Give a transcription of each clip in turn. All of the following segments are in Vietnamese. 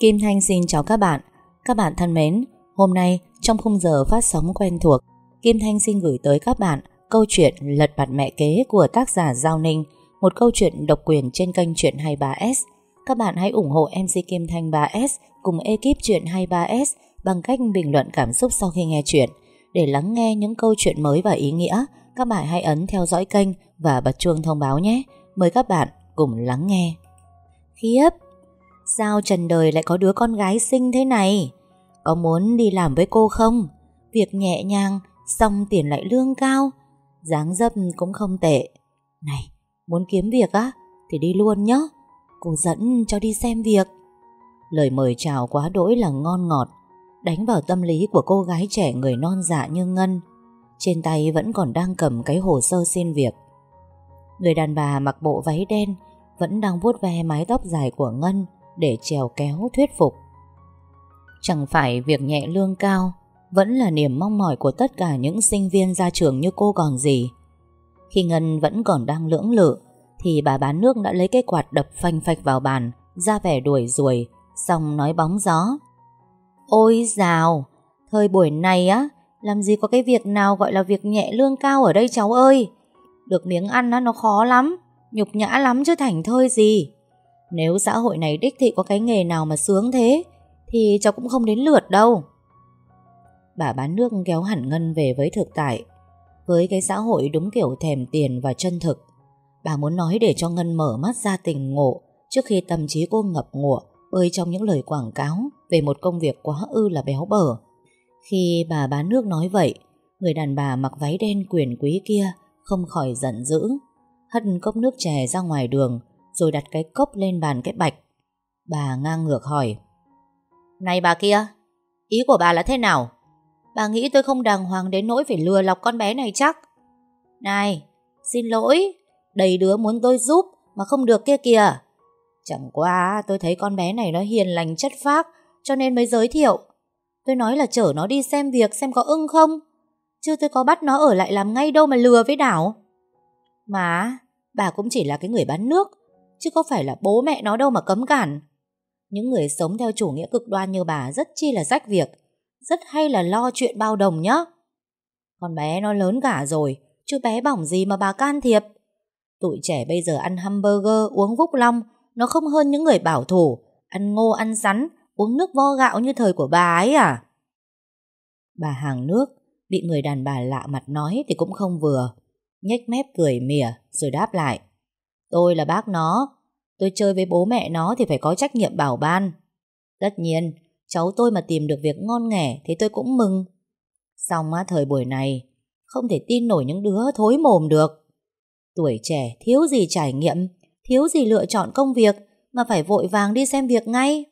Kim Thanh xin chào các bạn. Các bạn thân mến, hôm nay trong khung giờ phát sóng quen thuộc, Kim Thanh xin gửi tới các bạn câu chuyện Lật mặt mẹ kế của tác giả Giao Ninh, một câu chuyện độc quyền trên kênh Chuyện 23S. Các bạn hãy ủng hộ MC Kim Thanh 3S cùng ekip Chuyện 23S bằng cách bình luận cảm xúc sau khi nghe chuyện. Để lắng nghe những câu chuyện mới và ý nghĩa, các bạn hãy ấn theo dõi kênh và bật chuông thông báo nhé. Mời các bạn cùng lắng nghe. Khiếp! Sao trần đời lại có đứa con gái xinh thế này? Có muốn đi làm với cô không? Việc nhẹ nhàng, xong tiền lại lương cao. dáng dấp cũng không tệ. Này, muốn kiếm việc á? Thì đi luôn nhé. Cô dẫn cho đi xem việc. Lời mời chào quá đỗi là ngon ngọt, đánh vào tâm lý của cô gái trẻ người non dạ như Ngân. Trên tay vẫn còn đang cầm cái hồ sơ xin việc. Người đàn bà mặc bộ váy đen vẫn đang vuốt ve mái tóc dài của Ngân để trèo kéo thuyết phục. Chẳng phải việc nhẹ lương cao vẫn là niềm mong mỏi của tất cả những sinh viên ra trường như cô còn gì. Khi Ngân vẫn còn đang lưỡng lự thì bà bán nước đã lấy cái quạt đập phanh phạch vào bàn ra vẻ đuổi ruồi xong nói bóng gió. Ôi dào, thời buổi này á làm gì có cái việc nào gọi là việc nhẹ lương cao ở đây cháu ơi. Được miếng ăn á nó khó lắm, nhục nhã lắm chứ thành thơi gì. Nếu xã hội này đích thị có cái nghề nào mà sướng thế, Thì cháu cũng không đến lượt đâu. Bà bán nước kéo hẳn Ngân về với thực tại Với cái xã hội đúng kiểu thèm tiền và chân thực, Bà muốn nói để cho Ngân mở mắt ra tình ngộ Trước khi tâm trí cô ngập ngụa Bơi trong những lời quảng cáo Về một công việc quá ư là béo bở. Khi bà bán nước nói vậy, Người đàn bà mặc váy đen quyền quý kia Không khỏi giận dữ, Hất cốc nước chè ra ngoài đường rồi đặt cái cốc lên bàn cái bạch. Bà ngang ngược hỏi. Này bà kia, ý của bà là thế nào? Bà nghĩ tôi không đàng hoàng đến nỗi phải lừa lọc con bé này chắc. Này, xin lỗi, đầy đứa muốn tôi giúp mà không được kia kìa. Chẳng qua tôi thấy con bé này nó hiền lành chất phác cho nên mới giới thiệu. Tôi nói là chở nó đi xem việc xem có ưng không. Chứ tôi có bắt nó ở lại làm ngay đâu mà lừa với đảo. Mà, bà cũng chỉ là cái người bán nước chứ có phải là bố mẹ nó đâu mà cấm cản. Những người sống theo chủ nghĩa cực đoan như bà rất chi là rách việc, rất hay là lo chuyện bao đồng nhá. Con bé nó lớn cả rồi, chứ bé bỏng gì mà bà can thiệp. Tụi trẻ bây giờ ăn hamburger, uống vúc long, nó không hơn những người bảo thủ, ăn ngô ăn sắn, uống nước vo gạo như thời của bà ấy à? Bà hàng nước, bị người đàn bà lạ mặt nói thì cũng không vừa. Nhếch mép cười mỉa rồi đáp lại. Tôi là bác nó, tôi chơi với bố mẹ nó thì phải có trách nhiệm bảo ban. Tất nhiên, cháu tôi mà tìm được việc ngon nghẻ thì tôi cũng mừng. Xong á, thời buổi này, không thể tin nổi những đứa thối mồm được. Tuổi trẻ thiếu gì trải nghiệm, thiếu gì lựa chọn công việc mà phải vội vàng đi xem việc ngay.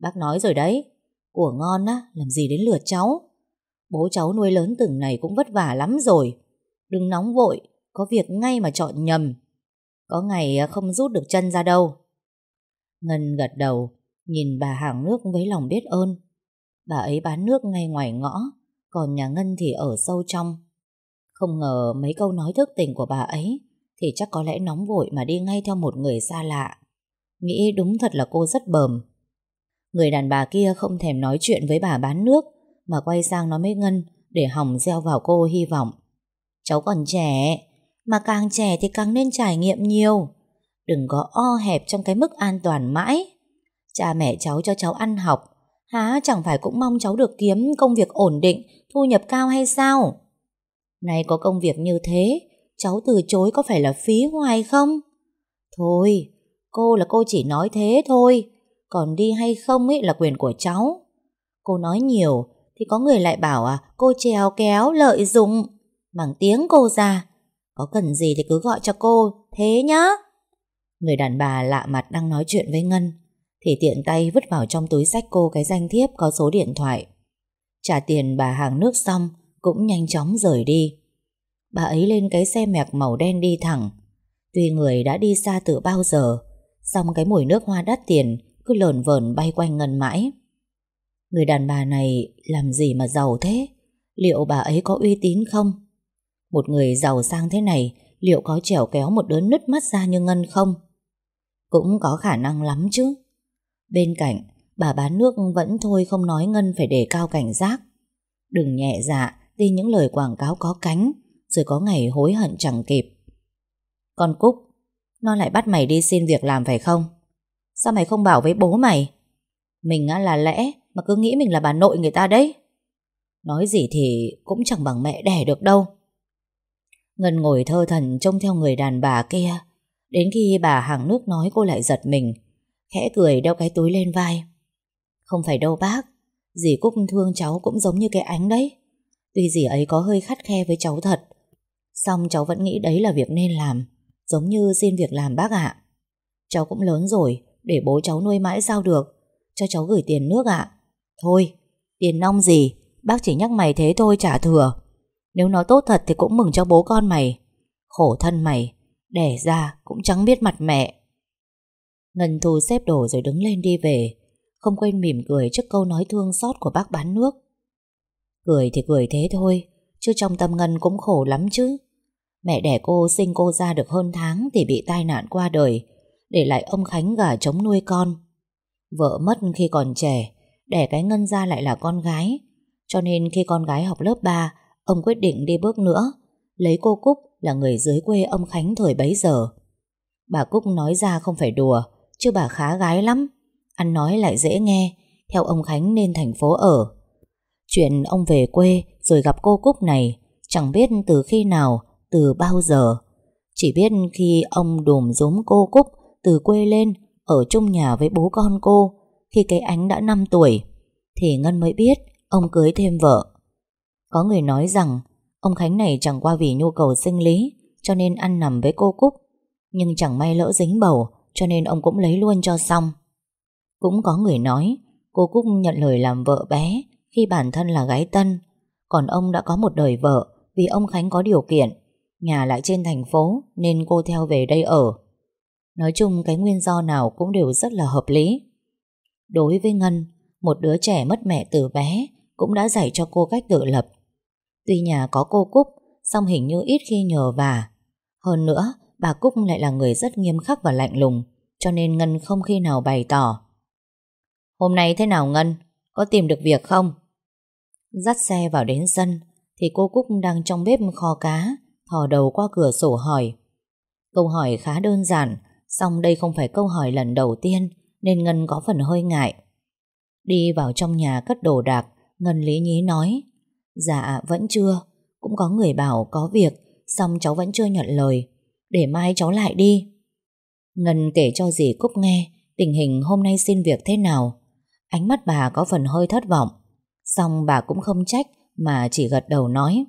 Bác nói rồi đấy, của ngon á, làm gì đến lượt cháu. Bố cháu nuôi lớn từng này cũng vất vả lắm rồi. Đừng nóng vội, có việc ngay mà chọn nhầm. Có ngày à, không rút được chân ra đâu. Ngân gật đầu, nhìn bà hàng nước với lòng biết ơn. Bà ấy bán nước ngay ngoài ngõ, còn nhà Ngân thì ở sâu trong. Không ngờ mấy câu nói thức tình của bà ấy thì chắc có lẽ nóng vội mà đi ngay theo một người xa lạ. Nghĩ đúng thật là cô rất bờm. Người đàn bà kia không thèm nói chuyện với bà bán nước mà quay sang nói với Ngân để hỏng gieo vào cô hy vọng. Cháu còn trẻ, mà càng trẻ thì càng nên trải nghiệm nhiều. Đừng có o hẹp trong cái mức an toàn mãi. Cha mẹ cháu cho cháu ăn học. Há, chẳng phải cũng mong cháu được kiếm công việc ổn định, Thu nhập cao hay sao? Này có công việc như thế, Cháu từ chối có phải là phí hoài không? Thôi, Cô là cô chỉ nói thế thôi. Còn đi hay không ấy là quyền của cháu. Cô nói nhiều Thì có người lại bảo à Cô trèo kéo lợi dụng. Bằng tiếng cô ra có cần gì thì cứ gọi cho cô, Thế nhá. Người đàn bà lạ mặt đang nói chuyện với Ngân, Thì tiện tay vứt vào trong túi sách cô Cái danh thiếp có số điện thoại. Trả tiền bà hàng nước xong, Cũng nhanh chóng rời đi. Bà ấy lên cái xe mẹc màu đen đi thẳng. Tuy người đã đi xa từ bao giờ Xong cái mùi nước hoa đắt tiền Cứ lờn vờn bay quanh Ngân mãi. Người đàn bà này Làm gì mà giàu thế? Liệu bà ấy có uy tín không? Một người giàu sang thế này liệu có trèo kéo một đứa nứt mắt ra như Ngân không? Cũng có khả năng lắm chứ. Bên cạnh, Bà bán nước vẫn thôi không nói Ngân phải để cao cảnh giác. Đừng nhẹ dạ Tin những lời quảng cáo có cánh Rồi có ngày hối hận chẳng kịp. Con Cúc Nó lại bắt mày đi xin việc làm phải không? Sao mày không bảo với bố mày? Mình á là lẽ Mà cứ nghĩ mình là bà nội người ta đấy. Nói gì thì cũng chẳng bằng mẹ đẻ được đâu. Ngân ngồi thơ thần trông theo người đàn bà kia. Đến khi bà hàng nước nói cô lại giật mình Khẽ cười đeo cái túi lên vai. Không phải đâu bác Dì Cúc thương cháu cũng giống như cái ánh đấy. Tuy dì ấy có hơi khắt khe với cháu thật Xong cháu vẫn nghĩ đấy là việc nên làm Giống như xin việc làm bác ạ. Cháu cũng lớn rồi Để bố cháu nuôi mãi sao được? Cho cháu gửi tiền nước ạ. Thôi, tiền nong gì Bác chỉ nhắc mày thế thôi trả thừa. Nếu nó tốt thật thì cũng mừng cho bố con mày. Khổ thân mày, Đẻ ra cũng chẳng biết mặt mẹ. Ngân Thu xếp đồ rồi đứng lên đi về, Không quên mỉm cười trước câu nói thương xót của bác bán nước. Cười thì cười thế thôi, Chứ trong tâm Ngân cũng khổ lắm chứ. Mẹ đẻ cô sinh cô ra được hơn tháng Thì bị tai nạn qua đời, Để lại ông Khánh gà chống nuôi con. Vợ mất khi còn trẻ, Đẻ cái Ngân ra lại là con gái. Cho nên khi con gái học lớp 3 Ông quyết định đi bước nữa. Lấy cô Cúc là người dưới quê ông Khánh thời bấy giờ. Bà Cúc nói ra không phải đùa, Chứ bà khá gái lắm. Ăn nói lại dễ nghe, Theo ông Khánh nên thành phố ở. Chuyện ông về quê rồi gặp cô Cúc này, Chẳng biết từ khi nào, Từ bao giờ. Chỉ biết khi ông đùm rúm cô Cúc Từ quê lên, Ở chung nhà với bố con cô, Khi cái ánh đã 5 tuổi, Thì Ngân mới biết ông cưới thêm vợ. Có người nói rằng, Ông Khánh này chẳng qua vì nhu cầu sinh lý, Cho nên ăn nằm với cô Cúc. Nhưng chẳng may lỡ dính bầu, Cho nên ông cũng lấy luôn cho xong. Cũng có người nói, Cô Cúc nhận lời làm vợ bé Khi bản thân là gái tân. Còn ông đã có một đời vợ, Vì ông Khánh có điều kiện. Nhà lại trên thành phố, Nên cô theo về đây ở. Nói chung cái nguyên do nào cũng đều rất là hợp lý. Đối với Ngân, Một đứa trẻ mất mẹ từ bé Cũng đã dạy cho cô cách tự lập. Tuy nhà có cô Cúc, song hình như ít khi nhờ và Hơn nữa, bà Cúc lại là người rất nghiêm khắc và lạnh lùng, Cho nên Ngân không khi nào bày tỏ Hôm nay thế nào Ngân? Có tìm được việc không? Dắt xe vào đến sân, Thì cô Cúc đang trong bếp kho cá, Thò đầu qua cửa sổ hỏi Câu hỏi khá đơn giản Xong đây không phải câu hỏi lần đầu tiên, Nên Ngân có phần hơi ngại Đi vào trong nhà cất đồ đạc, Ngân lý nhí nói Dạ vẫn chưa. Cũng có người bảo có việc, Xong cháu vẫn chưa nhận lời. Để mai cháu lại đi. Ngân kể cho dì Cúc nghe, Tình hình hôm nay xin việc thế nào. Ánh mắt bà có phần hơi thất vọng. Xong bà cũng không trách, Mà chỉ gật đầu nói.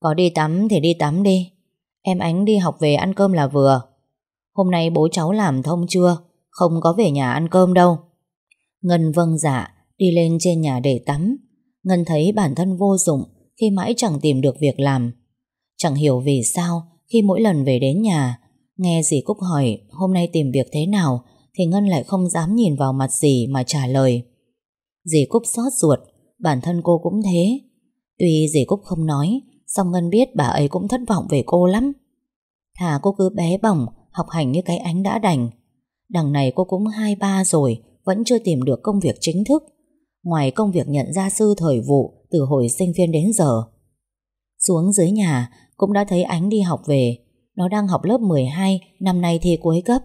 Có đi tắm thì đi tắm đi. Em Ánh đi học về ăn cơm là vừa. Hôm nay bố cháu làm thông chưa? Không có về nhà ăn cơm đâu. Ngân vâng dạ Đi lên trên nhà để tắm. Ngân thấy bản thân vô dụng khi mãi chẳng tìm được việc làm. Chẳng hiểu vì sao khi mỗi lần về đến nhà, nghe dì Cúc hỏi hôm nay tìm việc thế nào thì Ngân lại không dám nhìn vào mặt dì mà trả lời. Dì Cúc xót ruột, bản thân cô cũng thế. Tuy dì Cúc không nói, song Ngân biết bà ấy cũng thất vọng về cô lắm. Thà cô cứ bé bỏng, học hành như cái ánh đã đành. Đằng này cô cũng hai ba rồi, vẫn chưa tìm được công việc chính thức. Ngoài công việc nhận gia sư thời vụ Từ hồi sinh viên đến giờ. Xuống dưới nhà, Cũng đã thấy Ánh đi học về. Nó đang học lớp 12 Năm nay thi cuối cấp.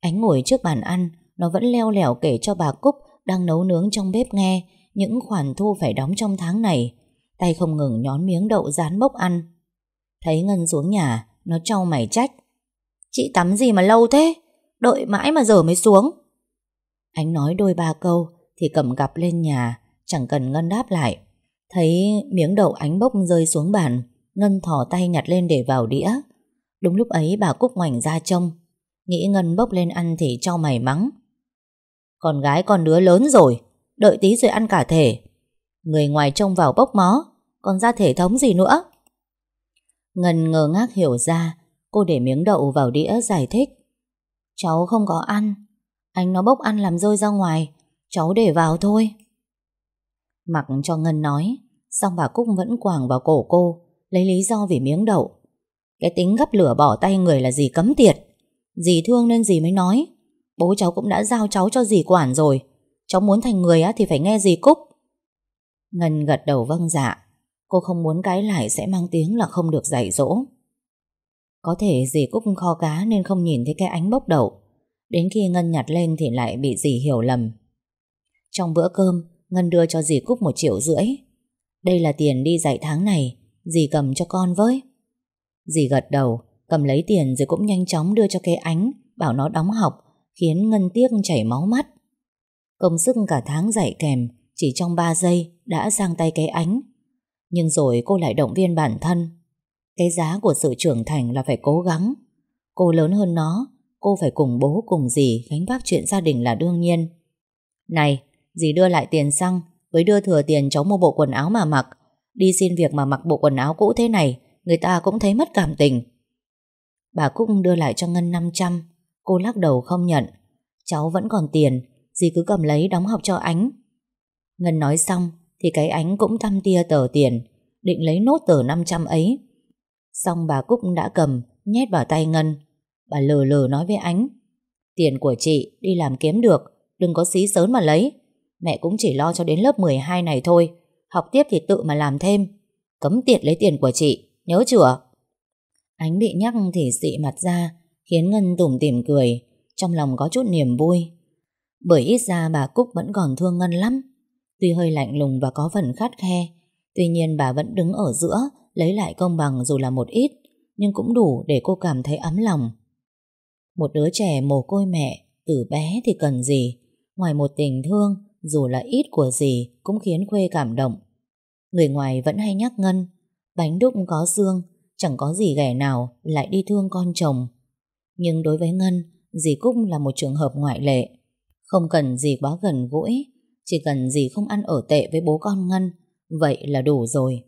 Ánh ngồi trước bàn ăn, Nó vẫn leo lẻo kể cho bà Cúc Đang nấu nướng trong bếp nghe Những khoản thu phải đóng trong tháng này. Tay không ngừng nhón miếng đậu rán bốc ăn. Thấy Ngân xuống nhà, Nó trao mày trách. Chị tắm gì mà lâu thế? Đợi mãi mà giờ mới xuống. Ánh nói đôi ba câu thì cầm cặp lên nhà, chẳng cần Ngân đáp lại. Thấy miếng đậu ánh bốc rơi xuống bàn, Ngân thò tay nhặt lên để vào đĩa. Đúng lúc ấy bà Cúc ngoảnh ra trông, nghĩ Ngân bốc lên ăn thì cho mày mắng. Con gái con đứa lớn rồi, đợi tí rồi ăn cả thể. Người ngoài trông vào bốc mó, còn ra thể thống gì nữa. Ngân ngờ ngác hiểu ra, cô để miếng đậu vào đĩa giải thích. Cháu không có ăn, anh nó bốc ăn làm rơi ra ngoài, Cháu để vào thôi. Mặc cho Ngân nói, Xong bà Cúc vẫn quàng vào cổ cô, Lấy lý do vì miếng đậu. Cái tính gấp lửa bỏ tay người là gì cấm tiệt. Dì thương nên dì mới nói, Bố cháu cũng đã giao cháu cho dì quản rồi. Cháu muốn thành người á thì phải nghe dì Cúc. Ngân gật đầu vâng dạ. Cô không muốn cái lại sẽ mang tiếng là không được dạy dỗ. Có thể dì Cúc kho cá Nên không nhìn thấy cái ánh bốc đậu Đến khi Ngân nhặt lên thì lại bị dì hiểu lầm. Trong bữa cơm, Ngân đưa cho dì Cúc một triệu rưỡi. Đây là tiền đi dạy tháng này, Dì cầm cho con với. Dì gật đầu, Cầm lấy tiền rồi cũng nhanh chóng đưa cho cái ánh, Bảo nó đóng học, Khiến Ngân tiếc chảy máu mắt. Công sức cả tháng dạy kèm, Chỉ trong 3 giây đã sang tay cái ánh. Nhưng rồi cô lại động viên bản thân. Cái giá của sự trưởng thành là phải cố gắng. Cô lớn hơn nó, Cô phải cùng bố cùng dì Gánh vác chuyện gia đình là đương nhiên. Này Dì đưa lại tiền xăng, Với đưa thừa tiền cháu mua bộ quần áo mà mặc. Đi xin việc mà mặc bộ quần áo cũ thế này, Người ta cũng thấy mất cảm tình. Bà Cúc đưa lại cho Ngân 500 Cô lắc đầu không nhận. Cháu vẫn còn tiền, Dì cứ cầm lấy đóng học cho ánh. Ngân nói xong, Thì cái ánh cũng thăm tia tờ tiền, Định lấy nốt tờ 500 ấy. Xong bà Cúc đã cầm, Nhét vào tay Ngân. Bà lờ lờ nói với ánh, Tiền của chị đi làm kiếm được, Đừng có xí sớn mà lấy. Mẹ cũng chỉ lo cho đến lớp 12 này thôi. Học tiếp thì tự mà làm thêm. Cấm tiệt lấy tiền của chị, Nhớ chưa? Ánh bị nhắc thì dị mặt ra, Khiến Ngân tủm tỉm cười. Trong lòng có chút niềm vui. Bởi ít ra bà Cúc vẫn còn thương Ngân lắm. Tuy hơi lạnh lùng và có phần khát khe, Tuy nhiên bà vẫn đứng ở giữa, Lấy lại công bằng dù là một ít, Nhưng cũng đủ để cô cảm thấy ấm lòng. Một đứa trẻ mồ côi mẹ Từ bé thì cần gì? Ngoài một tình thương dù là ít của gì Cũng khiến Khuê cảm động. Người ngoài vẫn hay nhắc Ngân, Bánh đúc có xương, Chẳng có gì ghẻ nào lại đi thương con chồng. Nhưng đối với Ngân, Dì Cúc là một trường hợp ngoại lệ. Không cần gì quá gần gũi, Chỉ cần dì không ăn ở tệ với bố con Ngân, Vậy là đủ rồi.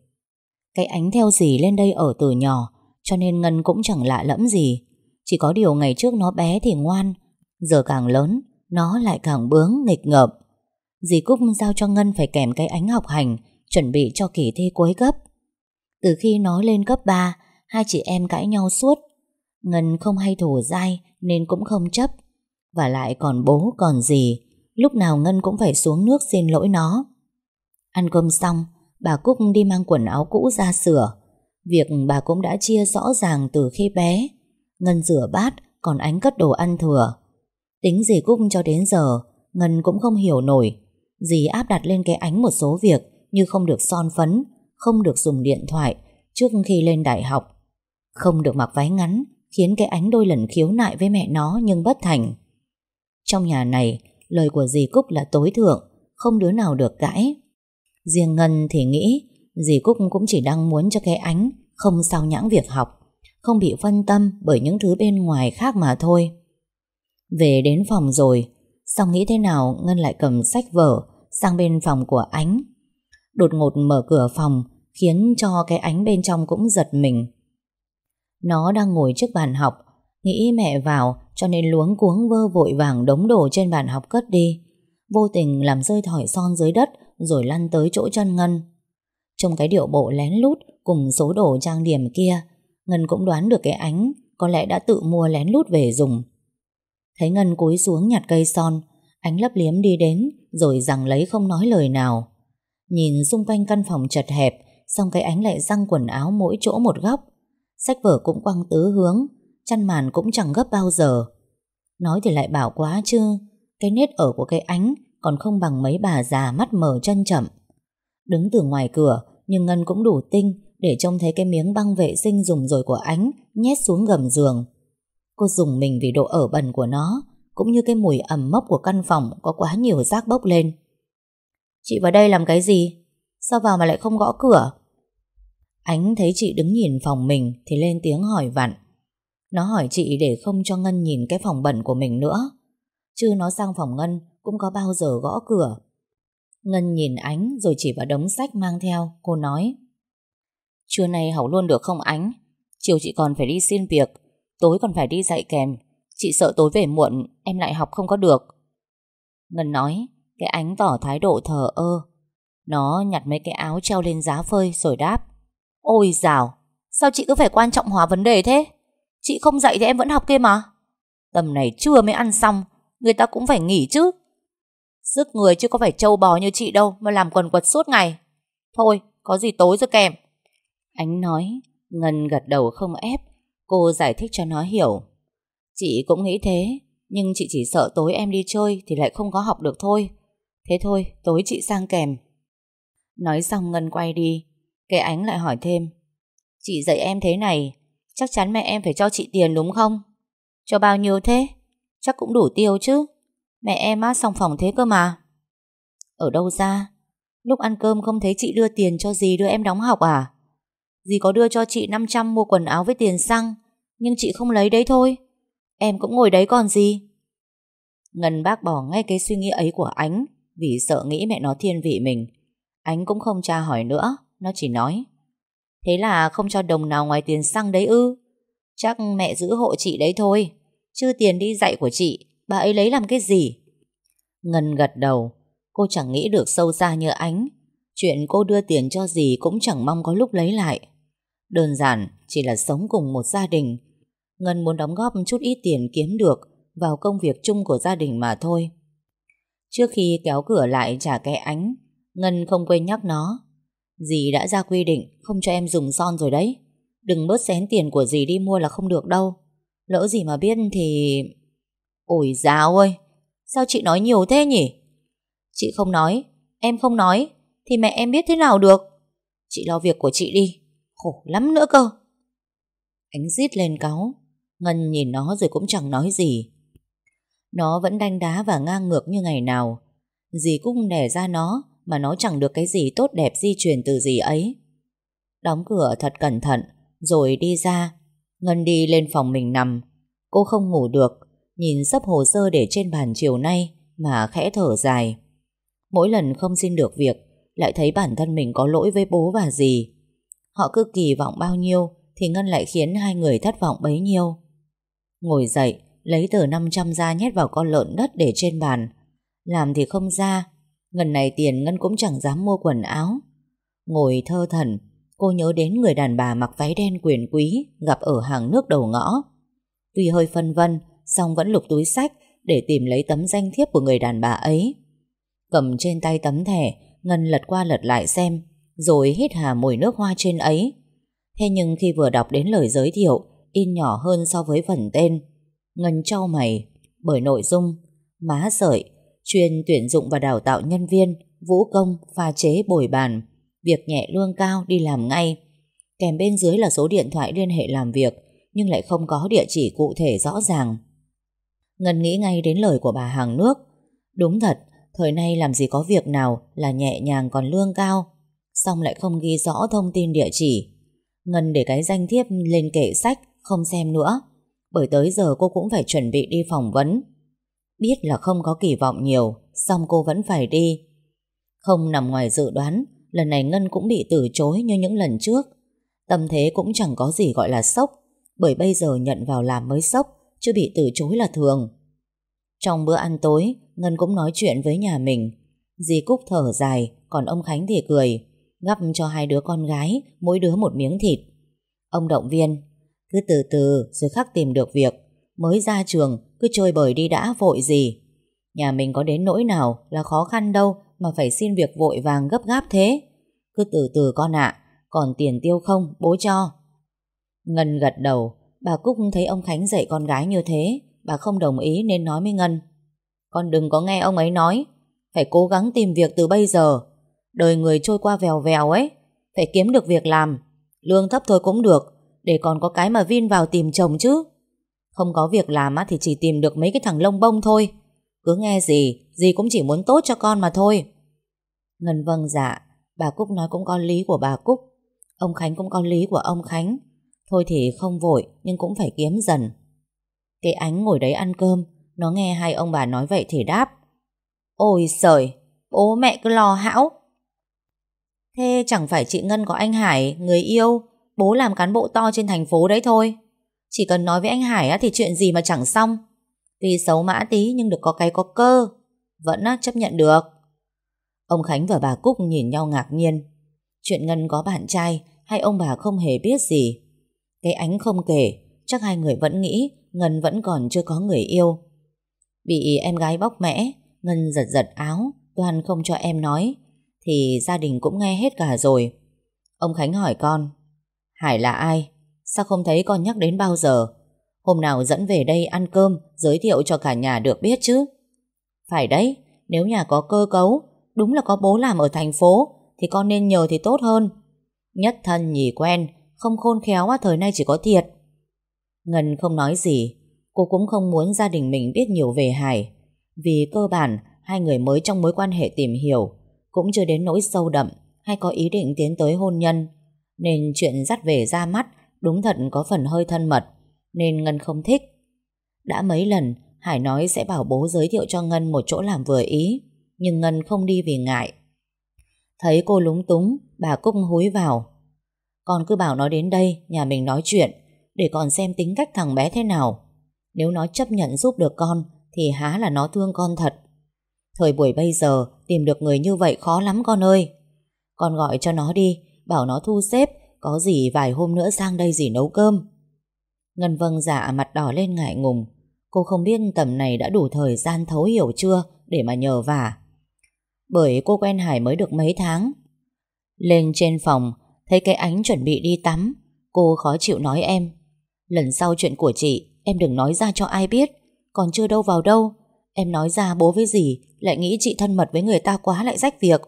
Cái ánh theo dì lên đây ở từ nhỏ, Cho nên Ngân cũng chẳng lạ lẫm gì. Chỉ có điều ngày trước nó bé thì ngoan, Giờ càng lớn, Nó lại càng bướng, nghịch ngợm. Dì Cúc giao cho Ngân phải kèm cái ánh học hành, Chuẩn bị cho kỳ thi cuối cấp. Từ khi nó lên cấp 3 Hai chị em cãi nhau suốt. Ngân không hay thổ dai Nên cũng không chấp. Và lại còn bố, còn gì Lúc nào Ngân cũng phải xuống nước xin lỗi nó. Ăn cơm xong, Bà Cúc đi mang quần áo cũ ra sửa. Việc bà cũng đã chia rõ ràng từ khi bé. Ngân rửa bát, Còn ánh cất đồ ăn thừa. Tính dì Cúc cho đến giờ, Ngân cũng không hiểu nổi. Dì áp đặt lên cái ánh một số việc Như không được son phấn, Không được dùng điện thoại Trước khi lên đại học. Không được mặc váy ngắn Khiến cái ánh đôi lần khiếu nại với mẹ nó Nhưng bất thành. Trong nhà này, lời của dì Cúc là tối thượng, Không đứa nào được cãi. Riêng Ngân thì nghĩ Dì Cúc cũng chỉ đang muốn cho cái ánh Không sao nhãng việc học, Không bị phân tâm bởi những thứ bên ngoài khác mà thôi. Về đến phòng rồi Xong nghĩ thế nào, Ngân lại cầm sách vở Sang bên phòng của ánh. Đột ngột mở cửa phòng, Khiến cho cái ánh bên trong cũng giật mình. Nó đang ngồi trước bàn học, Nghĩ mẹ vào, cho nên luống cuống vơ vội vàng đống đồ trên bàn học cất đi. Vô tình làm rơi thỏi son dưới đất, Rồi lăn tới chỗ chân Ngân. Trong cái điệu bộ lén lút Cùng số đồ trang điểm kia, Ngân cũng đoán được cái ánh Có lẽ đã tự mua lén lút về dùng. Thấy Ngân cúi xuống nhặt cây son Ánh lấp liếm đi đến, Rồi rằng lấy không nói lời nào. Nhìn xung quanh căn phòng chật hẹp, Xong cái ánh lại răng quần áo mỗi chỗ một góc. Sách vở cũng quăng tứ hướng, Chăn màn cũng chẳng gấp bao giờ. Nói thì lại bảo quá chứ, Cái nết ở của cái ánh Còn không bằng mấy bà già mắt mờ chân chậm. Đứng từ ngoài cửa, Nhưng Ngân cũng đủ tinh Để trông thấy cái miếng băng vệ sinh dùng rồi của ánh Nhét xuống gầm giường. Cô dùng mình vì độ ở bẩn của nó, Cũng như cái mùi ẩm mốc của căn phòng Có quá nhiều rác bốc lên. Chị vào đây làm cái gì? Sao vào mà lại không gõ cửa? Ánh thấy chị đứng nhìn phòng mình Thì lên tiếng hỏi vặn. Nó hỏi chị để không cho Ngân nhìn cái phòng bẩn của mình nữa. Chứ nó sang phòng Ngân Cũng có bao giờ gõ cửa. Ngân nhìn Ánh rồi chỉ vào đống sách mang theo, Cô nói. Trưa nay học luôn được không Ánh? Chiều chị còn phải đi xin việc. Tối còn phải đi dạy kèm. Chị sợ tối về muộn Em lại học không có được. Ngân nói Cái Ánh tỏ thái độ thờ ơ. Nó nhặt mấy cái áo treo lên giá phơi rồi đáp. Ôi dào, sao chị cứ phải quan trọng hóa vấn đề thế? Chị không dạy thì em vẫn học kia mà. Tầm này chưa mới ăn xong, người ta cũng phải nghỉ chứ. Sức người chứ có phải trâu bò như chị đâu Mà làm quần quật suốt ngày. Thôi có gì tối rồi kèm. Ánh nói Ngân gật đầu không ép. Cô giải thích cho nó hiểu. Chị cũng nghĩ thế, Nhưng chị chỉ sợ tối em đi chơi Thì lại không có học được thôi. Thế thôi, tối chị sang kèm. Nói xong Ngân quay đi Cái ánh lại hỏi thêm. Chị dạy em thế này, Chắc chắn mẹ em phải cho chị tiền đúng không? Cho bao nhiêu thế? Chắc cũng đủ tiêu chứ. Mẹ em á xong phòng thế cơ mà. Ở đâu ra? Lúc ăn cơm không thấy chị đưa tiền cho gì đưa em đóng học à? Dì có đưa cho chị 500 mua quần áo với tiền xăng, Nhưng chị không lấy đấy thôi. Em cũng ngồi đấy còn gì? Ngân bác bỏ ngay cái suy nghĩ ấy của ánh, Vì sợ nghĩ mẹ nó thiên vị mình. Ánh cũng không tra hỏi nữa, Nó chỉ nói, Thế là không cho đồng nào ngoài tiền xăng đấy ư? Chắc mẹ giữ hộ chị đấy thôi, Chứ tiền đi dạy của chị, Bà ấy lấy làm cái gì? Ngân gật đầu, Cô chẳng nghĩ được sâu xa như ánh. Chuyện cô đưa tiền cho gì Cũng chẳng mong có lúc lấy lại. Đơn giản, chỉ là sống cùng một gia đình. Ngân muốn đóng góp chút ít tiền kiếm được Vào công việc chung của gia đình mà thôi. Trước khi kéo cửa lại trả cái ánh, Ngân không quên nhắc nó. Dì đã ra quy định Không cho em dùng son rồi đấy. Đừng bớt xén tiền của dì đi mua là không được đâu. Lỡ gì mà biết thì... Ôi dào ơi, Sao chị nói nhiều thế nhỉ? Chị không nói, Em không nói, Thì mẹ em biết thế nào được? Chị lo việc của chị đi. Khổ lắm nữa cơ. Ánh rít lên cáu, Ngân nhìn nó rồi cũng chẳng nói gì. Nó vẫn đanh đá và ngang ngược như ngày nào. Dì cũng đẻ ra nó, Mà nó chẳng được cái gì tốt đẹp di truyền từ dì ấy. Đóng cửa thật cẩn thận, Rồi đi ra. Ngân đi lên phòng mình nằm. Cô không ngủ được, Nhìn sắp hồ sơ để trên bàn chiều nay Mà khẽ thở dài. Mỗi lần không xin được việc, Lại thấy bản thân mình có lỗi với bố và dì. Họ cứ kỳ vọng bao nhiêu Thì Ngân lại khiến hai người thất vọng bấy nhiêu. Ngồi dậy, Lấy tờ 500 ra nhét vào con lợn đất để trên bàn. Làm thì không ra Ngân này tiền Ngân cũng chẳng dám mua quần áo. Ngồi thơ thần, Cô nhớ đến người đàn bà mặc váy đen quyền quý Gặp ở hàng nước đầu ngõ. Tuy hơi phân vân, song vẫn lục túi sách Để tìm lấy tấm danh thiếp của người đàn bà ấy. Cầm trên tay tấm thẻ, Ngân lật qua lật lại xem. Rồi hít hà mùi nước hoa trên ấy. Thế nhưng khi vừa đọc đến lời giới thiệu In nhỏ hơn so với phần tên. Ngân trao mày Bởi nội dung Má sợi Chuyên tuyển dụng và đào tạo nhân viên Vũ công, pha chế, bồi bàn. Việc nhẹ lương cao đi làm ngay. Kèm bên dưới là số điện thoại liên hệ làm việc Nhưng lại không có địa chỉ cụ thể rõ ràng. Ngân nghĩ ngay đến lời của bà hàng nước. Đúng thật Thời nay làm gì có việc nào là nhẹ nhàng còn lương cao. Xong lại không ghi rõ thông tin địa chỉ. Ngân để cái danh thiếp lên kệ sách, Không xem nữa. Bởi tới giờ cô cũng phải chuẩn bị đi phỏng vấn. Biết là không có kỳ vọng nhiều, Xong cô vẫn phải đi. Không nằm ngoài dự đoán, Lần này Ngân cũng bị từ chối như những lần trước. Tâm thế cũng chẳng có gì gọi là sốc, Bởi bây giờ nhận vào làm mới sốc, Chứ bị từ chối là thường. Trong bữa ăn tối, Ngân cũng nói chuyện với nhà mình. Dì Cúc thở dài, Còn ông Khánh thì cười. Gắp cho hai đứa con gái, Mỗi đứa một miếng thịt. Ông động viên, Cứ từ từ rồi khắc tìm được việc, Mới ra trường, cứ chơi bời đi đã, vội gì. Nhà mình có đến nỗi nào là khó khăn đâu Mà phải xin việc vội vàng gấp gáp thế. Cứ từ từ con ạ, Còn tiền tiêu không, bố cho. Ngân gật đầu, Bà Cúc thấy ông Khánh dạy con gái như thế, Bà không đồng ý nên nói với Ngân. Con đừng có nghe ông ấy nói, Phải cố gắng tìm việc từ bây giờ. Đời người trôi qua vèo vèo ấy. Phải kiếm được việc làm. Lương thấp thôi cũng được. Để còn có cái mà Vin vào tìm chồng chứ. Không có việc làm thì chỉ tìm được mấy cái thằng lông bông thôi. Cứ nghe gì Gì cũng chỉ muốn tốt cho con mà thôi. Ngân vâng dạ. Bà Cúc nói cũng có lý của bà Cúc. Ông Khánh cũng có lý của ông Khánh. Thôi thì không vội, Nhưng cũng phải kiếm dần. Cái ánh ngồi đấy ăn cơm. Nó nghe hai ông bà nói vậy thì đáp. Ôi sời Bố mẹ cứ lo hão. Thế chẳng phải chị Ngân có anh Hải, Người yêu, Bố làm cán bộ to trên thành phố đấy thôi. Chỉ cần nói với anh Hải thì chuyện gì mà chẳng xong. Tuy xấu mã tí Nhưng được có cái có cơ, Vẫn chấp nhận được. Ông Khánh và bà Cúc nhìn nhau ngạc nhiên. Chuyện Ngân có bạn trai Hay ông bà không hề biết gì. Cái ánh không kể, Chắc hai người vẫn nghĩ Ngân vẫn còn chưa có người yêu. Bị em gái bóc mẽ, Ngân giật giật áo, toàn không cho em nói. Thì gia đình cũng nghe hết cả rồi Ông Khánh hỏi con, Hải là ai? Sao không thấy con nhắc đến bao giờ? Hôm nào dẫn về đây ăn cơm, Giới thiệu cho cả nhà được biết chứ Phải đấy, Nếu nhà có cơ cấu, Đúng là có bố làm ở thành phố, Thì con nên nhờ thì tốt hơn Nhất thân nhì quen, Không khôn khéo á, thời nay chỉ có thiệt Ngân không nói gì, Cô cũng không muốn gia đình mình biết nhiều về Hải, Vì cơ bản Hai người mới trong mối quan hệ tìm hiểu cũng chưa đến nỗi sâu đậm, Hay có ý định tiến tới hôn nhân. Nên chuyện dắt về ra mắt, Đúng thật có phần hơi thân mật, Nên Ngân không thích. Đã mấy lần, Hải nói sẽ bảo bố giới thiệu cho Ngân một chỗ làm vừa ý, Nhưng Ngân không đi vì ngại. Thấy cô lúng túng, Bà Cúc húi vào. Con cứ bảo nó đến đây, Nhà mình nói chuyện, Để còn xem tính cách thằng bé thế nào. Nếu nó chấp nhận giúp được con, Thì há là nó thương con thật. Thời buổi bây giờ, Tìm được người như vậy khó lắm con ơi. Con gọi cho nó đi, Bảo nó thu xếp, Có gì vài hôm nữa sang đây gì nấu cơm. Ngân vâng dạ mặt đỏ lên ngại ngùng. Cô không biết tầm này đã đủ thời gian thấu hiểu chưa, Để mà nhờ vả. Bởi cô quen Hải mới được mấy tháng. Lên trên phòng, Thấy cái ánh chuẩn bị đi tắm, Cô khó chịu nói em. Lần sau chuyện của chị, Em đừng nói ra cho ai biết, Còn chưa đâu vào đâu Em nói ra bố với dì, Lại nghĩ chị thân mật với người ta quá lại rách việc.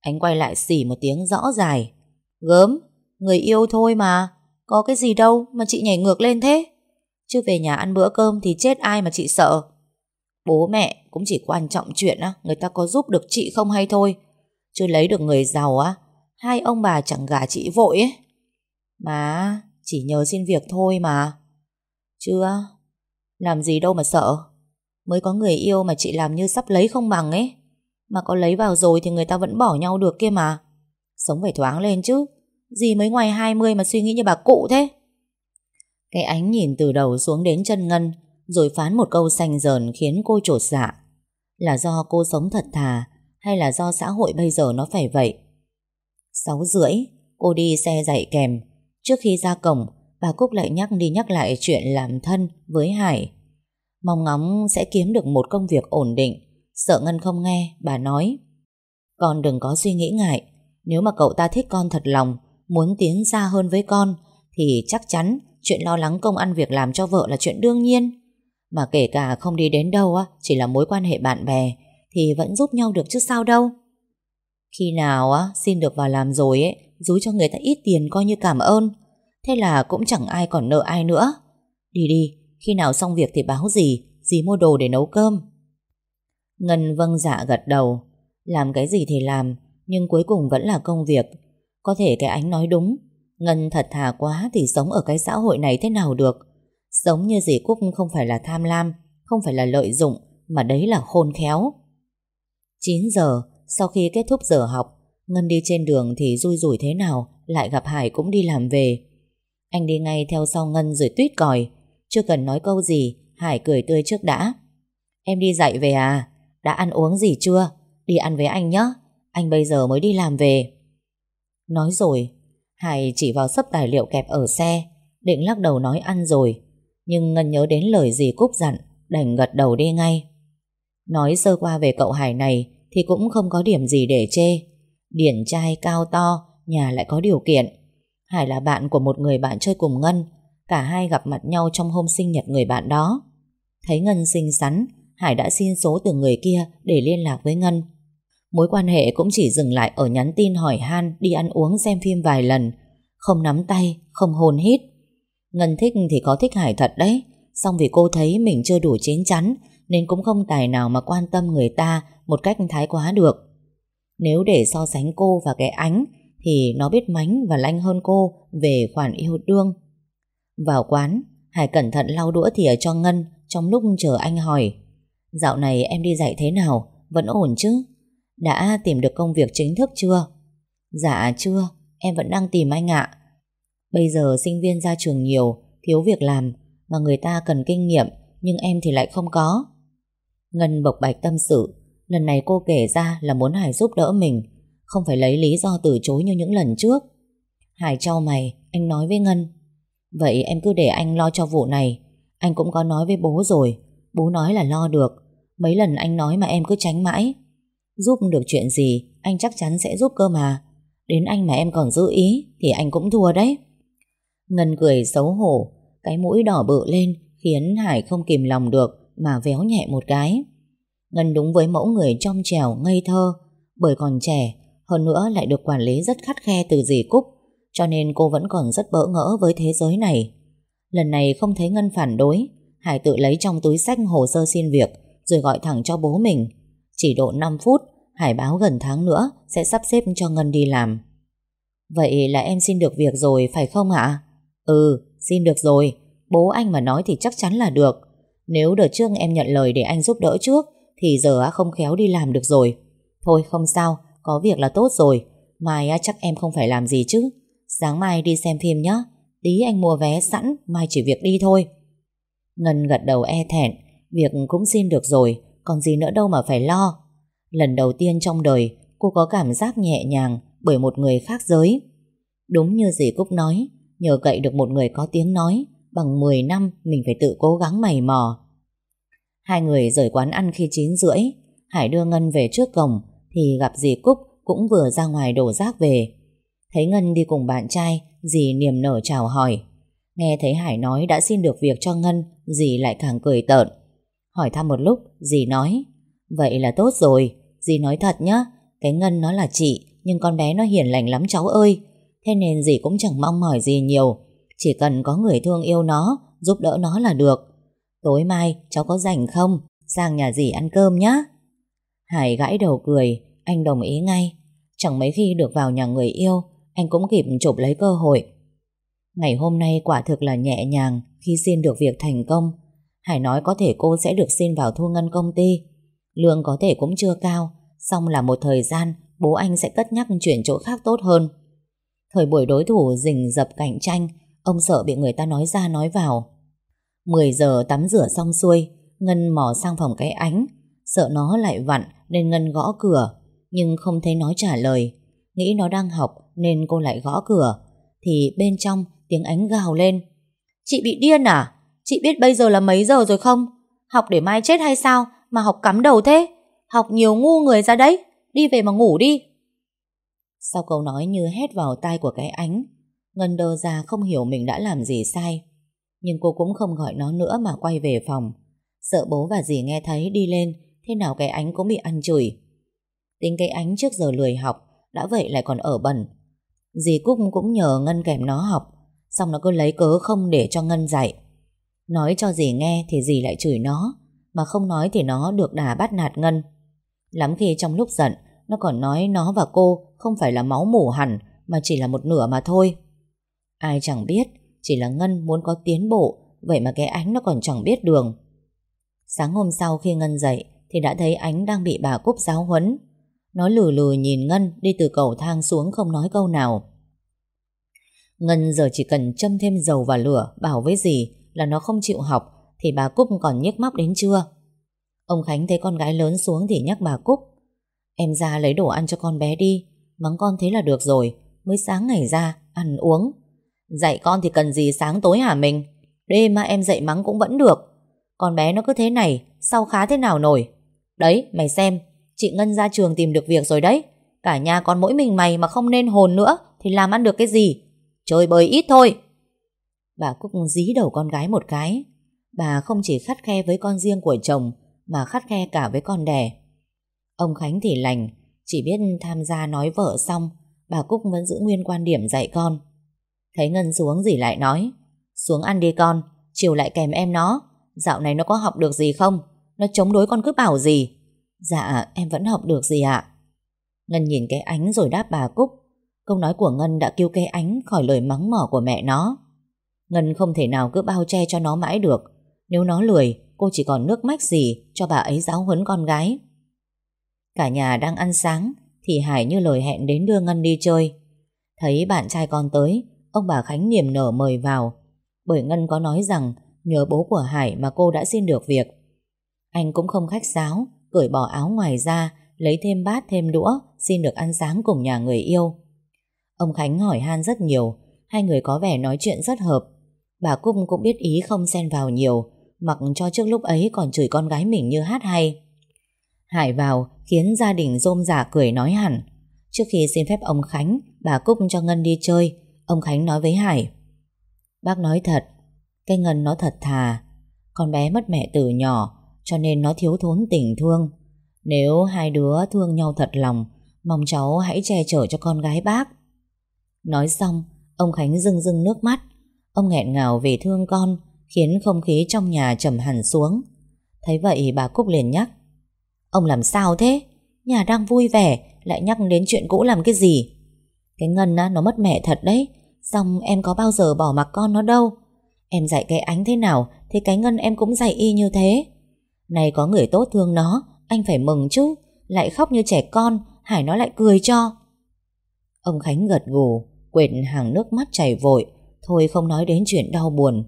Anh quay lại xỉ một tiếng rõ dài. Gớm, Người yêu thôi mà, Có cái gì đâu mà chị nhảy ngược lên thế. Chứ về nhà ăn bữa cơm thì chết ai mà chị sợ. Bố mẹ cũng chỉ quan trọng chuyện á, Người ta có giúp được chị không hay thôi. Chứ lấy được người giàu á, Hai ông bà chẳng gả chị vội ấy. Mà Chỉ nhờ xin việc thôi mà. Chưa? Làm gì đâu mà sợ. Mới có người yêu mà chị làm như sắp lấy không bằng ấy. Mà có lấy vào rồi thì người ta vẫn bỏ nhau được kia mà. Sống phải thoáng lên chứ. Gì mới ngoài 20 mà suy nghĩ như bà cụ thế? Cái ánh nhìn từ đầu xuống đến chân Ngân, Rồi phán một câu xanh dờn khiến cô trột dạ. Là do cô sống thật thà, Hay là do xã hội bây giờ nó phải vậy? Sáu rưỡi, Cô đi xe dạy kèm. Trước khi ra cổng, Bà Cúc lại nhắc đi nhắc lại chuyện làm thân với Hải. Mong ngóng sẽ kiếm được một công việc ổn định. Sợ Ngân không nghe, Bà nói. Con đừng có suy nghĩ ngại. Nếu mà cậu ta thích con thật lòng, Muốn tiến xa hơn với con, Thì chắc chắn chuyện lo lắng công ăn việc làm cho vợ là chuyện đương nhiên. Mà kể cả không đi đến đâu á, Chỉ là mối quan hệ bạn bè, Thì vẫn giúp nhau được chứ sao đâu. Khi nào á, xin được vào làm rồi ấy Rúi cho người ta ít tiền coi như cảm ơn. Thế là cũng chẳng ai còn nợ ai nữa. Đi đi khi nào xong việc thì báo gì, Dì mua đồ để nấu cơm. Ngân vâng dạ gật đầu. Làm cái gì thì làm, Nhưng cuối cùng vẫn là công việc. Có thể cái ánh nói đúng. Ngân thật thà quá thì sống ở cái xã hội này thế nào được? Sống như dì Cúc không phải là tham lam, Không phải là lợi dụng, Mà đấy là khôn khéo. 9 giờ, Sau khi kết thúc giờ học, Ngân đi trên đường thì rui rủi thế nào, Lại gặp Hải cũng đi làm về. Anh đi ngay theo sau Ngân rồi tuyết còi chưa cần nói câu gì, Hải cười tươi trước đã. Em đi dạy về à? Đã ăn uống gì chưa? Đi ăn với anh nhé Anh bây giờ mới đi làm về. Nói rồi, Hải chỉ vào sấp tài liệu kẹp ở xe, Định lắc đầu nói ăn rồi. Nhưng Ngân nhớ đến lời gì Cúc dặn, Đành gật đầu đi ngay. Nói sơ qua về cậu Hải này Thì cũng không có điểm gì để chê. Điển trai cao to, Nhà lại có điều kiện. Hải là bạn của một người bạn chơi cùng Ngân Cả hai gặp mặt nhau trong hôm sinh nhật người bạn đó. Thấy Ngân xinh xắn Hải đã xin số từ người kia Để liên lạc với Ngân. Mối quan hệ cũng chỉ dừng lại ở nhắn tin hỏi han Đi ăn uống xem phim vài lần. Không nắm tay, không hôn hít. Ngân thích thì có thích Hải thật đấy. Xong vì cô thấy mình chưa đủ chín chắn Nên cũng không tài nào mà quan tâm người ta Một cách thái quá được. Nếu để so sánh cô và cái ánh Thì nó biết mánh và lanh hơn cô Về khoản yêu đương vào quán, Hải cẩn thận lau đũa thìa cho Ngân trong lúc chờ anh hỏi. Dạo này em đi dạy thế nào? Vẫn ổn chứ? Đã tìm được công việc chính thức chưa? Dạ chưa, em vẫn đang tìm anh ạ. Bây giờ sinh viên ra trường nhiều, thiếu việc làm, mà người ta cần kinh nghiệm, nhưng em thì lại không có. Ngân bộc bạch tâm sự, lần này cô kể ra là muốn Hải giúp đỡ mình, không phải lấy lý do từ chối như những lần trước. Hải cho mày, anh nói với Ngân, Vậy em cứ để anh lo cho vụ này. Anh cũng có nói với bố rồi. Bố nói là lo được. Mấy lần anh nói mà em cứ tránh mãi. Giúp được chuyện gì, Anh chắc chắn sẽ giúp cơ mà. Đến anh mà em còn giữ ý, Thì anh cũng thua đấy. Ngân cười xấu hổ. Cái mũi đỏ bự lên, Khiến Hải không kìm lòng được, Mà véo nhẹ một cái. Ngân đúng với mẫu người trong trèo ngây thơ. Bởi còn trẻ, Hơn nữa lại được quản lý rất khắt khe từ dì Cúc. Cho nên cô vẫn còn rất bỡ ngỡ với thế giới này. Lần này không thấy Ngân phản đối, Hải tự lấy trong túi sách hồ sơ xin việc, Rồi gọi thẳng cho bố mình. Chỉ độ 5 phút, Hải báo gần tháng nữa Sẽ sắp xếp cho Ngân đi làm. Vậy là em xin được việc rồi, phải không ạ? Ừ xin được rồi. Bố anh mà nói thì chắc chắn là được. Nếu đợt trước em nhận lời để anh giúp đỡ trước, Thì giờ không khéo đi làm được rồi. Thôi không sao, Có việc là tốt rồi. Mai chắc em không phải làm gì chứ. Sáng mai đi xem phim nhé Tí anh mua vé sẵn Mai chỉ việc đi thôi Ngân gật đầu e thẹn Việc cũng xin được rồi Còn gì nữa đâu mà phải lo Lần đầu tiên trong đời cô có cảm giác nhẹ nhàng bởi một người khác giới. Đúng như dì Cúc nói, nhờ cậy được một người có tiếng nói, bằng 10 năm mình phải tự cố gắng mày mò. Hai người rời quán ăn khi 9 rưỡi, Hải đưa Ngân về trước cổng thì gặp dì Cúc cũng vừa ra ngoài đổ rác về. Thấy Ngân đi cùng bạn trai, dì niềm nở chào hỏi. Nghe thấy Hải nói đã xin được việc cho Ngân, dì lại càng cười tợn. Hỏi thăm một lúc, dì nói, vậy là tốt rồi, Dì nói thật nhá Cái Ngân nó là chị Nhưng con bé nó hiền lành lắm cháu ơi Thế nên dì cũng chẳng mong mỏi gì nhiều Chỉ cần có người thương yêu nó Giúp đỡ nó là được Tối mai cháu có rảnh không Sang nhà dì ăn cơm nhá Hải gãi đầu cười Anh đồng ý ngay Chẳng mấy khi được vào nhà người yêu anh cũng kịp chụp lấy cơ hội. Ngày hôm nay quả thực là nhẹ nhàng Khi xin được việc thành công. Hải nói có thể cô sẽ được xin vào thu ngân công ty. Lương có thể cũng chưa cao Xong là một thời gian, Bố anh sẽ cất nhắc chuyển chỗ khác tốt hơn. Thời buổi đối thủ rình dập cạnh tranh, Ông sợ bị người ta nói ra nói vào. 10 giờ tắm rửa xong xuôi, Ngân mò sang phòng cái ánh. Sợ nó lại vặn nên Ngân gõ cửa, Nhưng không thấy nó trả lời. Nghĩ nó đang học nên cô lại gõ cửa Thì bên trong tiếng ánh gào lên Chị bị điên à? Chị biết bây giờ là mấy giờ rồi không? Học để mai chết hay sao? mà học cắm đầu thế? Học nhiều ngu người ra đấy, đi về mà ngủ đi. Sau câu nói như hét vào tai của cái ánh, Ngân đơ ra không hiểu mình đã làm gì sai. Nhưng cô cũng không gọi nó nữa mà quay về phòng. Sợ bố và dì nghe thấy đi lên, thế nào cái ánh cũng bị ăn chửi. Tính cái ánh trước giờ lười học, đã vậy lại còn ở bẩn. Dì Cúc cũng nhờ Ngân kèm nó học, xong nó cứ lấy cớ không để cho Ngân dạy. Nói cho dì nghe thì dì lại chửi nó, mà không nói thì nó được đà bắt nạt Ngân. Lắm khi trong lúc giận Nó còn nói nó và cô Không phải là máu mủ hẳn Mà chỉ là một nửa mà thôi. Ai chẳng biết Chỉ là Ngân muốn có tiến bộ Vậy mà cái ánh nó còn chẳng biết đường. Sáng hôm sau khi Ngân dậy Thì đã thấy ánh đang bị bà Cúc giáo huấn. Nó lừ lừ nhìn Ngân, Đi từ cầu thang xuống không nói câu nào. Ngân giờ chỉ cần châm thêm dầu vào lửa, Bảo với gì là nó không chịu học, thì bà Cúc còn nhức móc đến chưa Ông Khánh thấy con gái lớn xuống Thì nhắc bà Cúc, Em ra lấy đồ ăn cho con bé đi, Mắng con thế là được rồi, Mới sáng ngày ra, ăn uống. Dạy con thì cần gì sáng tối hả mình? Đêm mà em dạy mắng cũng vẫn được. Con bé nó cứ thế này, Sau khá thế nào nổi? Đấy, mày xem. Chị Ngân ra trường tìm được việc rồi đấy Cả nhà còn mỗi mình mày mà không nên hồn nữa Thì làm ăn được cái gì Chơi bời ít thôi Bà Cúc dí đầu con gái một cái bà không chỉ khắt khe với con riêng của chồng mà khắt khe cả với con đẻ. Ông Khánh thì lành, chỉ biết tham gia nói vợ xong, bà Cúc vẫn giữ nguyên quan điểm dạy con. Thấy Ngân xuống gì lại nói, xuống ăn đi con, chiều lại kèm em nó, dạo này nó có học được gì không? Nó chống đối con cứ bảo gì? Dạ, em vẫn học được gì ạ? Ngân nhìn cái ánh rồi đáp bà Cúc. Câu nói của Ngân đã cứu cái ánh khỏi lời mắng mỏ của mẹ nó. Ngân không thể nào cứ bao che cho nó mãi được. Nếu nó lười, cô chỉ còn nước mách gì cho bà ấy giáo huấn con gái. Cả nhà đang ăn sáng, thì Hải như lời hẹn đến đưa Ngân đi chơi. Thấy bạn trai con tới, ông bà Khánh niềm nở mời vào. Bởi Ngân có nói rằng nhờ bố của Hải mà cô đã xin được việc. Anh cũng không khách sáo, cởi bỏ áo ngoài ra, lấy thêm bát thêm đũa, xin được ăn sáng cùng nhà người yêu. Ông Khánh hỏi han rất nhiều, hai người có vẻ nói chuyện rất hợp. Bà Cúc cũng biết ý không xen vào nhiều, Mặc cho trước lúc ấy còn chửi con gái mình như hát hay Hải vào khiến gia đình rôm rả cười nói hẳn. Trước khi xin phép ông Khánh, bà Cúc cho Ngân đi chơi, ông Khánh nói với Hải. Bác nói thật, cái Ngân nó thật thà. Con bé mất mẹ từ nhỏ, cho nên nó thiếu thốn tình thương. Nếu hai đứa thương nhau thật lòng, mong cháu hãy che chở cho con gái bác. Nói xong, ông Khánh rưng rưng nước mắt. Ông nghẹn ngào về thương con, khiến không khí trong nhà trầm hẳn xuống. Thấy vậy bà Cúc liền nhắc. Ông làm sao thế? Nhà đang vui vẻ, lại nhắc đến chuyện cũ làm cái gì? Cái Ngân á, nó mất mẹ thật đấy. Xong em có bao giờ bỏ mặc con nó đâu. Em dạy cái ánh thế nào thì cái Ngân em cũng dạy y như thế. Này có người tốt thương nó, anh phải mừng chứ. Lại khóc như trẻ con, Hải nó lại cười cho. Ông Khánh gật gù, quệt hàng nước mắt chảy vội, thôi không nói đến chuyện đau buồn.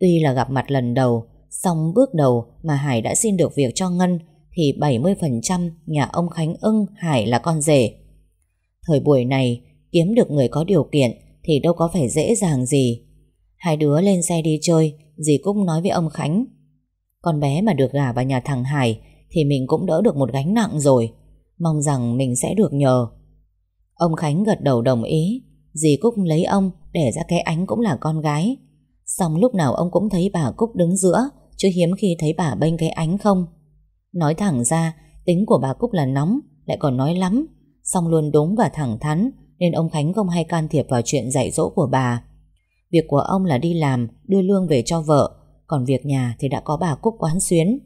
Tuy là gặp mặt lần đầu, song bước đầu mà Hải đã xin được việc cho Ngân thì 70% nhà ông Khánh ưng Hải là con rể. Thời buổi này, kiếm được người có điều kiện thì đâu có phải dễ dàng gì. Hai đứa lên xe đi chơi, dì Cúc nói với ông Khánh. Con bé mà được gả vào nhà thằng Hải thì mình cũng đỡ được một gánh nặng rồi. Mong rằng mình sẽ được nhờ. Ông Khánh gật đầu đồng ý. Dì Cúc lấy ông để ra cái ánh cũng là con gái. Xong lúc nào ông cũng thấy bà Cúc đứng giữa, chứ hiếm khi thấy bà bên cái ánh không. Nói thẳng ra, tính của bà Cúc là nóng, lại còn nói lắm, xong luôn đúng và thẳng thắn, nên ông Khánh không hay can thiệp vào chuyện dạy dỗ của bà. Việc của ông là đi làm, đưa lương về cho vợ, còn việc nhà thì đã có bà Cúc quán xuyến.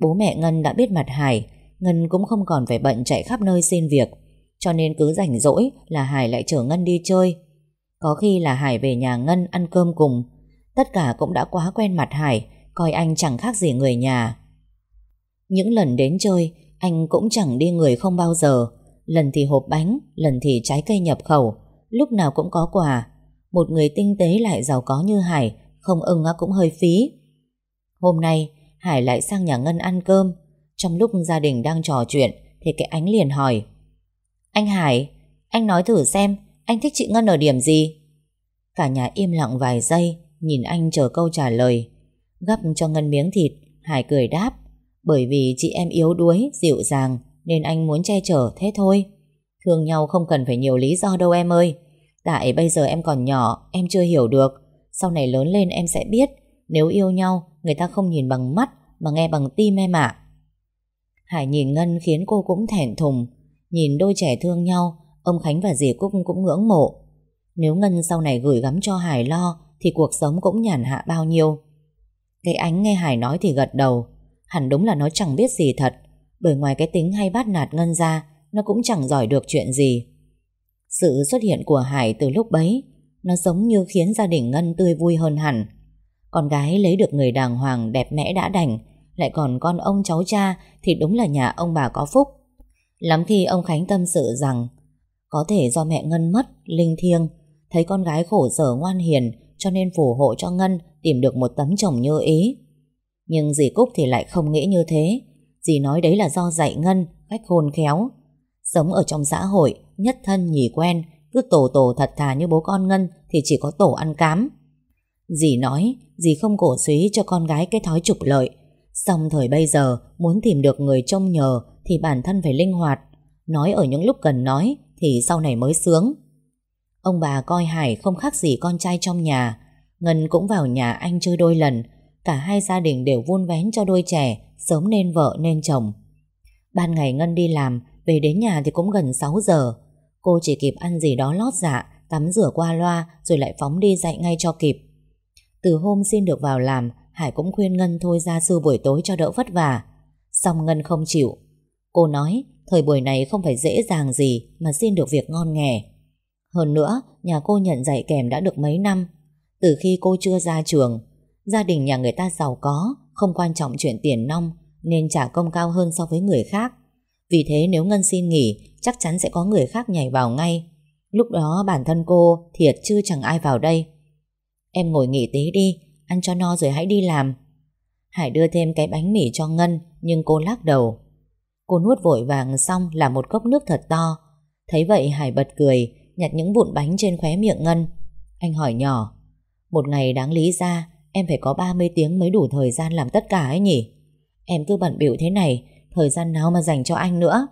Bố mẹ Ngân đã biết mặt Hải, Ngân cũng không còn phải bận chạy khắp nơi xin việc, cho nên cứ rảnh rỗi là Hải lại chở Ngân đi chơi. Có khi là Hải về nhà Ngân ăn cơm cùng, tất cả cũng đã quá quen mặt Hải, coi anh chẳng khác gì người nhà. Những lần đến chơi, anh cũng chẳng đi người không bao giờ. Lần thì hộp bánh, lần thì trái cây nhập khẩu, lúc nào cũng có quà. Một người tinh tế lại giàu có như Hải, không ưng cũng hơi phí. Hôm nay, Hải lại sang nhà Ngân ăn cơm. Trong lúc gia đình đang trò chuyện, thì cái ánh liền hỏi. Anh Hải, anh nói thử xem, anh thích chị Ngân ở điểm gì? Cả nhà im lặng vài giây, nhìn anh chờ câu trả lời. Gắp cho Ngân miếng thịt, Hải cười đáp. Bởi vì chị em yếu đuối, dịu dàng Nên anh muốn che chở thế thôi Thương nhau không cần phải nhiều lý do đâu em ơi Tại bây giờ em còn nhỏ Em chưa hiểu được sau này lớn lên em sẽ biết, Nếu yêu nhau, người ta không nhìn bằng mắt Mà nghe bằng tim em ạ. Hải nhìn Ngân khiến cô cũng thẹn thùng. Nhìn đôi trẻ thương nhau, Ông Khánh và dì Cúc cũng ngưỡng mộ. Nếu Ngân sau này gửi gắm cho Hải lo, Thì cuộc sống cũng nhàn hạ bao nhiêu. Cái ánh nghe Hải nói thì gật đầu. Hẳn đúng là nó chẳng biết gì thật, Bởi ngoài cái tính hay bắt nạt Ngân ra, Nó cũng chẳng giỏi được chuyện gì. Sự xuất hiện của Hải từ lúc bấy nó giống như khiến gia đình Ngân tươi vui hơn hẳn. Con gái lấy được người đàng hoàng đẹp mẽ đã đành, Lại còn con ông cháu cha Thì đúng là nhà ông bà có phúc. Lắm khi ông Khánh tâm sự rằng, Có thể do mẹ Ngân mất, Linh thiêng, Thấy con gái khổ sở ngoan hiền, Cho nên phù hộ cho Ngân, Tìm được một tấm chồng như ý. Nhưng dì Cúc thì lại không nghĩ như thế. Dì nói đấy là do dạy Ngân, Cách khôn khéo. Sống ở trong xã hội, Nhất thân nhì quen cứ tổ tổ thật thà như bố con Ngân Thì chỉ có tổ ăn cám. Dì nói, Dì không cổ suý cho con gái cái thói trục lợi. Xong thời bây giờ, Muốn tìm được người trông nhờ Thì bản thân phải linh hoạt. Nói ở những lúc cần nói Thì sau này mới sướng. Ông bà coi Hải không khác gì con trai trong nhà. Ngân cũng vào nhà anh chơi đôi lần. Cả hai gia đình đều vun vén cho đôi trẻ, Sớm nên vợ nên chồng. Ban ngày Ngân đi làm, Về đến nhà thì cũng gần 6 giờ. Cô chỉ kịp ăn gì đó lót dạ Tắm rửa qua loa Rồi lại phóng đi dạy ngay cho kịp. Từ hôm xin được vào làm Hải cũng khuyên Ngân thôi ra sư buổi tối cho đỡ vất vả. Xong Ngân không chịu. Cô nói Thời buổi này không phải dễ dàng gì Mà xin được việc ngon nghề Hơn nữa Nhà cô nhận dạy kèm đã được mấy năm. Từ khi cô chưa ra trường Gia đình nhà người ta giàu có, không quan trọng chuyện tiền nong, nên trả công cao hơn so với người khác. Vì thế nếu Ngân xin nghỉ, chắc chắn sẽ có người khác nhảy vào ngay. Lúc đó bản thân cô thiệt chưa chẳng ai vào đây. Em ngồi nghỉ tí đi, ăn cho no rồi hãy đi làm. Hải đưa thêm cái bánh mì cho Ngân, nhưng cô lắc đầu. Cô nuốt vội vàng xong là một cốc nước thật to. Thấy vậy Hải bật cười, nhặt những vụn bánh trên khóe miệng Ngân. Anh hỏi nhỏ, một ngày đáng lý ra Em phải có 30 tiếng mới đủ thời gian làm tất cả ấy nhỉ Em cứ bận biểu thế này Thời gian nào mà dành cho anh nữa.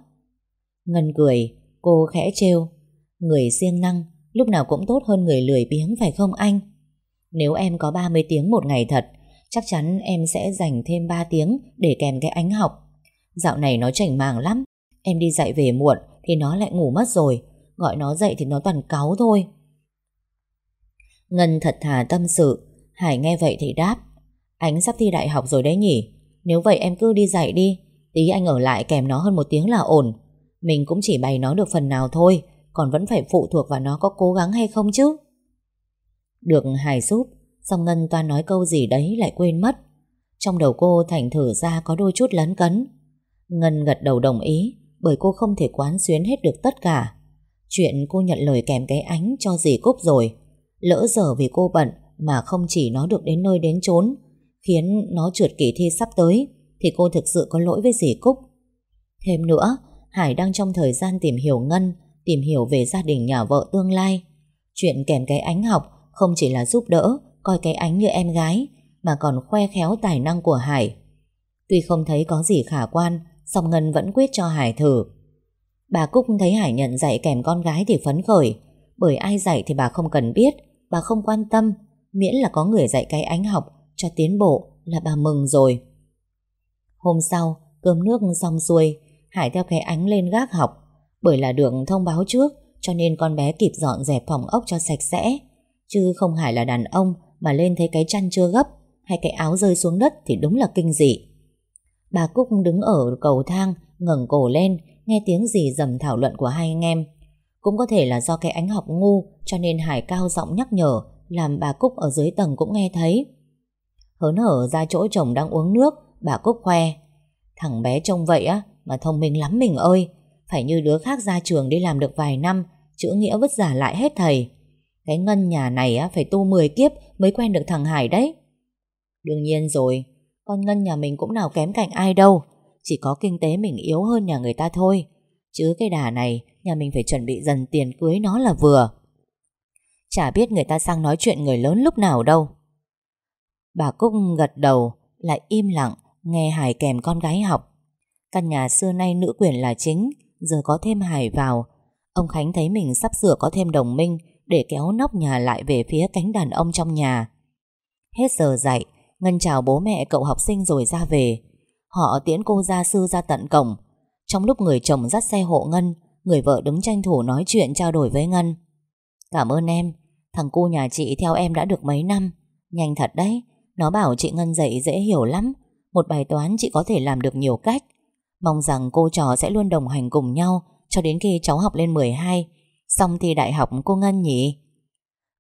Ngân cười, Cô khẽ trêu. Người siêng năng, Lúc nào cũng tốt hơn người lười biếng, phải không anh? Nếu em có 30 tiếng một ngày thật, Chắc chắn em sẽ dành thêm 3 tiếng Để kèm cái ánh học. Dạo này nó chảnh màng lắm. Em đi dạy về muộn Thì nó lại ngủ mất rồi. Gọi nó dậy thì nó toàn cáu thôi. Ngân thật thà tâm sự. Hải nghe vậy thì đáp. Ánh sắp thi đại học rồi đấy nhỉ? Nếu vậy em cứ đi dạy đi. Tí anh ở lại kèm nó hơn một tiếng là ổn. Mình cũng chỉ bày nó được phần nào thôi, Còn vẫn phải phụ thuộc vào nó có cố gắng hay không chứ. Được hài giúp Xong Ngân toan nói câu gì đấy lại quên mất. Trong đầu cô thành thử ra có đôi chút lấn cấn. Ngân gật đầu đồng ý, Bởi cô không thể quán xuyến hết được tất cả. Chuyện cô nhận lời kèm cái ánh cho dì Cúc rồi. Lỡ giờ vì cô bận Mà không chỉ nó được đến nơi đến chốn, Khiến nó trượt kỳ thi sắp tới. Thì cô thực sự có lỗi với dì Cúc. Thêm nữa, Hải đang trong thời gian tìm hiểu Ngân, Tìm hiểu về gia đình nhà vợ tương lai. Chuyện kèm cái ánh học Không chỉ là giúp đỡ, Coi cái ánh như em gái, Mà còn khoe khéo tài năng của Hải. Tuy không thấy có gì khả quan, song Ngân vẫn quyết cho Hải thử. Bà Cúc thấy Hải nhận dạy kèm con gái thì phấn khởi. Bởi ai dạy thì bà không cần biết, Bà không quan tâm. Miễn là có người dạy cái ánh học Cho tiến bộ là bà mừng rồi. Hôm sau, Cơm nước xong xuôi, Hải theo cái ánh lên gác học Bởi là được thông báo trước, Cho nên con bé kịp dọn dẹp phòng ốc cho sạch sẽ Chứ không Hải là đàn ông Mà lên thấy cái chăn chưa gấp, Hay cái áo rơi xuống đất thì đúng là kinh dị Bà Cúc đứng ở cầu thang, ngẩng cổ lên, nghe tiếng gì dầm thảo luận của hai anh em. Cũng có thể là do cái ánh học ngu, cho nên Hải cao giọng nhắc nhở, làm bà Cúc ở dưới tầng cũng nghe thấy. Hớn hở ra chỗ chồng đang uống nước bà Cúc khoe. Thằng bé trông vậy á mà thông minh lắm mình ơi. Phải như đứa khác ra trường đi làm được vài năm chữ nghĩa vứt giả lại hết thầy. Cái ngân nhà này á phải tu 10 kiếp mới quen được thằng Hải đấy. Đương nhiên rồi, con Ngân nhà mình cũng nào kém cạnh ai đâu. Chỉ có kinh tế mình yếu hơn nhà người ta thôi Chứ cái đà này Nhà mình phải chuẩn bị dần tiền cưới nó là vừa Chả biết người ta sang nói chuyện người lớn lúc nào đâu Bà Cúc gật đầu Lại im lặng Nghe Hải kèm con gái học. Căn nhà xưa nay nữ quyền là chính, Giờ có thêm Hải vào. Ông Khánh thấy mình sắp sửa có thêm đồng minh Để kéo nóc nhà lại về phía cánh đàn ông trong nhà. Hết giờ dạy, Ngân chào bố mẹ cậu học sinh rồi ra về. Họ tiễn cô gia sư ra tận cổng. Trong lúc người chồng dắt xe hộ Ngân, Người vợ đứng tranh thủ nói chuyện trao đổi với Ngân. Cảm ơn em, Thằng cu nhà chị theo em đã được mấy năm. Nhanh thật đấy, Nó bảo chị Ngân dạy dễ hiểu lắm. Một bài toán chị có thể làm được nhiều cách Mong rằng cô trò sẽ luôn đồng hành cùng nhau Cho đến khi cháu học lên 12 Xong thì đại học cô Ngân nhỉ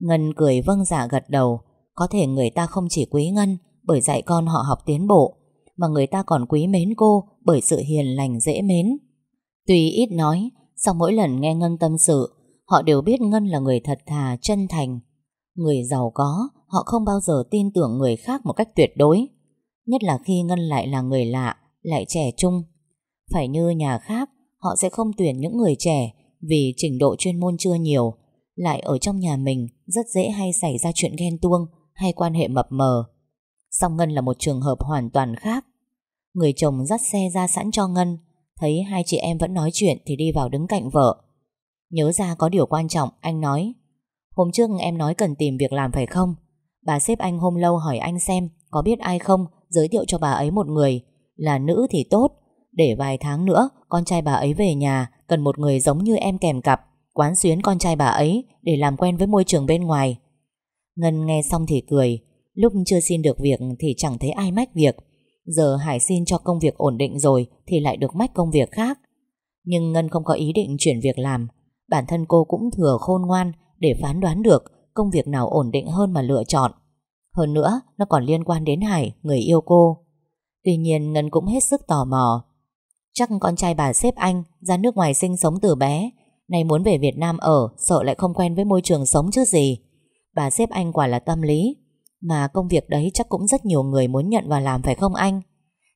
Ngân cười vâng giả dạ gật đầu Có thể người ta không chỉ quý Ngân Bởi dạy con họ học tiến bộ mà người ta còn quý mến cô bởi sự hiền lành dễ mến. Tuy ít nói, sau mỗi lần nghe Ngân tâm sự, họ đều biết Ngân là người thật thà, chân thành. Người giàu có, họ không bao giờ tin tưởng người khác một cách tuyệt đối. Nhất là khi Ngân lại là người lạ, lại trẻ trung. Phải như nhà khác, họ sẽ không tuyển những người trẻ vì trình độ chuyên môn chưa nhiều. Lại ở trong nhà mình rất dễ hay xảy ra chuyện ghen tuông hay quan hệ mập mờ. Song Ngân là một trường hợp hoàn toàn khác. Người chồng dắt xe ra sẵn cho Ngân Thấy hai chị em vẫn nói chuyện Thì đi vào đứng cạnh vợ Nhớ ra có điều quan trọng Anh nói Hôm trước em nói cần tìm việc làm phải không Bà xếp anh hôm lâu hỏi anh xem Có biết ai không Giới thiệu cho bà ấy một người. Là nữ thì tốt. Để vài tháng nữa, Con trai bà ấy về nhà, Cần một người giống như em kèm cặp, Quán xuyến con trai bà ấy Để làm quen với môi trường bên ngoài. Ngân nghe xong thì cười. Lúc chưa xin được việc thì chẳng thấy ai mách việc. Giờ Hải xin cho công việc ổn định rồi Thì lại được mách công việc khác. Nhưng Ngân không có ý định chuyển việc làm. Bản thân cô cũng thừa khôn ngoan Để phán đoán được Công việc nào ổn định hơn mà lựa chọn. Hơn nữa nó còn liên quan đến Hải Người yêu cô Tuy nhiên Ngân cũng hết sức tò mò Chắc con trai bà xếp anh Ra nước ngoài sinh sống từ bé Nay muốn về Việt Nam ở Sợ lại không quen với môi trường sống chứ gì Bà xếp anh quả là tâm lý mà công việc đấy chắc cũng rất nhiều người muốn nhận và làm phải không anh?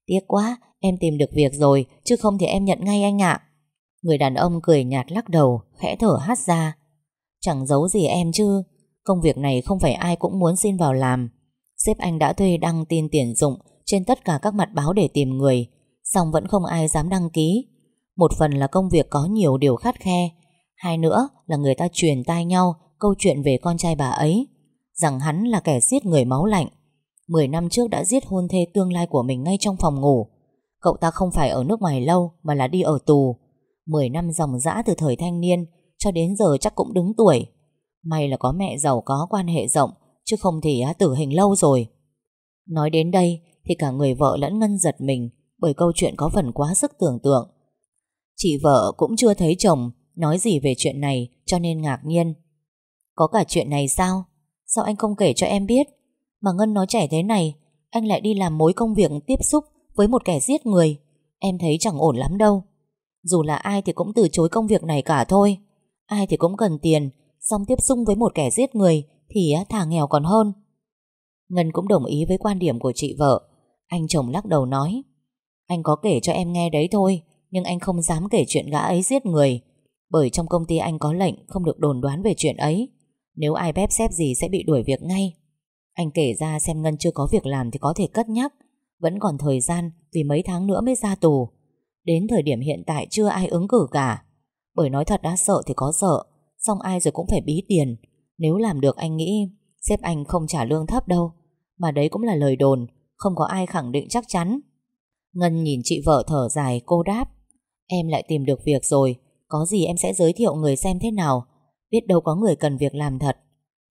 Tiếc quá, em tìm được việc rồi, chứ không thì em nhận ngay anh ạ. Người đàn ông cười nhạt lắc đầu, khẽ thở hát ra. Chẳng giấu gì em chứ, công việc này không phải ai cũng muốn xin vào làm. Sếp anh đã thuê đăng tin tuyển dụng trên tất cả các mặt báo để tìm người. song vẫn không ai dám đăng ký Một phần là công việc có nhiều điều khắt khe, Hai nữa là người ta truyền tai nhau Câu chuyện về con trai bà ấy, Rằng hắn là kẻ giết người máu lạnh Mười năm trước đã giết hôn thê tương lai của mình ngay trong phòng ngủ Cậu ta không phải ở nước ngoài lâu Mà là đi ở tù Mười năm dòng dã từ thời thanh niên Cho đến giờ chắc cũng đứng tuổi May là có mẹ giàu có quan hệ rộng, Chứ không thì tử hình lâu rồi. Nói đến đây Thì cả người vợ lẫn Ngân giật mình Bởi câu chuyện có phần quá sức tưởng tượng. Chị vợ cũng chưa thấy chồng Nói gì về chuyện này Cho nên ngạc nhiên. Có cả chuyện này sao? Sao anh không kể cho em biết? Mà Ngân nói trẻ thế này, Anh lại đi làm mối công việc tiếp xúc Với một kẻ giết người. Em thấy chẳng ổn lắm đâu. Dù là ai thì cũng từ chối công việc này cả thôi. Ai thì cũng cần tiền Xong tiếp xúc với một kẻ giết người, Thì thà nghèo còn hơn. Ngân cũng đồng ý với quan điểm của chị vợ. Anh chồng lắc đầu nói, Anh có kể cho em nghe đấy thôi, Nhưng anh không dám kể chuyện gã ấy giết người, Bởi trong công ty anh có lệnh Không được đồn đoán về chuyện ấy. Nếu ai bép xếp gì sẽ bị đuổi việc ngay. Anh kể ra xem Ngân chưa có việc làm Thì có thể cất nhắc, Vẫn còn thời gian vì mấy tháng nữa mới ra tù. Đến thời điểm hiện tại chưa ai ứng cử cả. Bởi nói thật đã sợ thì có sợ Xong ai rồi cũng phải bí tiền. Nếu làm được anh nghĩ, Sếp anh không trả lương thấp đâu. Mà đấy cũng là lời đồn, Không có ai khẳng định chắc chắn. Ngân nhìn chị vợ thở dài, cô đáp. Em lại tìm được việc rồi, Có gì em sẽ giới thiệu người xem thế nào. Biết đâu có người cần việc làm thật.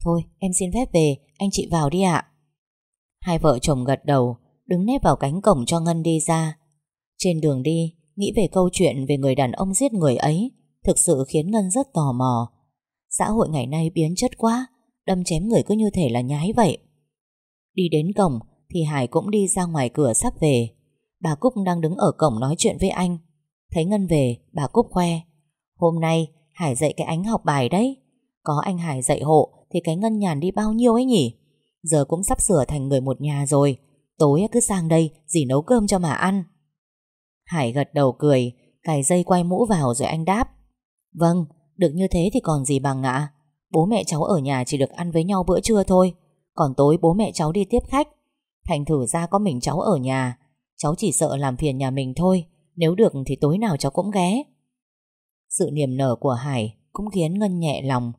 Thôi, em xin phép về, Anh chị vào đi ạ. Hai vợ chồng gật đầu, Đứng nép vào cánh cổng cho Ngân đi ra. Trên đường đi, Nghĩ về câu chuyện về người đàn ông giết người ấy, Thực sự khiến Ngân rất tò mò. Xã hội ngày nay biến chất quá, Đâm chém người cứ như thể là nhái vậy. Đi đến cổng, Thì Hải cũng đi ra ngoài cửa sắp về. Bà Cúc đang đứng ở cổng nói chuyện với anh. Thấy Ngân về, Bà Cúc khoe. Hôm nay, Hải dạy cái ánh học bài đấy. Có anh Hải dạy hộ, Thì cái Ngân nhàn đi bao nhiêu ấy nhỉ? Giờ cũng sắp sửa thành người một nhà rồi. Tối cứ sang đây, Dì nấu cơm cho mà ăn. Hải gật đầu cười, Cài dây quay mũ vào rồi anh đáp. Vâng được như thế thì còn gì bằng ạ? Bố mẹ cháu ở nhà chỉ được ăn với nhau bữa trưa thôi. Còn tối bố mẹ cháu đi tiếp khách. Thành thử ra có mình cháu ở nhà. Cháu chỉ sợ làm phiền nhà mình thôi. Nếu được thì tối nào cháu cũng ghé. Sự niềm nở của Hải Cũng khiến Ngân nhẹ lòng,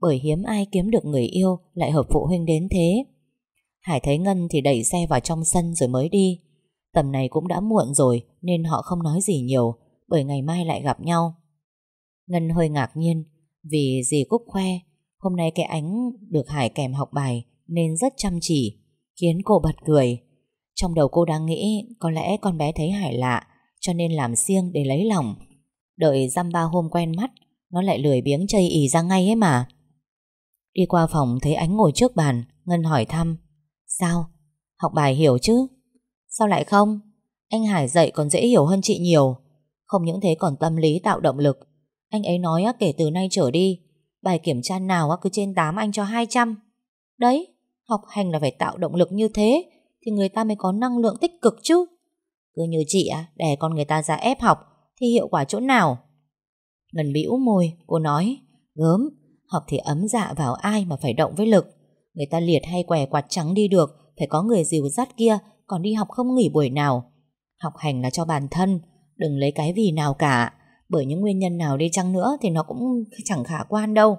Bởi hiếm ai kiếm được người yêu Lại hợp phụ huynh đến thế. Hải thấy Ngân thì đẩy xe vào trong sân rồi mới đi. Tầm này cũng đã muộn rồi Nên họ không nói gì nhiều, Bởi ngày mai lại gặp nhau. Ngân hơi ngạc nhiên, Vì dì Cúc khoe, Hôm nay cái ánh được Hải kèm học bài Nên rất chăm chỉ, Khiến cô bật cười Trong đầu cô đang nghĩ Có lẽ con bé thấy Hải lạ, Cho nên làm siêng để lấy lòng Đợi dăm ba hôm quen mắt, Nó lại lười biếng chây ì ra ngay ấy mà Đi qua phòng thấy ánh ngồi trước bàn, Ngân hỏi thăm, Sao? Học bài hiểu chứ? Sao lại không? Anh Hải dạy còn dễ hiểu hơn chị nhiều Không những thế còn tâm lý tạo động lực anh ấy nói kể từ nay trở đi, Bài kiểm tra nào cứ trên 8 anh cho 200 Đấy, Học hành là phải tạo động lực như thế Thì người ta mới có năng lượng tích cực chứ. Cứ như chị à Để con người ta ra ép học Thì hiệu quả chỗ nào? Ngân bĩu môi, Cô nói, Gớm, Học thì ấm dạ vào ai mà phải động với lực. Người ta liệt hay què quạt trắng đi được, Phải có người dìu dắt kia, Còn đi học không nghỉ buổi nào. Học hành là cho bản thân, Đừng lấy cái vì nào cả. Bởi những nguyên nhân nào đi chăng nữa Thì nó cũng chẳng khả quan đâu.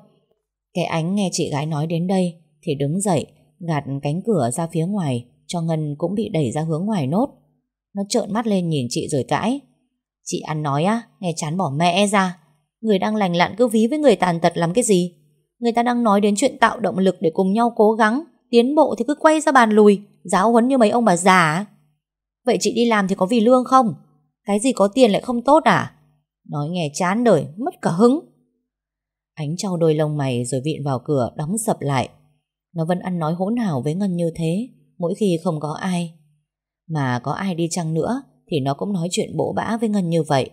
Cái ánh nghe chị gái nói đến đây Thì đứng dậy, Gạt cánh cửa ra phía ngoài, Cho Ngân cũng bị đẩy ra hướng ngoài nốt. Nó trợn mắt lên nhìn chị rồi cãi. Chị ăn nói á, Nghe chán bỏ mẹ ra. Người đang lành lặn cứ ví với người tàn tật làm cái gì? Người ta đang nói đến chuyện tạo động lực Để cùng nhau cố gắng, Tiến bộ thì cứ quay ra bàn lùi, Giáo huấn như mấy ông bà già Vậy chị đi làm thì có vì lương không? Cái gì có tiền lại không tốt à? Nói nghe chán đời, Mất cả hứng. Ánh trao đôi lông mày rồi vịn vào cửa, Đóng sập lại. Nó vẫn ăn nói hỗn hào với Ngân như thế, Mỗi khi không có ai. Mà có ai đi chăng nữa Thì nó cũng nói chuyện bỗ bã với Ngân như vậy.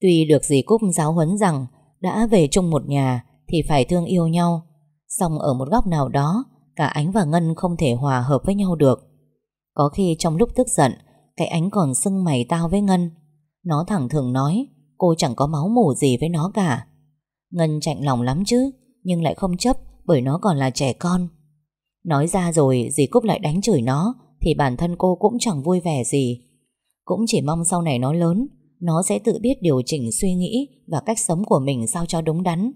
Tuy được dì Cúc giáo huấn rằng Đã về chung một nhà Thì phải thương yêu nhau Xong ở một góc nào đó, Cả Ánh và Ngân không thể hòa hợp với nhau được. Có khi trong lúc tức giận, Cái Ánh còn sưng mày tao với Ngân. Nó thẳng thường nói Cô chẳng có máu mủ gì với nó cả. Ngân chạnh lòng lắm chứ, Nhưng lại không chấp, bởi nó còn là trẻ con. Nói ra rồi, dì Cúc lại đánh chửi nó, Thì bản thân cô cũng chẳng vui vẻ gì. Cũng chỉ mong sau này nó lớn, Nó sẽ tự biết điều chỉnh suy nghĩ Và cách sống của mình sao cho đúng đắn.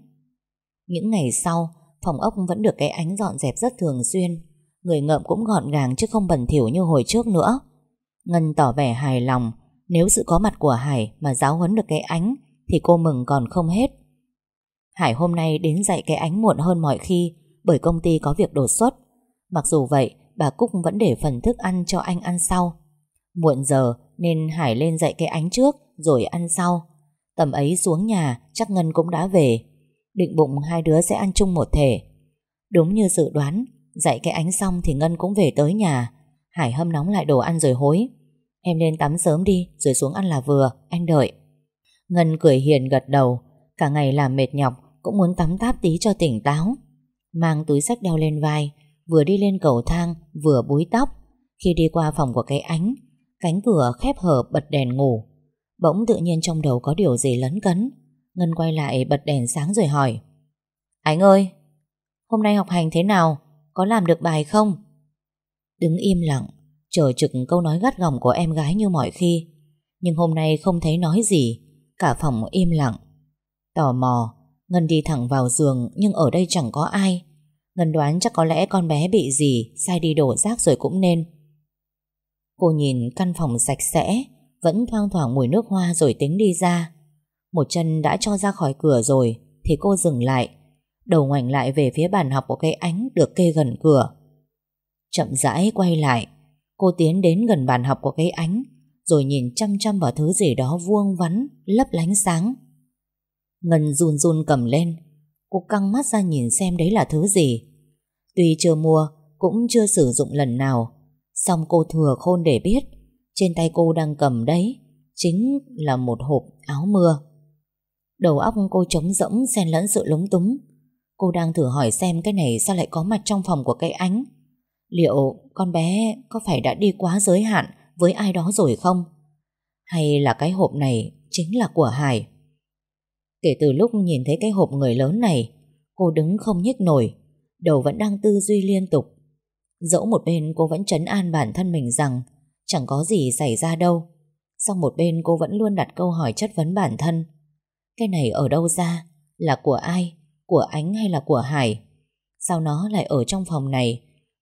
Những ngày sau, Phòng ốc vẫn được cái ánh dọn dẹp rất thường xuyên. Người ngợm cũng gọn gàng Chứ không bẩn thỉu như hồi trước nữa. Ngân tỏ vẻ hài lòng nếu sự có mặt của Hải mà giáo huấn được cái ánh, Thì cô mừng còn không hết. Hải hôm nay đến dạy cái ánh muộn hơn mọi khi, Bởi công ty có việc đột xuất. Mặc dù vậy, Bà Cúc vẫn để phần thức ăn cho anh ăn sau. Muộn giờ nên Hải lên dạy cái ánh trước, Rồi ăn sau. Tầm ấy xuống nhà, chắc Ngân cũng đã về. Định bụng hai đứa sẽ ăn chung một thể. Đúng như dự đoán, Dạy cái ánh xong thì Ngân cũng về tới nhà. Hải hâm nóng lại đồ ăn rồi hối. Em lên tắm sớm đi, Rồi xuống ăn là vừa, Anh đợi. Ngân cười hiền gật đầu, Cả ngày làm mệt nhọc, Cũng muốn tắm táp tí cho tỉnh táo. Mang túi sách đeo lên vai, Vừa đi lên cầu thang, Vừa búi tóc. Khi đi qua phòng của cái ánh, Cánh cửa khép hở bật đèn ngủ. Bỗng tự nhiên trong đầu có điều gì lấn cấn. Ngân quay lại bật đèn sáng rồi hỏi, Ánh ơi, Hôm nay học hành thế nào? Có làm được bài không? Đứng im lặng Chờ trực câu nói gắt gỏng của em gái như mọi khi. Nhưng hôm nay không thấy nói gì, Cả phòng im lặng. Tò mò, Ngân đi thẳng vào giường, Nhưng ở đây chẳng có ai. Ngân đoán chắc có lẽ con bé bị gì, Sai đi đổ rác rồi cũng nên. Cô nhìn căn phòng sạch sẽ, Vẫn thoang thoảng mùi nước hoa rồi tính đi ra. Một chân đã cho ra khỏi cửa rồi, Thì cô dừng lại. Đầu ngoảnh lại về phía bàn học của cây ánh Được kê gần cửa. Chậm rãi quay lại. Cô tiến đến gần bàn học của cây ánh, Rồi nhìn chăm chăm vào thứ gì đó vuông vắn, Lấp lánh sáng. Ngân run run cầm lên, Cô căng mắt ra nhìn xem đấy là thứ gì. Tuy chưa mua, Cũng chưa sử dụng lần nào Xong cô thừa khôn để biết, Trên tay cô đang cầm đấy, Chính là một hộp áo mưa. Đầu óc cô trống rỗng, xen lẫn sự lúng túng. Cô đang thử hỏi xem cái này sao lại có mặt trong phòng của cây ánh. Liệu con bé có phải đã đi quá giới hạn với ai đó rồi không? Hay là cái hộp này chính là của Hải? Kể từ lúc nhìn thấy cái hộp người lớn này, cô đứng không nhích nổi, đầu vẫn đang tư duy liên tục. Dẫu một bên cô vẫn trấn an bản thân mình rằng chẳng có gì xảy ra đâu. song một bên cô vẫn luôn đặt câu hỏi chất vấn bản thân. Cái này ở đâu ra? Là của ai? Của Ánh hay là của Hải? Sao nó lại ở trong phòng này?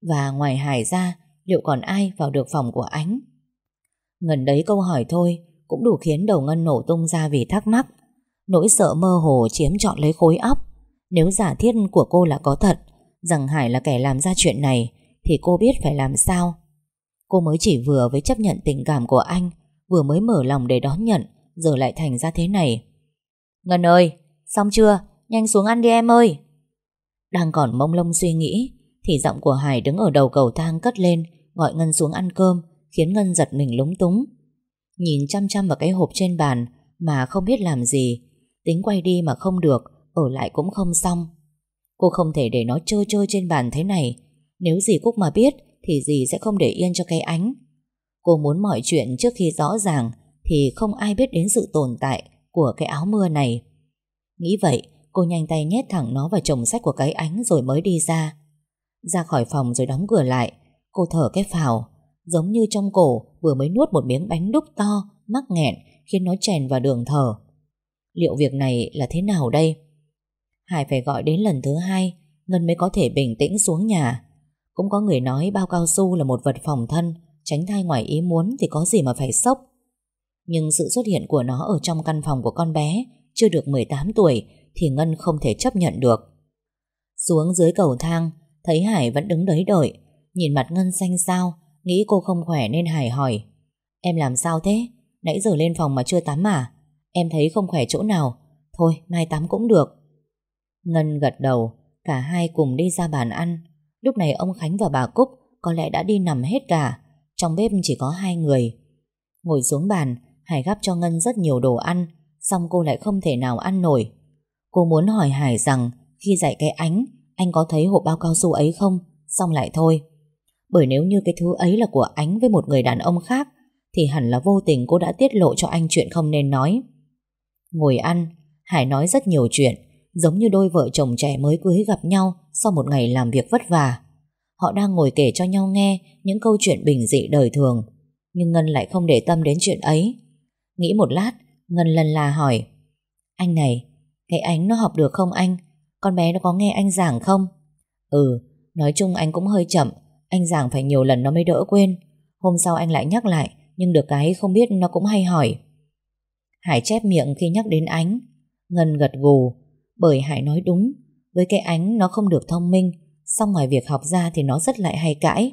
Và ngoài Hải ra, liệu còn ai vào được phòng của Ánh? Ngần đấy câu hỏi thôi cũng đủ khiến đầu Ngân nổ tung ra vì thắc mắc. Nỗi sợ mơ hồ chiếm trọn lấy khối óc. Nếu giả thiết của cô là có thật, rằng Hải là kẻ làm ra chuyện này, thì cô biết phải làm sao. Cô mới chỉ vừa với chấp nhận tình cảm của anh, vừa mới mở lòng để đón nhận, giờ lại thành ra thế này. Ngân ơi, xong chưa? Nhanh xuống ăn đi em ơi. Đang còn mông lung suy nghĩ, thì giọng của Hải đứng ở đầu cầu thang cất lên, gọi Ngân xuống ăn cơm, khiến Ngân giật mình lúng túng. Nhìn chăm chăm vào cái hộp trên bàn mà không biết làm gì, tính quay đi mà không được, ở lại cũng không xong. Cô không thể để nó chơi chơi trên bàn thế này, nếu dì Cúc mà biết thì dì sẽ không để yên cho cái ánh. Cô muốn mọi chuyện trước khi rõ ràng thì không ai biết đến sự tồn tại của cái áo mưa này. Nghĩ vậy, cô nhanh tay nhét thẳng nó vào chồng sách của cái ánh rồi mới đi ra. Ra khỏi phòng rồi đóng cửa lại, cô thở cái phào, giống như trong cổ vừa mới nuốt một miếng bánh đúc to, mắc nghẹn khiến nó chèn vào đường thở. Liệu việc này là thế nào đây? Hải phải gọi đến lần thứ hai, Ngân mới có thể bình tĩnh xuống nhà. Cũng có người nói bao cao su là một vật phòng thân, tránh thai ngoài ý muốn thì có gì mà phải sốc. Nhưng sự xuất hiện của nó ở trong căn phòng của con bé chưa được 18 tuổi thì Ngân không thể chấp nhận được. Xuống dưới cầu thang, thấy Hải vẫn đứng đấy đợi, nhìn mặt Ngân xanh xao, nghĩ cô không khỏe nên Hải hỏi. Em làm sao thế? Nãy giờ lên phòng mà chưa tắm à? Em thấy không khỏe chỗ nào. Thôi, mai tắm cũng được. Ngân gật đầu, cả hai cùng đi ra bàn ăn. Lúc này ông Khánh và bà Cúc có lẽ đã đi nằm hết cả. Trong bếp chỉ có hai người. Ngồi xuống bàn, Hải gắp cho Ngân rất nhiều đồ ăn, xong cô lại không thể nào ăn nổi. Cô muốn hỏi Hải rằng khi dạy cái ánh, anh có thấy hộp bao cao su ấy không? Xong lại thôi. Bởi nếu như cái thứ ấy là của ánh với một người đàn ông khác, thì hẳn là vô tình cô đã tiết lộ cho anh chuyện không nên nói. Ngồi ăn, Hải nói rất nhiều chuyện, giống như đôi vợ chồng trẻ mới cưới gặp nhau sau một ngày làm việc vất vả. Họ đang ngồi kể cho nhau nghe những câu chuyện bình dị đời thường. Nhưng Ngân lại không để tâm đến chuyện ấy Nghĩ một lát Ngân lần là hỏi Anh này, cái ánh nó học được không anh? Con bé nó có nghe anh giảng không? Ừ, nói chung anh cũng hơi chậm. Anh giảng phải nhiều lần nó mới đỡ quên. Hôm sau anh lại nhắc lại Nhưng được cái không biết nó cũng hay hỏi. Hải chép miệng khi nhắc đến ánh. Ngân gật gù Bởi Hải nói đúng. Với cái ánh nó không được thông minh Xong ngoài việc học ra thì nó rất lại hay cãi.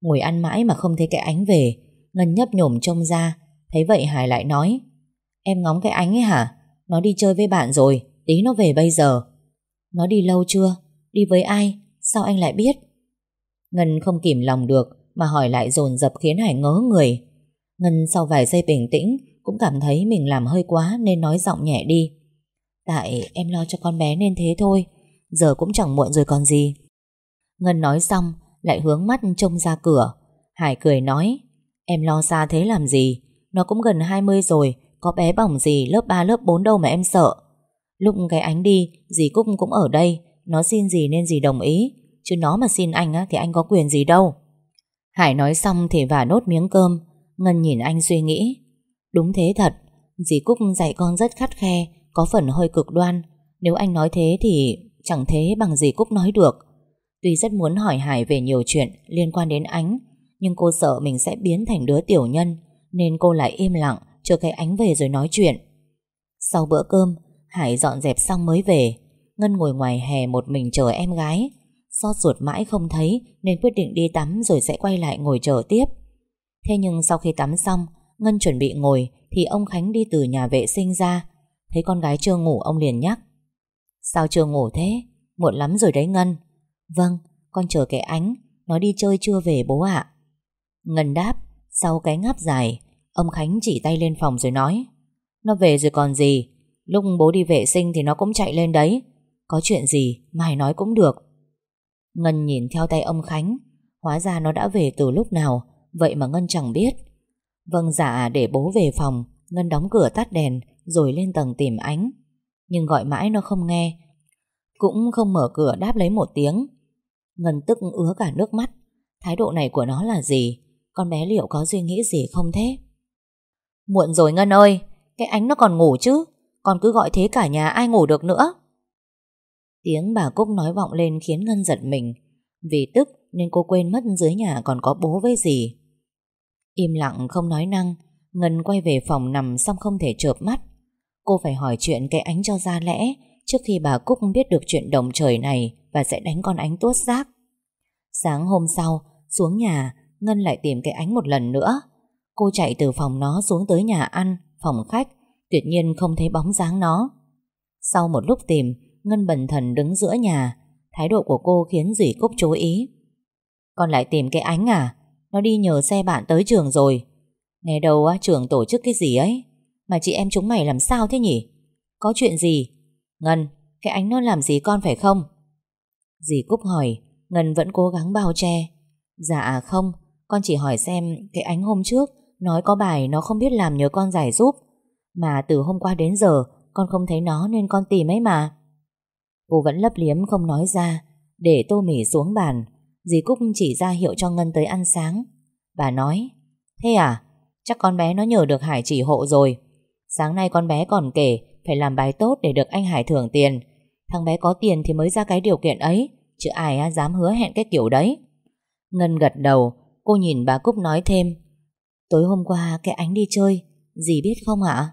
Ngồi ăn mãi mà không thấy cái ánh về Ngân nhấp nhổm trông ra. Thấy vậy Hải lại nói Em ngóng cái ánh ấy hả? Nó đi chơi với bạn rồi Tí nó về bây giờ. Nó đi lâu chưa? Đi với ai? Sao anh lại biết? Ngân không kìm lòng được Mà hỏi lại dồn dập khiến Hải ngớ người. Ngân sau vài giây bình tĩnh Cũng cảm thấy mình làm hơi quá Nên nói giọng nhẹ đi. Tại em lo cho con bé nên thế thôi. Giờ cũng chẳng muộn rồi còn gì. Ngân nói xong, Lại hướng mắt trông ra cửa. Hải cười nói, Em lo xa thế làm gì? Nó cũng gần 20 rồi, Có bé bỏng gì lớp 3 lớp 4 đâu mà em sợ? Lúc cái ánh đi Dì Cúc cũng ở đây. Nó xin gì nên dì đồng ý. Chứ nó mà xin anh á, thì anh có quyền gì đâu. Hải nói xong thì vả nốt miếng cơm. Ngân nhìn anh suy nghĩ. Đúng thế thật. Dì Cúc dạy con rất khắt khe Có phần hơi cực đoan. Nếu anh nói thế thì chẳng thế bằng dì Cúc nói được. Tuy rất muốn hỏi Hải về nhiều chuyện liên quan đến ánh Nhưng cô sợ mình sẽ biến thành đứa tiểu nhân Nên cô lại im lặng Chờ cái ánh về rồi nói chuyện. Sau bữa cơm Hải dọn dẹp xong mới về. Ngân ngồi ngoài hè một mình chờ em gái. Xót ruột mãi không thấy, Nên quyết định đi tắm rồi sẽ quay lại ngồi chờ tiếp. Thế nhưng sau khi tắm xong, Ngân chuẩn bị ngồi, Thì ông Khánh đi từ nhà vệ sinh ra. Thấy con gái chưa ngủ, ông liền nhắc. Sao chưa ngủ thế? Muộn lắm rồi đấy Ngân. Vâng con chờ cái ánh. Nó đi chơi chưa về bố ạ. Ngân đáp, Sau cái ngáp dài. Ông Khánh chỉ tay lên phòng rồi nói, Nó về rồi còn gì? Lúc bố đi vệ sinh thì nó cũng chạy lên đấy. Có chuyện gì mai nói cũng được. Ngân nhìn theo tay ông Khánh. Hóa ra nó đã về từ lúc nào, Vậy mà Ngân chẳng biết. Vâng dạ để bố về phòng. Ngân đóng cửa tắt đèn, Rồi lên tầng tìm ánh. Nhưng gọi mãi nó không nghe. Cũng không mở cửa đáp lấy một tiếng. Ngân tức ứa cả nước mắt. Thái độ này của nó là gì? Con bé liệu có suy nghĩ gì không thế? Muộn rồi Ngân ơi, Cái ánh nó còn ngủ chứ? Còn cứ gọi thế cả nhà ai ngủ được nữa. Tiếng bà Cúc nói vọng lên khiến Ngân giật mình. Vì tức nên cô quên mất dưới nhà còn có bố với gì Im lặng không nói năng, Ngân quay về phòng nằm xong không thể chợp mắt. Cô phải hỏi chuyện cái ánh cho ra lẽ Trước khi bà Cúc biết được chuyện đồng trời này Và sẽ đánh con ánh tuốt giác Sáng hôm sau, Xuống nhà, Ngân lại tìm cái ánh một lần nữa. Cô chạy từ phòng nó xuống tới nhà ăn, Phòng khách Tuyệt nhiên không thấy bóng dáng nó. Sau một lúc tìm, Ngân bần thần đứng giữa nhà. Thái độ của cô khiến dì Cúc chú ý. Con lại tìm cái ánh à? Nó đi nhờ xe bạn tới trường rồi. Nghe đâu á, trường tổ chức cái gì ấy? Mà chị em chúng mày làm sao thế nhỉ? Có chuyện gì? Ngân, cái ánh nó làm gì con phải không? Dì Cúc hỏi. Ngân vẫn cố gắng bao che. Dạ không, Con chỉ hỏi xem cái ánh hôm trước, Nói có bài nó không biết làm nhớ con giải giúp. Mà từ hôm qua đến giờ, Con không thấy nó nên con tìm ấy mà. Cô vẫn lấp liếm không nói ra, Để tô mì xuống bàn. Dì Cúc chỉ ra hiệu cho Ngân tới ăn sáng. Bà nói, Thế à Chắc con bé nó nhờ được Hải chỉ hộ rồi. Sáng nay con bé còn kể Phải làm bài tốt để được anh Hải thưởng tiền. Thằng bé có tiền thì mới ra cái điều kiện ấy, Chứ ai dám hứa hẹn cái kiểu đấy. Ngân gật đầu, Cô nhìn bà Cúc nói thêm, Tối hôm qua cái ánh đi chơi, Dì biết không ạ?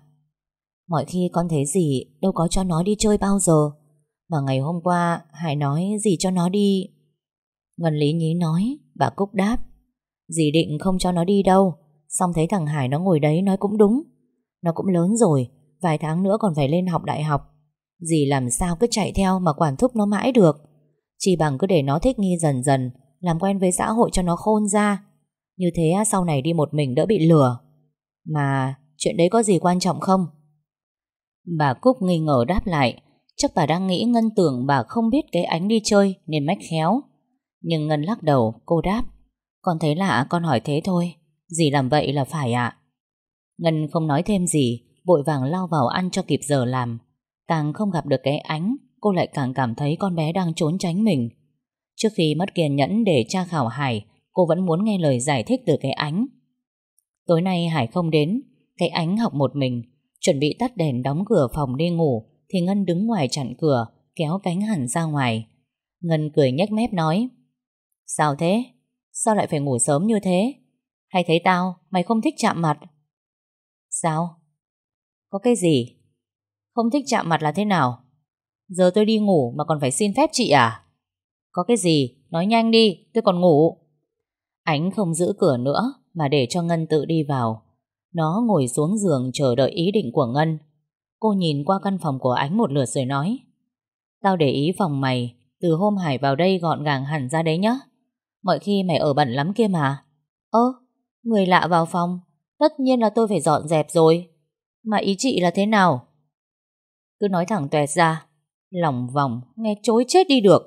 Mọi khi con thấy dì đâu có cho nó đi chơi bao giờ. Mà ngày hôm qua, Hải nói dì cho nó đi? Ngân lý nhí nói, Bà Cúc đáp. Dì định không cho nó đi đâu. Xong thấy thằng Hải nó ngồi đấy nói cũng đúng. Nó cũng lớn rồi, Vài tháng nữa còn phải lên học đại học. Dì làm sao cứ chạy theo mà quản thúc nó mãi được. Chỉ bằng cứ để nó thích nghi dần dần, Làm quen với xã hội cho nó khôn ra. Như thế sau này đi một mình đỡ bị lừa. Mà chuyện đấy có gì quan trọng không? Bà Cúc nghi ngờ đáp lại, Chắc bà đang nghĩ Ngân tưởng bà không biết cái ánh đi chơi Nên mách khéo. Nhưng Ngân lắc đầu, cô đáp, Con thấy lạ con hỏi thế thôi Dì làm vậy là phải ạ. Ngân không nói thêm gì, Vội vàng lao vào ăn cho kịp giờ làm. Càng không gặp được cái ánh, Cô lại càng cảm thấy con bé đang trốn tránh mình. Trước khi mất kiên nhẫn để tra khảo Hải, Cô vẫn muốn nghe lời giải thích từ cái ánh. Tối nay Hải không đến, Cái ánh học một mình Chuẩn bị tắt đèn đóng cửa phòng đi ngủ Thì Ngân đứng ngoài chặn cửa Kéo cánh hẳn ra ngoài Ngân cười nhếch mép nói Sao thế? Sao lại phải ngủ sớm như thế? Hay thấy tao mày không thích chạm mặt? Sao? Có cái gì? Không thích chạm mặt là thế nào? Giờ tôi đi ngủ mà còn phải xin phép chị à? Có cái gì? Nói nhanh đi, tôi còn ngủ. Ánh không giữ cửa nữa mà để cho Ngân tự đi vào. Nó ngồi xuống giường chờ đợi ý định của Ngân. Cô nhìn qua căn phòng của Ánh một lượt rồi nói Tao để ý phòng mày Từ hôm Hải vào đây gọn gàng hẳn ra đấy nhá. Mọi khi mày ở bẩn lắm kia mà. Ơ, người lạ vào phòng Tất nhiên là tôi phải dọn dẹp rồi. Mà ý chị là thế nào? Cứ nói thẳng tuẹt ra Lòng vòng, nghe chối chết đi được.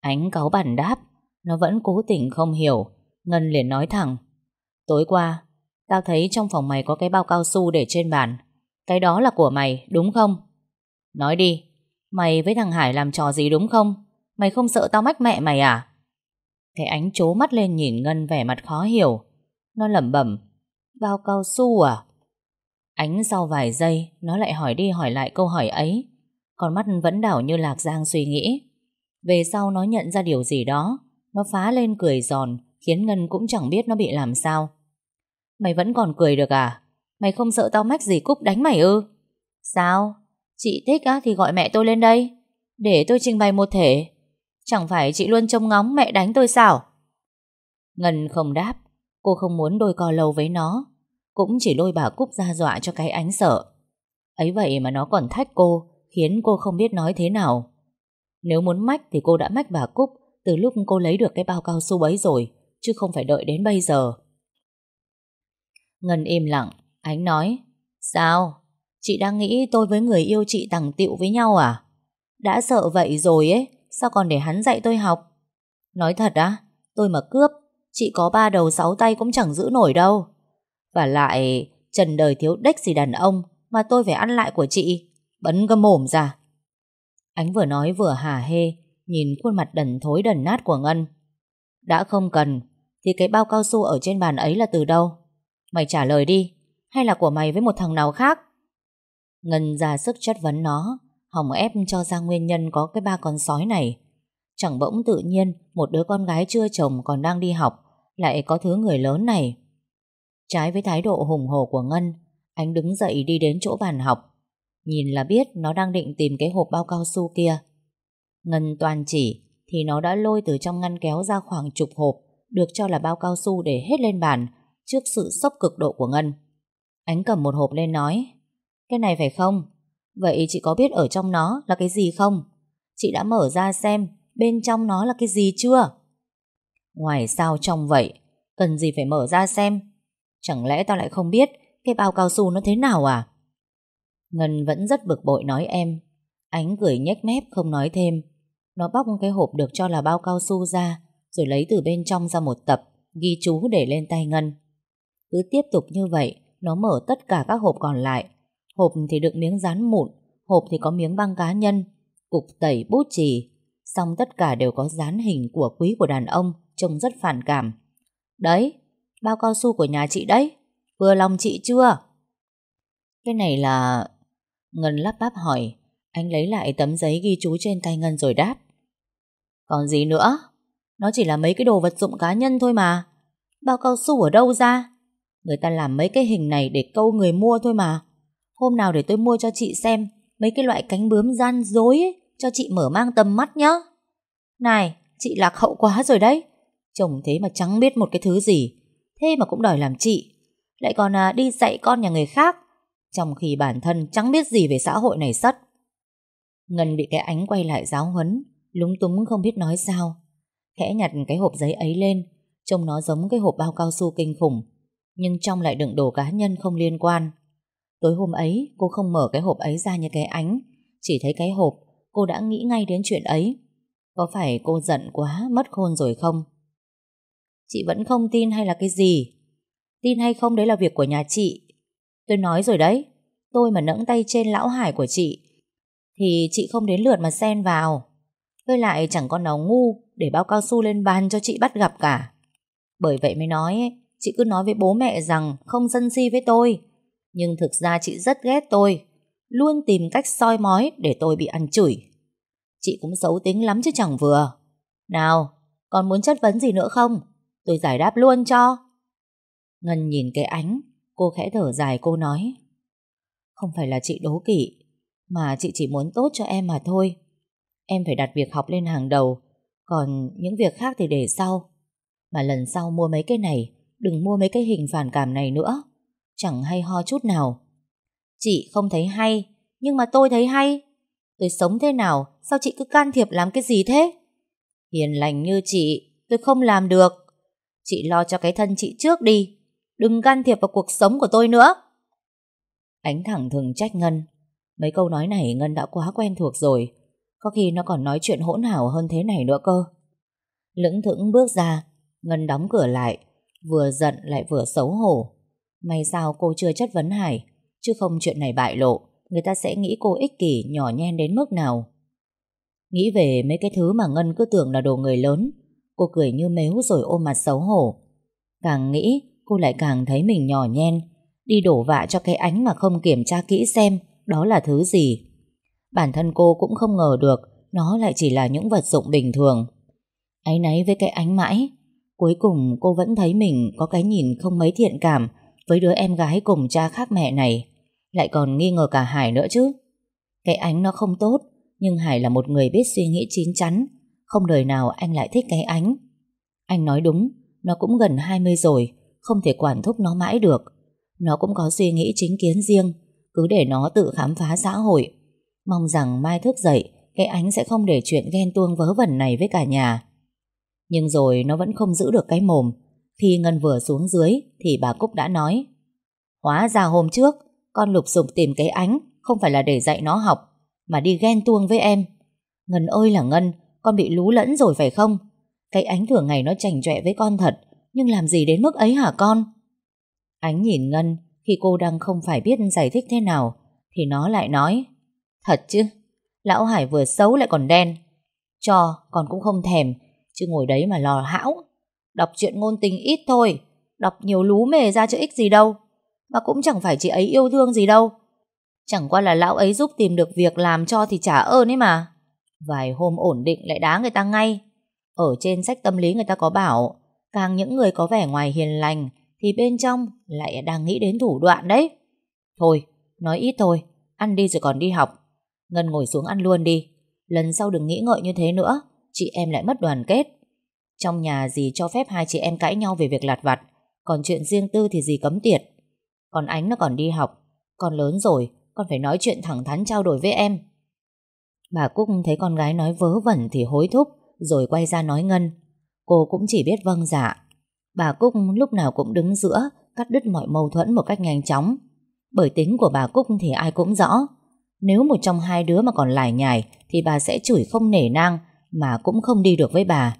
Ánh cáu bản đáp Nó vẫn cố tình không hiểu. Ngân liền nói thẳng Tối qua, tao thấy trong phòng mày có cái bao cao su để trên bàn Cái đó là của mày, đúng không? Nói đi, mày với thằng Hải làm trò gì đúng không? Mày không sợ tao mách mẹ mày à? Cái ánh chố mắt lên nhìn Ngân vẻ mặt khó hiểu Nó lẩm bẩm Bao cao su à? Ánh sau vài giây Nó lại hỏi đi hỏi lại câu hỏi ấy Con mắt vẫn đảo như lạc giang suy nghĩ Về sau nó nhận ra điều gì đó Nó phá lên cười giòn Khiến Ngân cũng chẳng biết nó bị làm sao Mày vẫn còn cười được à? Mày không sợ tao mách gì Cúc đánh mày ư? Sao? Chị thích á thì gọi mẹ tôi lên đây. Để tôi trình bày một thể. Chẳng phải chị luôn trông ngóng mẹ đánh tôi sao? Ngân không đáp. Cô không muốn đôi co lâu với nó. Cũng chỉ lôi bà Cúc ra dọa cho cái ánh sợ. Ấy vậy mà nó còn thách cô, Khiến cô không biết nói thế nào. Nếu muốn mách thì cô đã mách bà Cúc Từ lúc cô lấy được cái bao cao su ấy rồi, Chứ không phải đợi đến bây giờ. Ngân im lặng. Ánh nói, Sao? Chị đang nghĩ tôi với người yêu chị tằng tiệu với nhau à? Đã sợ vậy rồi ấy, Sao còn để hắn dạy tôi học? Nói thật á, Tôi mà cướp, Chị có ba đầu sáu tay cũng chẳng giữ nổi đâu. Và lại, Trần đời thiếu đếch gì đàn ông Mà tôi phải ăn lại của chị? Bấn cái mồm ra. Ánh vừa nói vừa hả hê, Nhìn khuôn mặt đần thối đần nát của Ngân. Đã không cần, Thì cái bao cao su ở trên bàn ấy là từ đâu? Mày trả lời đi, Hay là của mày với một thằng nào khác? Ngân ra sức chất vấn nó Hồng ép cho ra nguyên nhân có cái ba con sói này. Chẳng bỗng tự nhiên, Một đứa con gái chưa chồng còn đang đi học, Lại có thứ người lớn này. Trái với thái độ hùng hổ của Ngân, Anh đứng dậy đi đến chỗ bàn học. Nhìn là biết nó đang định tìm cái hộp bao cao su kia. Ngân toàn chỉ Thì nó đã lôi từ trong ngăn kéo ra khoảng chục hộp, Được cho là bao cao su để hết lên bàn Trước sự sốc cực độ của Ngân Ánh cầm một hộp lên nói, Cái này phải không Vậy chị có biết ở trong nó là cái gì không? Chị đã mở ra xem bên trong nó là cái gì chưa? Ngoài sao trong vậy? Cần gì phải mở ra xem? Chẳng lẽ tao lại không biết cái bao cao su nó thế nào à? Ngân vẫn rất bực bội nói em. Ánh cười nhếch mép không nói thêm. Nó bóc cái hộp được cho là bao cao su ra, rồi lấy từ bên trong ra một tập, ghi chú để lên tay Ngân. Cứ tiếp tục như vậy nó mở tất cả các hộp còn lại Hộp thì đựng miếng dán mụn, hộp thì có miếng băng cá nhân, cục tẩy bút chì. Xong tất cả đều có dán hình của quý của đàn ông, trông rất phản cảm. Đấy, bao cao su của nhà chị đấy, vừa lòng chị chưa? Cái này là... Ngân lắp bắp hỏi, anh lấy lại tấm giấy ghi chú trên tay Ngân rồi đáp. Còn gì nữa? Nó chỉ là mấy cái đồ vật dụng cá nhân thôi mà. Bao cao su ở đâu ra? Người ta làm mấy cái hình này để câu người mua thôi mà. Hôm nào để tôi mua cho chị xem mấy cái loại cánh bướm gian dối ấy, cho chị mở mang tầm mắt nhá. Này, chị lạc hậu quá rồi đấy. Chồng thế mà chẳng biết một cái thứ gì. Thế mà cũng đòi làm chị. Lại còn à, đi dạy con nhà người khác. Trong khi bản thân chẳng biết gì về xã hội này sắt Ngân bị cái ánh quay lại giáo huấn, lúng túng không biết nói sao. Khẽ nhặt cái hộp giấy ấy lên, trông nó giống cái hộp bao cao su kinh khủng. Nhưng trong lại đựng đồ cá nhân không liên quan. Tối hôm ấy, cô không mở cái hộp ấy ra như cái ánh, Chỉ thấy cái hộp, Cô đã nghĩ ngay đến chuyện ấy. Có phải cô giận quá, mất khôn rồi không? Chị vẫn không tin hay là cái gì? Tin hay không đấy là việc của nhà chị. Tôi nói rồi đấy, Tôi mà nẫng tay trên lão hải của chị, Thì chị không đến lượt mà xen vào. Với lại chẳng con nào ngu Để bao cao su lên bàn cho chị bắt gặp cả. Bởi vậy mới nói chị cứ nói với bố mẹ rằng không dân si với tôi. Nhưng thực ra chị rất ghét tôi, luôn tìm cách soi mói để tôi bị ăn chửi. Chị cũng xấu tính lắm chứ chẳng vừa. Nào, còn muốn chất vấn gì nữa không? Tôi giải đáp luôn cho. Ngân nhìn cái ánh, cô khẽ thở dài cô nói. Không phải là chị đố kỵ, mà chị chỉ muốn tốt cho em mà thôi. Em phải đặt việc học lên hàng đầu, còn những việc khác thì để sau. Mà lần sau mua mấy cái này, đừng mua mấy cái hình phản cảm này nữa. Chẳng hay ho chút nào. Chị không thấy hay, nhưng mà tôi thấy hay. Tôi sống thế nào, sao chị cứ can thiệp làm cái gì thế? Hiền lành như chị, tôi không làm được. Chị lo cho cái thân chị trước đi, đừng can thiệp vào cuộc sống của tôi nữa. Ánh thẳng thường trách Ngân. Mấy câu nói này Ngân đã quá quen thuộc rồi. Có khi nó còn nói chuyện hỗn hào hơn thế này nữa cơ. Lững thững bước ra, Ngân đóng cửa lại, vừa giận lại vừa xấu hổ. May sao cô chưa chất vấn Hải, chứ không chuyện này bại lộ, người ta sẽ nghĩ cô ích kỷ nhỏ nhen đến mức nào. Nghĩ về mấy cái thứ mà Ngân cứ tưởng là đồ người lớn, cô cười như mếu rồi ôm mặt xấu hổ. Càng nghĩ, cô lại càng thấy mình nhỏ nhen, đi đổ vạ cho cái ánh mà không kiểm tra kỹ xem đó là thứ gì. Bản thân cô cũng không ngờ được nó lại chỉ là những vật dụng bình thường. Ấy náy với cái ánh mãi, cuối cùng cô vẫn thấy mình có cái nhìn không mấy thiện cảm với đứa em gái cùng cha khác mẹ này. Lại còn nghi ngờ cả Hải nữa chứ. Cái ánh nó không tốt, nhưng Hải là một người biết suy nghĩ chín chắn. Không đời nào anh lại thích cái ánh. Anh nói đúng, nó cũng gần 20 rồi, không thể quản thúc nó mãi được. Nó cũng có suy nghĩ chính kiến riêng, cứ để nó tự khám phá xã hội. Mong rằng mai thức dậy, cái ánh sẽ không để chuyện ghen tuông vớ vẩn này với cả nhà. Nhưng rồi nó vẫn không giữ được cái mồm. Khi Ngân vừa xuống dưới thì bà Cúc đã nói Hóa ra hôm trước, con lục sục tìm cái ánh không phải là để dạy nó học, mà đi ghen tuông với em. Ngân ơi là Ngân, con bị lú lẫn rồi phải không? Cái ánh thường ngày nó chảnh chọe với con thật, nhưng làm gì đến mức ấy hả con? Ánh nhìn Ngân khi cô đang không phải biết giải thích thế nào thì nó lại nói Thật chứ, lão Hải vừa xấu lại còn đen. Cho, con cũng không thèm, chứ ngồi đấy mà lò hão. Đọc chuyện ngôn tình ít thôi, đọc nhiều lú mề ra chứ ích gì đâu. Mà cũng chẳng phải chị ấy yêu thương gì đâu. Chẳng qua là lão ấy giúp tìm được việc làm cho thì trả ơn ấy mà. Vài hôm ổn định lại đá người ta ngay. Ở trên sách tâm lý người ta có bảo, càng những người có vẻ ngoài hiền lành thì bên trong lại đang nghĩ đến thủ đoạn đấy. Thôi, nói ít thôi, ăn đi rồi còn đi học. Ngân ngồi xuống ăn luôn đi. Lần sau đừng nghĩ ngợi như thế nữa, chị em lại mất đoàn kết. Trong nhà gì cho phép hai chị em cãi nhau về việc lặt vặt, còn chuyện riêng tư thì gì cấm tiệt. Còn Ánh nó còn đi học, con lớn rồi, con phải nói chuyện thẳng thắn trao đổi với em. Bà Cúc thấy con gái nói vớ vẩn thì hối thúc, rồi quay ra nói Ngân. Cô cũng chỉ biết vâng dạ, Bà Cúc lúc nào cũng đứng giữa, cắt đứt mọi mâu thuẫn một cách nhanh chóng. Bởi tính của bà Cúc thì ai cũng rõ. Nếu một trong hai đứa mà còn lải nhải thì bà sẽ chửi không nể nang mà cũng không đi được với bà.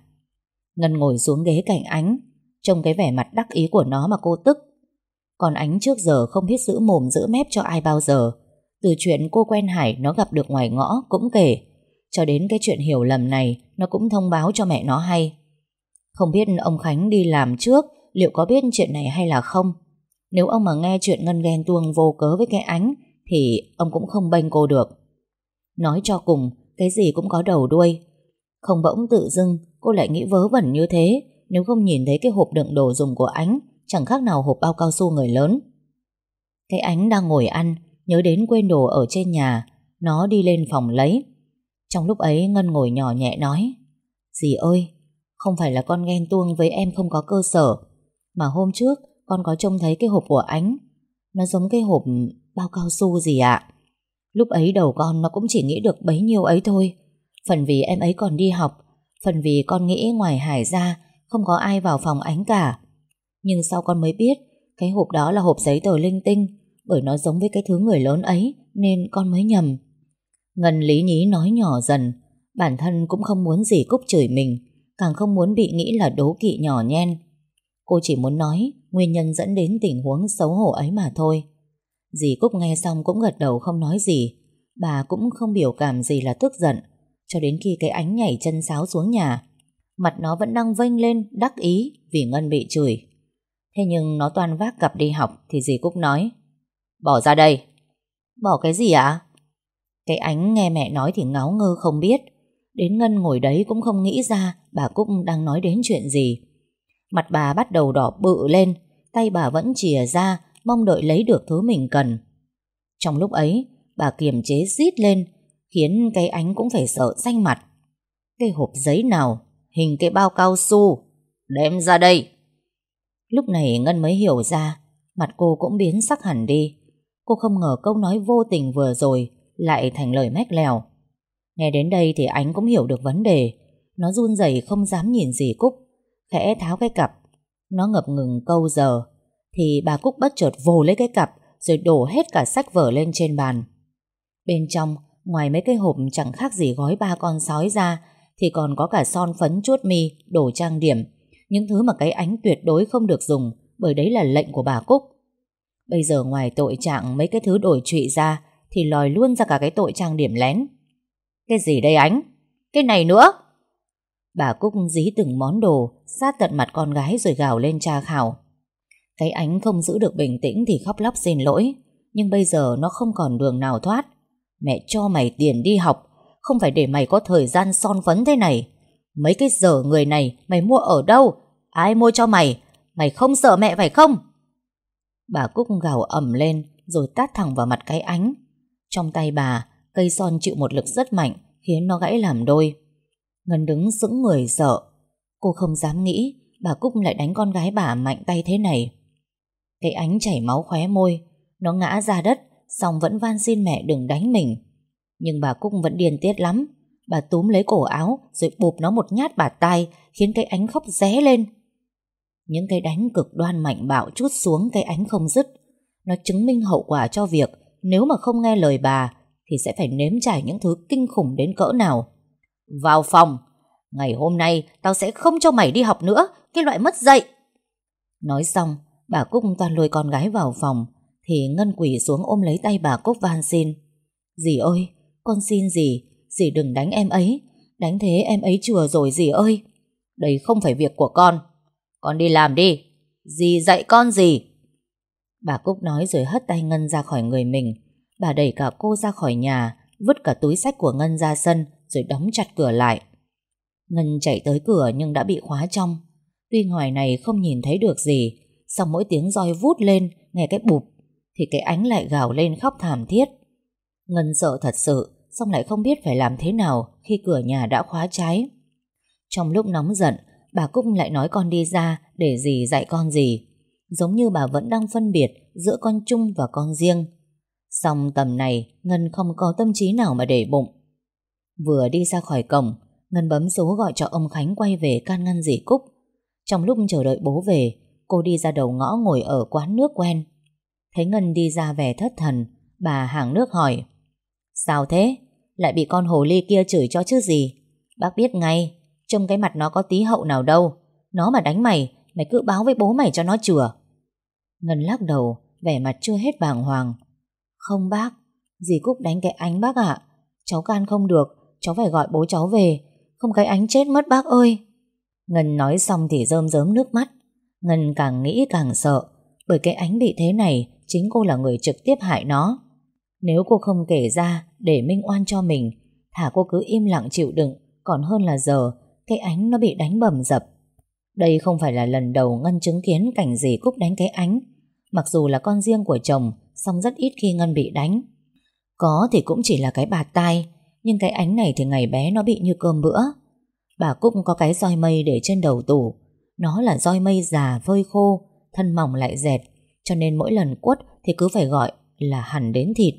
Ngân ngồi xuống ghế cạnh Ánh, trông cái vẻ mặt đắc ý của nó mà cô tức. Còn Ánh trước giờ không biết giữ mồm giữ mép cho ai bao giờ. Từ chuyện cô quen Hải nó gặp được ngoài ngõ cũng kể. Cho đến cái chuyện hiểu lầm này nó cũng thông báo cho mẹ nó hay. Không biết ông Khánh đi làm trước liệu có biết chuyện này hay là không. Nếu ông mà nghe chuyện Ngân ghen tuông vô cớ với cái ánh thì ông cũng không bênh cô được. Nói cho cùng, cái gì cũng có đầu đuôi. Không bỗng tự dưng cô lại nghĩ vớ vẩn như thế nếu không nhìn thấy cái hộp đựng đồ dùng của ánh chẳng khác nào hộp bao cao su người lớn. Cái ánh đang ngồi ăn nhớ đến quên đồ ở trên nhà nó đi lên phòng lấy. Trong lúc ấy Ngân ngồi nhỏ nhẹ nói Dì ơi, không phải là con ghen tuông với em không có cơ sở Mà hôm trước Con có trông thấy cái hộp của ánh Nó giống cái hộp bao cao su gì ạ Lúc ấy đầu con Nó cũng chỉ nghĩ được bấy nhiêu ấy thôi Phần vì em ấy còn đi học, Phần vì con nghĩ ngoài Hải ra, Không có ai vào phòng ánh cả Nhưng sau con mới biết, Cái hộp đó là hộp giấy tờ linh tinh, Bởi nó giống với cái thứ người lớn ấy, Nên con mới nhầm Ngân lý nhí nói nhỏ dần, Bản thân cũng không muốn gì Cúc chửi mình, càng không muốn bị nghĩ là đố kỵ nhỏ nhen. Cô chỉ muốn nói nguyên nhân dẫn đến tình huống xấu hổ ấy mà thôi. Dì Cúc nghe xong cũng gật đầu không nói gì. Bà cũng không biểu cảm gì là tức giận. Cho đến khi cái ánh nhảy chân sáo xuống nhà. Mặt nó vẫn đang vênh lên, đắc ý, vì Ngân bị chửi. Thế nhưng nó toàn vác cặp đi học Thì dì Cúc nói, Bỏ ra đây Bỏ cái gì ạ? Cái ánh nghe mẹ nói thì ngáo ngơ không biết Đến Ngân ngồi đấy cũng không nghĩ ra Bà Cúc đang nói đến chuyện gì Mặt bà bắt đầu đỏ bự lên, Tay bà vẫn chìa ra, Mong đợi lấy được thứ mình cần Trong lúc ấy, Bà kiềm chế rít lên Khiến cái ánh cũng phải sợ xanh mặt. Cái hộp giấy nào, Hình cái bao cao su, Đem ra đây. Lúc này Ngân mới hiểu ra, Mặt cô cũng biến sắc hẳn đi. Cô không ngờ câu nói vô tình vừa rồi Lại thành lời mách lèo. Nghe đến đây thì ánh cũng hiểu được vấn đề. Nó run rẩy không dám nhìn gì Cúc, Khẽ tháo cái cặp. Nó ngập ngừng câu giờ, Thì bà Cúc bất chợt vồ lấy cái cặp, Rồi đổ hết cả sách vở lên trên bàn. Bên trong Ngoài mấy cái hộp chẳng khác gì gói ba con sói ra, Thì còn có cả son phấn chuốt mi, Đồ trang điểm. Những thứ mà cái ánh tuyệt đối không được dùng, Bởi đấy là lệnh của bà Cúc. Bây giờ ngoài tội trạng mấy cái thứ đổi trụy ra, Thì lòi luôn ra cả cái tội trang điểm lén. Cái gì đây ánh? Cái này nữa! Bà Cúc dí từng món đồ, Sát tận mặt con gái rồi gào lên tra khảo. Cái ánh không giữ được bình tĩnh Thì khóc lóc xin lỗi, Nhưng bây giờ nó không còn đường nào thoát. Mẹ cho mày tiền đi học. Không phải để mày có thời gian son phấn thế này. Mấy cái giờ người này Mày mua ở đâu? Ai mua cho mày? Mày không sợ mẹ phải không? Bà Cúc gào ẩm lên, Rồi tát thẳng vào mặt cái ánh. Trong tay bà, Cây son chịu một lực rất mạnh, Khiến nó gãy làm đôi. Ngân đứng sững người sợ. Cô không dám nghĩ, Bà Cúc lại đánh con gái bà mạnh tay thế này. Cái ánh chảy máu khóe môi, Nó ngã ra đất Xong vẫn van xin mẹ đừng đánh mình Nhưng bà Cúc vẫn điên tiết lắm Bà túm lấy cổ áo Rồi bụp nó một nhát bà tay Khiến cái ánh khóc ré lên những cái đánh cực đoan mạnh bạo chút xuống cái ánh không dứt. Nó chứng minh hậu quả cho việc nếu mà không nghe lời bà thì sẽ phải nếm trải những thứ kinh khủng đến cỡ nào. Vào phòng, ngày hôm nay tao sẽ không cho mày đi học nữa, cái loại mất dạy. Nói xong, bà Cúc toàn lôi con gái vào phòng, thì Ngân quỷ xuống ôm lấy tay bà Cúc van xin. Dì ơi, con xin dì, dì đừng đánh em ấy, đánh thế em ấy chừa rồi dì ơi. Đây không phải việc của con. Con đi làm đi Dì dạy con gì Bà Cúc nói rồi hất tay Ngân ra khỏi người mình Bà đẩy cả cô ra khỏi nhà Vứt cả túi sách của Ngân ra sân Rồi đóng chặt cửa lại Ngân chạy tới cửa nhưng đã bị khóa trong Tuy ngoài này không nhìn thấy được gì Xong mỗi tiếng roi vút lên Nghe cái bụp thì cái ánh lại gào lên khóc thảm thiết Ngân sợ thật sự Xong lại không biết phải làm thế nào Khi cửa nhà đã khóa trái Trong lúc nóng giận Bà Cúc lại nói con đi ra để gì dạy con gì. Giống như bà vẫn đang phân biệt giữa con chung và con riêng. Xong tầm này Ngân không có tâm trí nào mà để bụng. Vừa đi ra khỏi cổng, Ngân bấm số gọi cho ông Khánh quay về can ngăn dì Cúc. Trong lúc chờ đợi bố về, cô đi ra đầu ngõ ngồi ở quán nước quen. Thấy Ngân đi ra vẻ thất thần, bà hàng nước hỏi. Sao thế? Lại bị con hồ ly kia chửi cho chứ gì? Bác biết ngay, Trông cái mặt nó có tí hậu nào đâu. Nó mà đánh mày Mày cứ báo với bố mày cho nó chừa. Ngân lắc đầu Vẻ mặt chưa hết bàng hoàng. Không bác Dì Cúc đánh cái ánh bác ạ. Cháu can không được Cháu phải gọi bố cháu về. Không cái ánh chết mất bác ơi. Ngân nói xong thì rơm rớm nước mắt. Ngân càng nghĩ càng sợ. Bởi cái ánh bị thế này Chính cô là người trực tiếp hại nó Nếu cô không kể ra để minh oan cho mình Thả cô cứ im lặng chịu đựng Còn hơn là giờ cái ánh nó bị đánh bầm dập. Đây không phải là lần đầu Ngân chứng kiến cảnh gì Cúc đánh cái ánh. Mặc dù là con riêng của chồng, song rất ít khi Ngân bị đánh. Có thì cũng chỉ là cái bạt tai, nhưng cái ánh này thì ngày bé nó bị như cơm bữa. Bà Cúc có cái roi mây để trên đầu tủ. Nó là roi mây già vơi khô, thân mỏng lại dẹt, cho nên mỗi lần quất thì cứ phải gọi là hẳn đến thịt.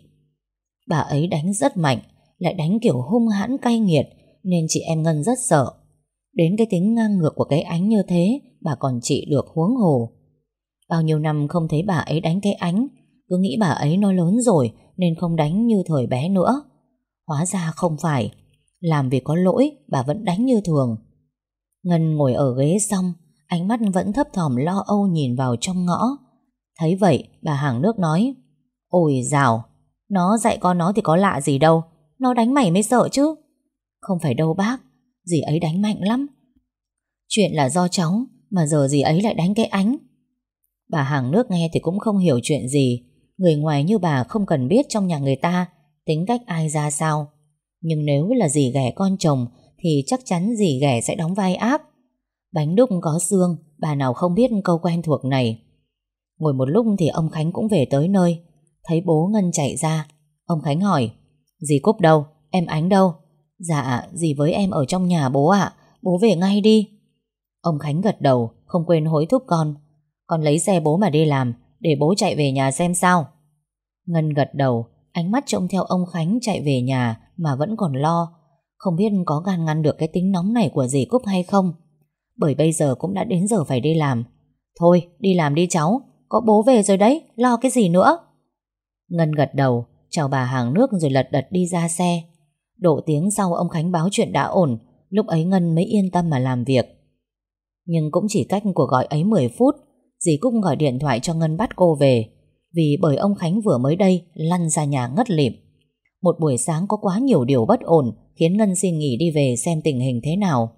Bà ấy đánh rất mạnh, lại đánh kiểu hung hãn cay nghiệt, nên chị em Ngân rất sợ. Đến cái tính ngang ngược của cái ánh như thế Bà còn trị được huống hồ Bao nhiêu năm không thấy bà ấy đánh cái ánh Cứ nghĩ bà ấy nó lớn rồi Nên không đánh như thời bé nữa Hóa ra không phải Làm việc có lỗi bà vẫn đánh như thường Ngân ngồi ở ghế xong Ánh mắt vẫn thấp thỏm lo âu nhìn vào trong ngõ. Thấy vậy, bà hàng nước nói, Ôi dào, Nó dạy con nó thì có lạ gì đâu, Nó đánh mày mới sợ chứ. Không phải đâu bác, Dì ấy đánh mạnh lắm. Chuyện là do cháu, Mà giờ dì ấy lại đánh cái ánh. Bà hàng nước nghe thì cũng không hiểu chuyện gì. Người ngoài như bà không cần biết trong nhà người ta Tính cách ai ra sao. Nhưng nếu là dì ghẻ con chồng Thì chắc chắn dì ghẻ sẽ đóng vai ác. Bánh đúc có xương Bà nào không biết câu quen thuộc này. Ngồi một lúc thì ông Khánh cũng về tới nơi. Thấy bố Ngân chạy ra. Ông Khánh hỏi Dì Cúc đâu? Em Ánh đâu? Dạ, dì với em ở trong nhà bố ạ. Bố về ngay đi. Ông Khánh gật đầu Không quên hối thúc con. Con lấy xe bố mà đi làm Để bố chạy về nhà xem sao. Ngân gật đầu Ánh mắt trông theo ông Khánh chạy về nhà Mà vẫn còn lo. Không biết có gan ngăn được cái tính nóng này của dì Cúc hay không. Bởi bây giờ cũng đã đến giờ phải đi làm. Thôi, đi làm đi cháu. Có bố về rồi đấy, Lo cái gì nữa? Ngân gật đầu, Chào bà hàng nước rồi lật đật đi ra xe. Độ tiếng sau ông Khánh báo chuyện đã ổn, Lúc ấy Ngân mới yên tâm mà làm việc. Nhưng cũng chỉ cách cuộc gọi ấy 10 phút, Dì Cúc gọi điện thoại cho Ngân bắt cô về, Vì bởi ông Khánh vừa mới đây Lăn ra nhà ngất lịm. Một buổi sáng có quá nhiều điều bất ổn, Khiến Ngân xin nghỉ đi về xem tình hình thế nào.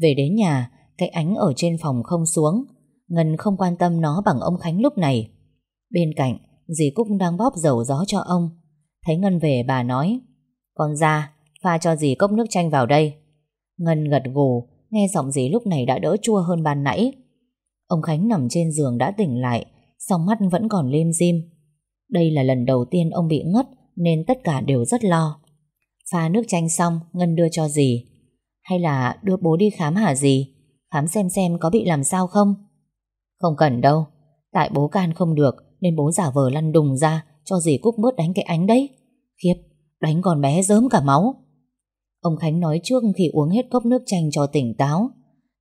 Về đến nhà, Cái ánh ở trên phòng không xuống. Ngân không quan tâm nó bằng ông Khánh lúc này. Bên cạnh, Dì Cúc đang bóp dầu gió cho ông. Thấy Ngân về, bà nói, Con ra, pha cho dì cốc nước chanh vào đây. Ngân gật gù, Nghe giọng dì lúc này đã đỡ chua hơn ban nãy. Ông Khánh nằm trên giường đã tỉnh lại, Song mắt vẫn còn lim dim. Đây là lần đầu tiên ông bị ngất, Nên tất cả đều rất lo. Pha nước chanh xong, Ngân đưa cho dì. Hay là đưa bố đi khám hả gì, Khám xem xem có bị làm sao không? Không cần đâu. Tại bố can không được Nên bố giả vờ lăn đùng ra Cho dì Cúc bớt đánh cái ánh đấy. Khiếp Đánh con bé dớm cả máu. Ông Khánh nói trước khi uống hết cốc nước chanh cho tỉnh táo.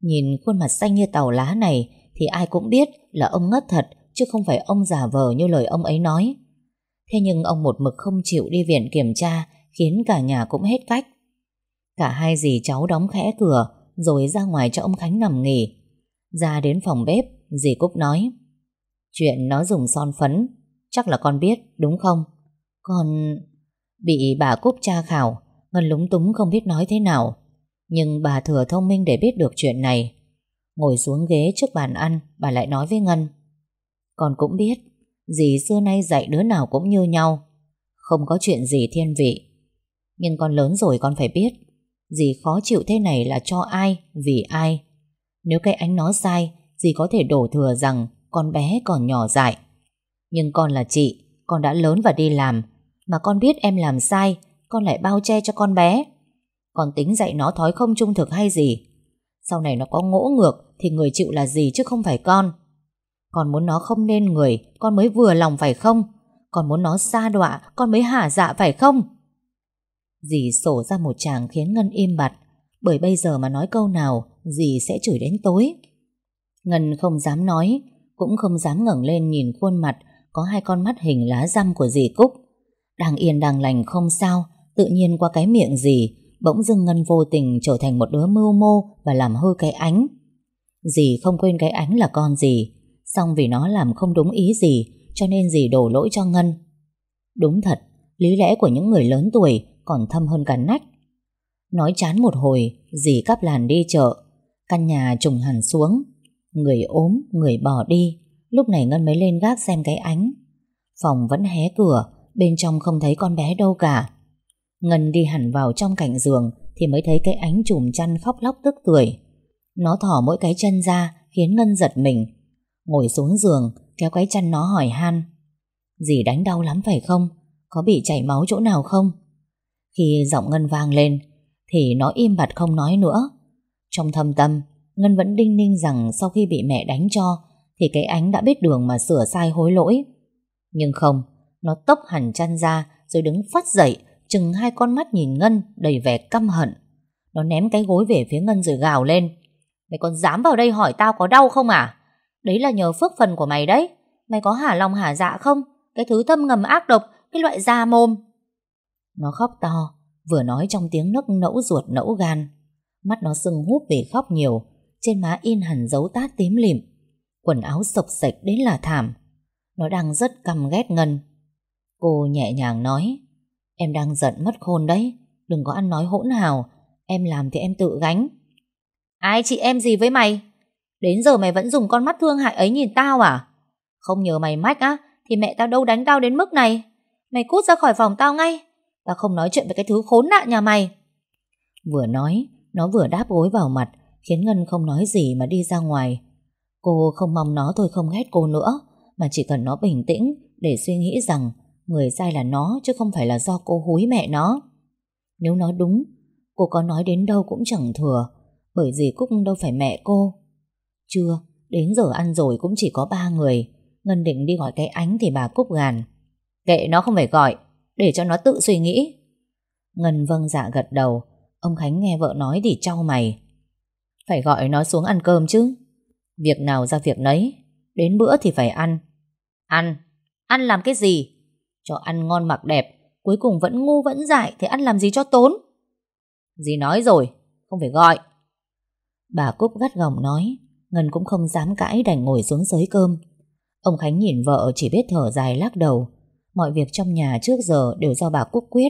Nhìn khuôn mặt xanh như tàu lá này Thì ai cũng biết là ông ngất thật Chứ không phải ông giả vờ như lời ông ấy nói. Thế nhưng ông một mực không chịu đi viện kiểm tra Khiến cả nhà cũng hết cách. Cả hai dì cháu đóng khẽ cửa, Rồi ra ngoài cho ông Khánh nằm nghỉ. Ra đến phòng bếp, Dì Cúc nói, Chuyện nó dùng son phấn, Chắc là con biết, đúng không? Con... Bị bà Cúc tra khảo Ngân lúng túng không biết nói thế nào. Nhưng bà thừa thông minh để biết được chuyện này. Ngồi xuống ghế trước bàn ăn, Bà lại nói với Ngân, Con cũng biết, Dì xưa nay dạy đứa nào cũng như nhau. Không có chuyện gì thiên vị. Nhưng con lớn rồi con phải biết Dì khó chịu thế này là cho ai Vì ai Nếu cái ánh nó sai Dì có thể đổ thừa rằng Con bé còn nhỏ dại Nhưng con là chị Con đã lớn và đi làm Mà con biết em làm sai con lại bao che cho con bé. Con tính dạy nó thói không trung thực hay gì? Sau này nó có ngỗ ngược thì người chịu là gì chứ không phải con. Con muốn nó không nên người, con mới vừa lòng phải không? Con muốn nó xa đọa, con mới hả dạ phải không? Dì sổ ra một chàng khiến Ngân im bặt, bởi bây giờ mà nói câu nào, dì sẽ chửi đến tối. Ngân không dám nói, cũng không dám ngẩng lên nhìn khuôn mặt có hai con mắt hình lá răm của dì Cúc. Đang yên đang lành không sao, Tự nhiên qua cái miệng dì Bỗng dưng Ngân vô tình trở thành một đứa mưu mô Và làm hư cái ánh Dì không quên cái ánh là con dì Xong vì nó làm không đúng ý gì Cho nên dì đổ lỗi cho Ngân Đúng thật Lý lẽ của những người lớn tuổi còn thâm hơn cả nách Nói chán một hồi Dì cắp làn đi chợ Căn nhà trùng hẳn xuống Người ốm, người bỏ đi Lúc này Ngân mới lên gác xem cái ánh Phòng vẫn hé cửa Bên trong không thấy con bé đâu cả Ngân đi hẳn vào trong cạnh giường thì mới thấy cái ánh chùm chăn khóc lóc tức tuổi. Nó thỏ mỗi cái chân ra khiến Ngân giật mình. Ngồi xuống giường kéo cái chăn nó hỏi han. Dì đánh đau lắm phải không? Có bị chảy máu chỗ nào không? Khi giọng Ngân vang lên thì nó im bặt không nói nữa. Trong thâm tâm Ngân vẫn đinh ninh rằng sau khi bị mẹ đánh cho thì cái ánh đã biết đường mà sửa sai hối lỗi. Nhưng không, nó tốc hẳn chăn ra rồi đứng phát dậy chừng hai con mắt nhìn Ngân đầy vẻ căm hận. Nó ném cái gối về phía Ngân rồi gào lên. Mày còn dám vào đây hỏi tao có đau không à? Đấy là nhờ phước phần của mày đấy. Mày có hả lòng hả dạ không? Cái thứ thâm ngầm ác độc, cái loại da mồm. Nó khóc to, vừa nói trong tiếng nấc nẫu ruột nẫu gan. Mắt nó sưng húp vì khóc nhiều, trên má in hẳn dấu tát tím lịm. Quần áo sộc sạch đến là thảm. Nó đang rất căm ghét Ngân. Cô nhẹ nhàng nói, Em đang giận mất khôn đấy Đừng có ăn nói hỗn hào Em làm thì em tự gánh Ai chị em gì với mày Đến giờ mày vẫn dùng con mắt thương hại ấy nhìn tao à Không nhờ mày mách á Thì mẹ tao đâu đánh tao đến mức này Mày cút ra khỏi phòng tao ngay Tao không nói chuyện với cái thứ khốn nạn nhà mày. Vừa nói, Nó vừa đáp gối vào mặt, Khiến Ngân không nói gì mà đi ra ngoài. Cô không mong nó thôi không ghét cô nữa, Mà chỉ cần nó bình tĩnh Để suy nghĩ rằng Người sai là nó chứ không phải là do cô húi mẹ nó. Nếu nó đúng, Cô có nói đến đâu cũng chẳng thừa, Bởi vì Cúc đâu phải mẹ cô. Chưa Đến giờ ăn rồi cũng chỉ có ba người, Ngân định đi gọi cái ánh thì bà Cúc gàn. Kệ nó không phải gọi. Để cho nó tự suy nghĩ. Ngân vâng dạ gật đầu. Ông Khánh nghe vợ nói thì trao mày. Phải gọi nó xuống ăn cơm chứ. Việc nào ra việc nấy. Đến bữa thì phải ăn. Ăn, ăn làm cái gì? Cho ăn ngon mặc đẹp. Cuối cùng vẫn ngu vẫn dại Thì ăn làm gì cho tốn? Dì nói rồi, không phải gọi. Bà Cúc gắt gỏng nói. Ngân cũng không dám cãi đành ngồi xuống sới cơm. Ông Khánh nhìn vợ chỉ biết thở dài lắc đầu. Mọi việc trong nhà trước giờ đều do bà Cúc quyết.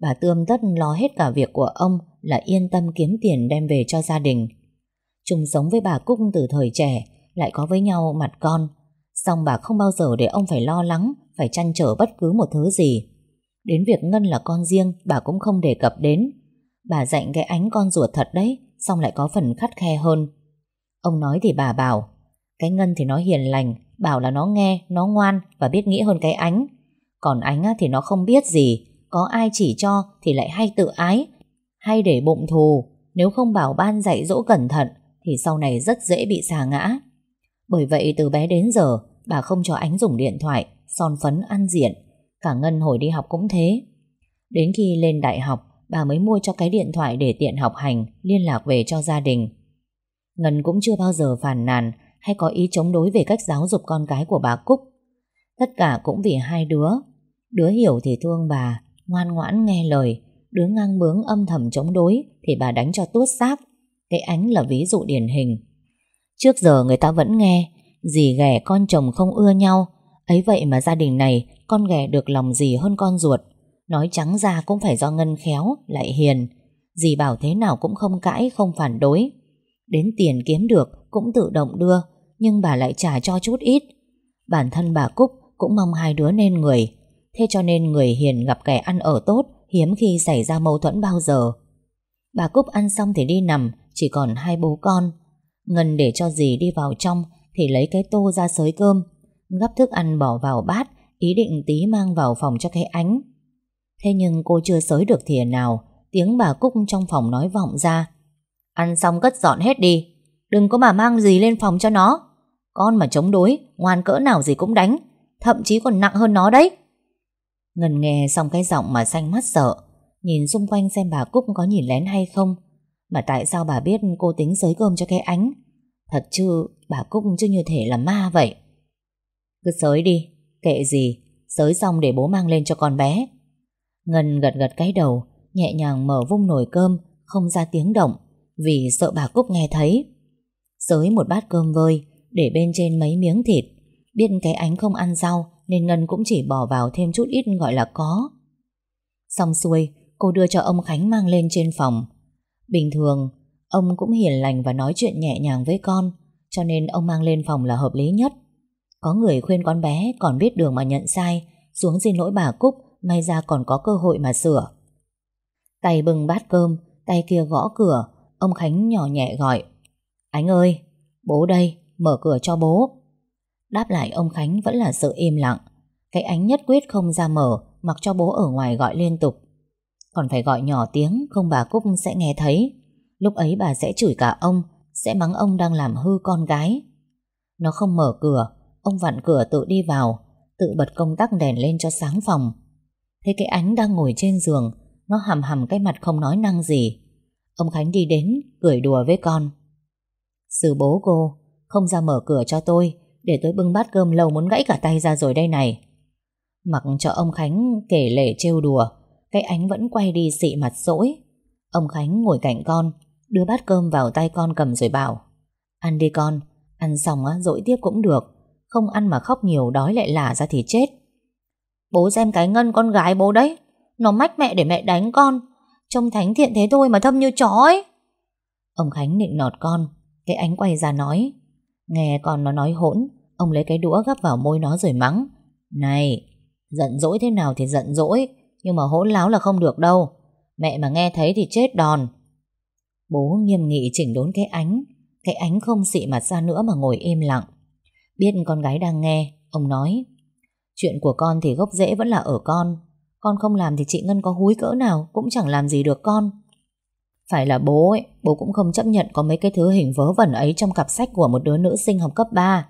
Bà Tươm tất lo hết cả việc của ông Là yên tâm kiếm tiền đem về cho gia đình. Chung sống với bà Cúc từ thời trẻ Lại có với nhau mặt con. Xong bà không bao giờ để ông phải lo lắng Phải chăn trở bất cứ một thứ gì. Đến việc Ngân là con riêng Bà cũng không đề cập đến. Bà dạy cái ánh con ruột thật đấy Xong lại có phần khắt khe hơn. Ông nói thì bà bảo Cái Ngân thì nó hiền lành Bảo là nó nghe, nó ngoan và biết nghĩ hơn cái ánh. Còn ánh thì nó không biết gì. Có ai chỉ cho thì lại hay tự ái, Hay để bụng thù. Nếu không bảo ban dạy dỗ cẩn thận, Thì sau này rất dễ bị xà ngã. Bởi vậy từ bé đến giờ, Bà không cho ánh dùng điện thoại, Son phấn ăn diện. Cả Ngân hồi đi học cũng thế. Đến khi lên đại học, Bà mới mua cho cái điện thoại để tiện học hành, Liên lạc về cho gia đình. Ngân cũng chưa bao giờ phàn nàn hay có ý chống đối về cách giáo dục con cái của bà Cúc. Tất cả cũng vì hai đứa. Đứa hiểu thì thương bà, ngoan ngoãn nghe lời, đứa ngang bướng âm thầm chống đối thì bà đánh cho tuốt xác. Cái ánh là ví dụ điển hình. Trước giờ người ta vẫn nghe, dì ghẻ con chồng không ưa nhau, ấy vậy mà gia đình này con ghẻ được lòng dì hơn con ruột. Nói trắng ra cũng phải do Ngân khéo, lại hiền. Dì bảo thế nào cũng không cãi, không phản đối. Đến tiền kiếm được cũng tự động đưa Nhưng bà lại trả cho chút ít Bản thân bà Cúc cũng mong hai đứa nên người. Thế cho nên người hiền gặp kẻ ăn ở tốt, Hiếm khi xảy ra mâu thuẫn bao giờ. Bà Cúc ăn xong thì đi nằm, Chỉ còn hai bố con. Ngân để cho dì đi vào trong, Thì lấy cái tô ra sới cơm. Gắp thức ăn bỏ vào bát, Ý định tí mang vào phòng cho cái ánh. Thế nhưng cô chưa sới được thìa nào, Tiếng bà Cúc trong phòng nói vọng ra. Ăn xong cất dọn hết đi. Đừng có mà mang gì lên phòng cho nó. Con mà chống đối, Ngoan cỡ nào gì cũng đánh. Thậm chí còn nặng hơn nó đấy. Ngân nghe xong cái giọng mà xanh mắt sợ Nhìn xung quanh xem bà Cúc có nhìn lén hay không. Mà tại sao bà biết cô tính giới cơm cho cái ánh? Thật chứ Bà Cúc chứ như thể là ma vậy. Cứ sới đi Kệ gì Sới xong để bố mang lên cho con bé. Ngân gật gật cái đầu Nhẹ nhàng mở vung nồi cơm Không ra tiếng động vì sợ bà Cúc nghe thấy. Sới một bát cơm vơi, để bên trên mấy miếng thịt. Biết cái ánh không ăn rau, nên Ngân cũng chỉ bỏ vào thêm chút ít gọi là có. Xong xuôi, cô đưa cho ông Khánh mang lên trên phòng. Bình thường, ông cũng hiền lành và nói chuyện nhẹ nhàng với con, cho nên ông mang lên phòng là hợp lý nhất. Có người khuyên con bé còn biết đường mà nhận sai, xuống xin lỗi bà Cúc, may ra còn có cơ hội mà sửa. Tay bưng bát cơm, tay kia gõ cửa, Ông Khánh nhỏ nhẹ gọi Ánh ơi, bố đây, mở cửa cho bố Đáp lại ông Khánh vẫn là sự im lặng. Cái ánh nhất quyết không ra mở, Mặc cho bố ở ngoài gọi liên tục. Còn phải gọi nhỏ tiếng, Không bà Cúc sẽ nghe thấy. Lúc ấy bà sẽ chửi cả ông, Sẽ mắng ông đang làm hư con gái. Nó không mở cửa, Ông vặn cửa tự đi vào, Tự bật công tắc đèn lên cho sáng phòng. Thấy cái ánh đang ngồi trên giường, Nó hầm hầm cái mặt không nói năng gì. Ông Khánh đi đến, cười đùa với con. Sư bố cô, Không ra mở cửa cho tôi để tôi bưng bát cơm lâu muốn gãy cả tay ra rồi đây này. Mặc cho ông Khánh kể lể trêu đùa, Cái ánh vẫn quay đi xị mặt dỗi. Ông Khánh ngồi cạnh con, Đưa bát cơm vào tay con cầm rồi bảo, Ăn đi con, Ăn xong á, dỗi tiếp cũng được, Không ăn mà khóc nhiều đói lại lả ra thì chết. Bố xem cái ngân con gái bố đấy, Nó mách mẹ để mẹ đánh con, Trông thánh thiện thế thôi mà thâm như chó ấy. Ông Khánh nịnh nọt con, Cái ánh quay ra nói Nghe con nó nói hỗn, Ông lấy cái đũa gắp vào môi nó rồi mắng. Này, Giận dỗi thế nào thì giận dỗi, Nhưng mà hỗn láo là không được đâu. Mẹ mà nghe thấy thì chết đòn. Bố nghiêm nghị chỉnh đốn cái ánh Cái ánh không xị mặt ra nữa mà ngồi im lặng. Biết con gái đang nghe, Ông nói, Chuyện của con thì gốc rễ vẫn là ở con. Con không làm thì chị Ngân có húi cỡ nào, Cũng chẳng làm gì được con. Phải là bố ấy, Bố cũng không chấp nhận có mấy cái thứ hình vớ vẩn ấy Trong cặp sách của một đứa nữ sinh học cấp 3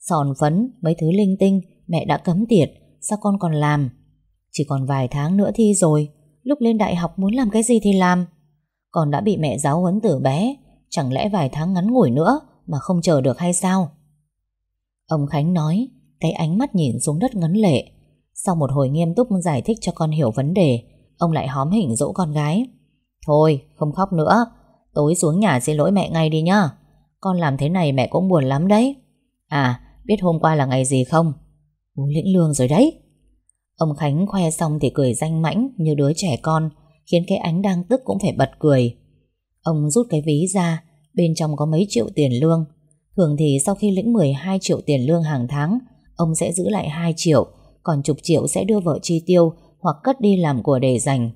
Sòn phấn, Mấy thứ linh tinh, Mẹ đã cấm tiệt, Sao con còn làm? Chỉ còn vài tháng nữa thi rồi, Lúc lên đại học muốn làm cái gì thì làm. Con đã bị mẹ giáo huấn từ bé, Chẳng lẽ vài tháng ngắn ngủi nữa Mà không chờ được hay sao? Ông Khánh nói, Cái ánh mắt nhìn xuống đất ngấn lệ. Sau một hồi nghiêm túc giải thích cho con hiểu vấn đề, Ông lại hóm hình dỗ con gái. Thôi, không khóc nữa. Tối xuống nhà xin lỗi mẹ ngay đi nhá. Con làm thế này mẹ cũng buồn lắm đấy. À biết hôm qua là ngày gì không? Bố lĩnh lương rồi đấy. Ông Khánh khoe xong thì cười danh mãnh Như đứa trẻ con, Khiến cái ánh đang tức cũng phải bật cười. Ông rút cái ví ra, Bên trong có mấy triệu tiền lương. Thường thì sau khi lĩnh 12 triệu tiền lương hàng tháng, Ông sẽ giữ lại 2 triệu, Còn chục triệu sẽ đưa vợ chi tiêu Hoặc cất đi làm của để dành.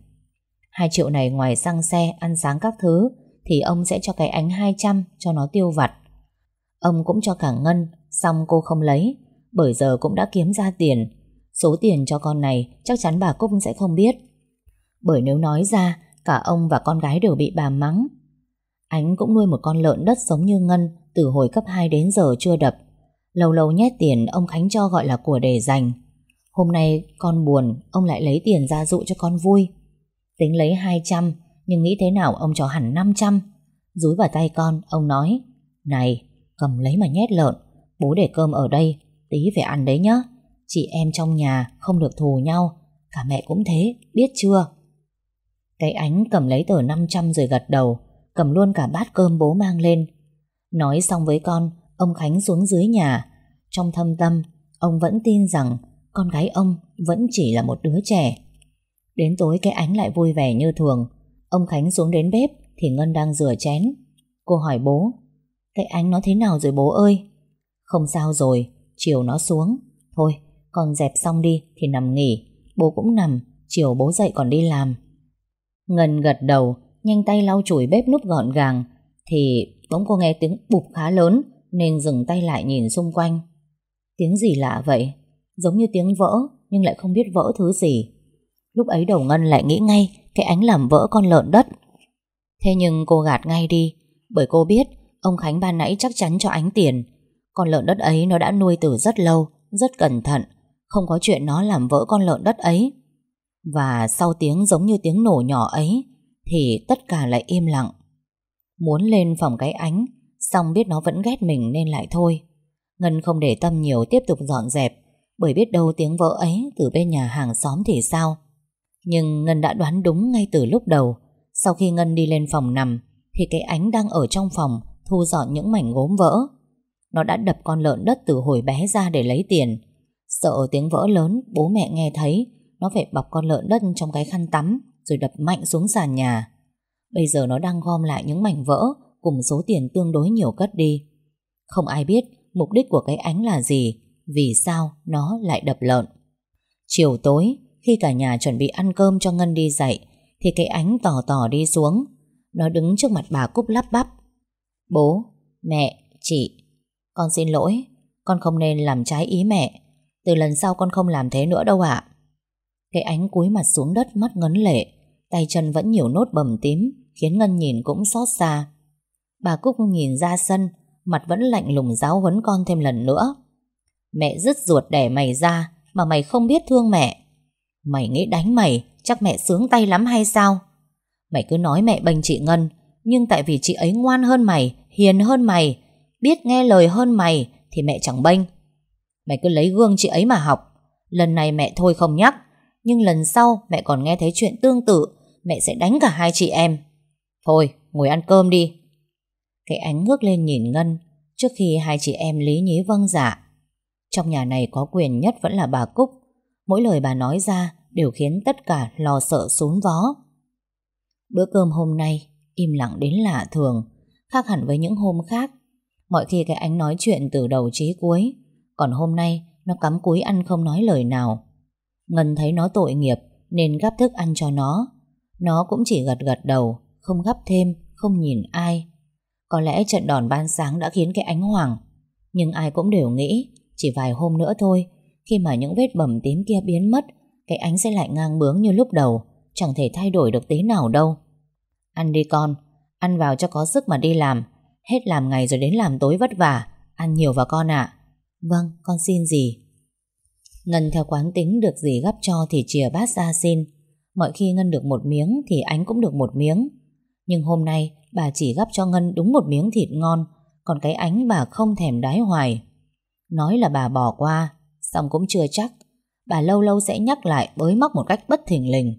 2 triệu này ngoài xăng xe, Ăn sáng các thứ, Thì ông sẽ cho cái ánh 200 cho nó tiêu vặt. Ông cũng cho cả Ngân, Xong cô không lấy, Bởi giờ cũng đã kiếm ra tiền. Số tiền cho con này chắc chắn bà Cúc sẽ không biết. Bởi nếu nói ra, Cả ông và con gái đều bị bà mắng. Ánh cũng nuôi một con lợn đất giống như Ngân Từ hồi cấp 2 đến giờ chưa đập. Lâu lâu nhét tiền ông Khánh cho gọi là của để dành. Hôm nay con buồn, Ông lại lấy tiền ra dụ cho con vui. Tính lấy 200 Nhưng nghĩ thế nào ông cho hẳn 500 Rúi vào tay con Ông nói Này cầm lấy mà nhét lợn Bố để cơm ở đây Tí phải ăn đấy nhá. Chị em trong nhà không được thù nhau Cả mẹ cũng thế, biết chưa? Cái ánh cầm lấy tờ 500 rồi gật đầu Cầm luôn cả bát cơm bố mang lên. Nói xong với con Ông Khánh xuống dưới nhà. Trong thâm tâm Ông vẫn tin rằng Con gái ông vẫn chỉ là một đứa trẻ. Đến tối cái ánh lại vui vẻ như thường. Ông Khánh xuống đến bếp, Thì Ngân đang rửa chén. Cô hỏi bố, Cái ánh nó thế nào rồi bố ơi? Không sao rồi, Chiều nó xuống. Thôi, con dẹp xong đi, thì nằm nghỉ. Bố cũng nằm, Chiều bố dậy còn đi làm. Ngân gật đầu, Nhanh tay lau chùi bếp núp gọn gàng. Thì bỗng cô nghe tiếng bụp khá lớn, Nên dừng tay lại nhìn xung quanh. Tiếng gì lạ vậy? Giống như tiếng vỡ, Nhưng lại không biết vỡ thứ gì. Lúc ấy đầu Ngân lại nghĩ ngay Cái ánh làm vỡ con lợn đất. Thế nhưng cô gạt ngay đi, Bởi cô biết Ông Khánh ban nãy chắc chắn cho ánh tiền. Con lợn đất ấy nó đã nuôi từ rất lâu, Rất cẩn thận, không có chuyện nó làm vỡ con lợn đất ấy. Và sau tiếng giống như tiếng nổ nhỏ ấy, Thì tất cả lại im lặng. Muốn lên phòng cái ánh, Xong biết nó vẫn ghét mình nên lại thôi. Ngân không để tâm nhiều tiếp tục dọn dẹp, Bởi biết đâu tiếng vỡ ấy Từ bên nhà hàng xóm thì sao. Nhưng Ngân đã đoán đúng ngay từ lúc đầu. Sau khi Ngân đi lên phòng nằm, Thì cái ánh đang ở trong phòng Thu dọn những mảnh gốm vỡ. Nó đã đập con lợn đất từ hồi bé ra để lấy tiền. Sợ tiếng vỡ lớn, Bố mẹ nghe thấy, Nó phải bọc con lợn đất trong cái khăn tắm, Rồi đập mạnh xuống sàn nhà. Bây giờ nó đang gom lại những mảnh vỡ, Cùng số tiền tương đối nhiều cất đi. Không ai biết mục đích của cái ánh là gì, Vì sao nó lại đập lợn. Chiều tối khi cả nhà chuẩn bị ăn cơm cho Ngân đi dậy Thì cái ánh tỏ tỏ đi xuống. Nó đứng trước mặt bà Cúc lắp bắp. Bố, mẹ, chị Con xin lỗi. Con không nên làm trái ý mẹ. Từ lần sau con không làm thế nữa đâu ạ. Cái ánh cúi mặt xuống đất mắt ngấn lệ Tay chân vẫn nhiều nốt bầm tím Khiến Ngân nhìn cũng xót xa. Bà Cúc nhìn ra sân Mặt vẫn lạnh lùng giáo huấn con thêm lần nữa. Mẹ dứt ruột đẻ mày ra Mà mày không biết thương mẹ. Mày nghĩ đánh mày, Chắc mẹ sướng tay lắm hay sao? Mày cứ nói mẹ bênh chị Ngân, Nhưng tại vì chị ấy ngoan hơn mày, Hiền hơn mày, Biết nghe lời hơn mày Thì mẹ chẳng bênh. Mày cứ lấy gương chị ấy mà học. Lần này mẹ thôi không nhắc, Nhưng lần sau mẹ còn nghe thấy chuyện tương tự, Mẹ sẽ đánh cả hai chị em. Thôi, ngồi ăn cơm đi. Cái ánh ngước lên nhìn Ngân, Trước khi hai chị em lý nhí vâng dạ. Trong nhà này có quyền nhất vẫn là bà Cúc Mỗi lời bà nói ra Đều khiến tất cả lo sợ xuống vó. Bữa cơm hôm nay Im lặng đến lạ thường Khác hẳn với những hôm khác. Mọi khi cái ánh nói chuyện từ đầu chí cuối Còn hôm nay Nó cắm cúi ăn không nói lời nào. Ngân thấy nó tội nghiệp Nên gắp thức ăn cho nó. Nó cũng chỉ gật gật đầu Không gắp thêm, không nhìn ai. Có lẽ trận đòn ban sáng đã khiến cái ánh hoàng Nhưng ai cũng đều nghĩ Chỉ vài hôm nữa thôi khi mà những vết bầm tím kia biến mất, Cái ánh sẽ lại ngang bướng như lúc đầu, Chẳng thể thay đổi được tí nào đâu. Ăn đi con, Ăn vào cho có sức mà đi làm. Hết làm ngày rồi đến làm tối vất vả, Ăn nhiều vào con ạ. Vâng con xin gì? Ngân theo quán tính được gì gấp cho thì chìa bát ra xin. Mọi khi Ngân được một miếng Thì ánh cũng được một miếng. Nhưng hôm nay, bà chỉ gấp cho Ngân đúng một miếng thịt ngon, Còn cái ánh bà không thèm đái hoài. Nói là bà bỏ qua Xong cũng chưa chắc. Bà lâu lâu sẽ nhắc lại bới móc một cách bất thình lình.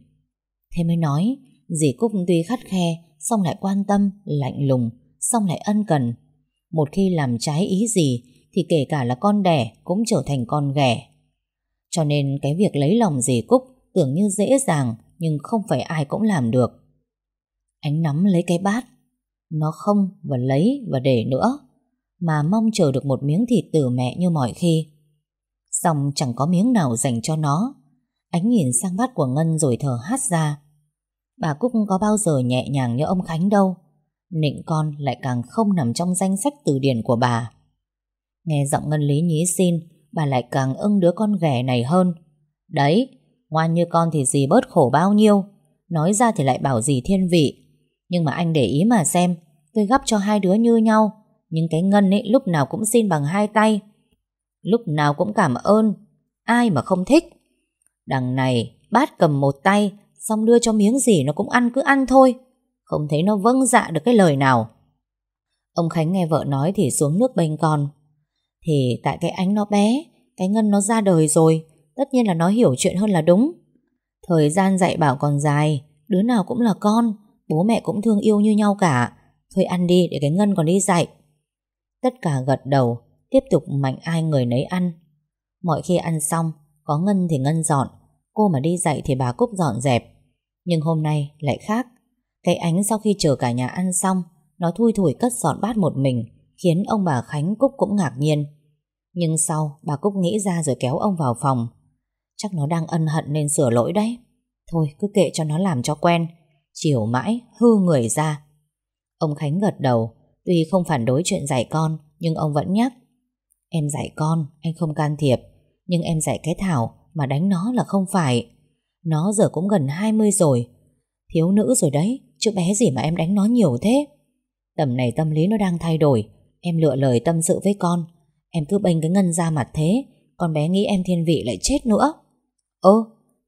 Thế mới nói Dì Cúc tuy khắt khe Xong lại quan tâm, lạnh lùng Xong lại ân cần. Một khi làm trái ý gì Thì kể cả là con đẻ Cũng trở thành con ghẻ. Cho nên cái việc lấy lòng dì Cúc Tưởng như dễ dàng Nhưng không phải ai cũng làm được. Ánh nắm lấy cái bát. Nó không và lấy và để nữa. Mà mong chờ được một miếng thịt từ mẹ như mọi khi Xong chẳng có miếng nào dành cho nó. Ánh nhìn sang bát của Ngân rồi thở hát ra. Bà Cúc có bao giờ nhẹ nhàng như ông Khánh đâu. Nịnh con lại càng không nằm trong danh sách từ điển của bà. Nghe giọng Ngân Lý nhí xin, Bà lại càng ưng đứa con ghẻ này hơn. Đấy, Ngoan như con thì gì bớt khổ bao nhiêu. Nói ra thì lại bảo gì thiên vị. Nhưng mà anh để ý mà xem, Tôi gấp cho hai đứa như nhau. Nhưng cái Ngân ấy lúc nào cũng xin bằng hai tay. Lúc nào cũng cảm ơn, Ai mà không thích. Đằng này, bát cầm một tay, Xong đưa cho miếng gì nó cũng ăn cứ ăn thôi. Không thấy nó vâng dạ được cái lời nào. Ông Khánh nghe vợ nói thì xuống nước bênh con. Thì tại cái ánh nó bé, Cái ngân nó ra đời rồi, Tất nhiên là nó hiểu chuyện hơn là đúng. Thời gian dạy bảo còn dài, Đứa nào cũng là con, Bố mẹ cũng thương yêu như nhau cả. Thôi ăn đi để cái ngân còn đi dạy. Tất cả gật đầu Tiếp tục mạnh ai người nấy ăn. Mọi khi ăn xong, Có ngân thì ngân dọn, Cô mà đi dạy thì bà Cúc dọn dẹp. Nhưng hôm nay lại khác. Cái ánh sau khi chờ cả nhà ăn xong, Nó thui thủi cất dọn bát một mình, Khiến ông bà Khánh, Cúc cũng ngạc nhiên. Nhưng sau, bà Cúc nghĩ ra rồi kéo ông vào phòng. Chắc nó đang ân hận nên sửa lỗi đấy. Thôi, cứ kệ cho nó làm cho quen. Chiều mãi, hư người ra. Ông Khánh gật đầu. Tuy không phản đối chuyện dạy con, Nhưng ông vẫn nhắc. Em dạy con, anh không can thiệp Nhưng em dạy cái Thảo mà đánh nó là không phải. Nó giờ cũng gần 20 rồi. Thiếu nữ rồi đấy, chứ bé gì mà em đánh nó nhiều thế. Tầm này tâm lý nó đang thay đổi. Em lựa lời tâm sự với con. Em cứ bênh cái ngân ra mặt thế. Con bé nghĩ em thiên vị lại chết nữa. Ơ,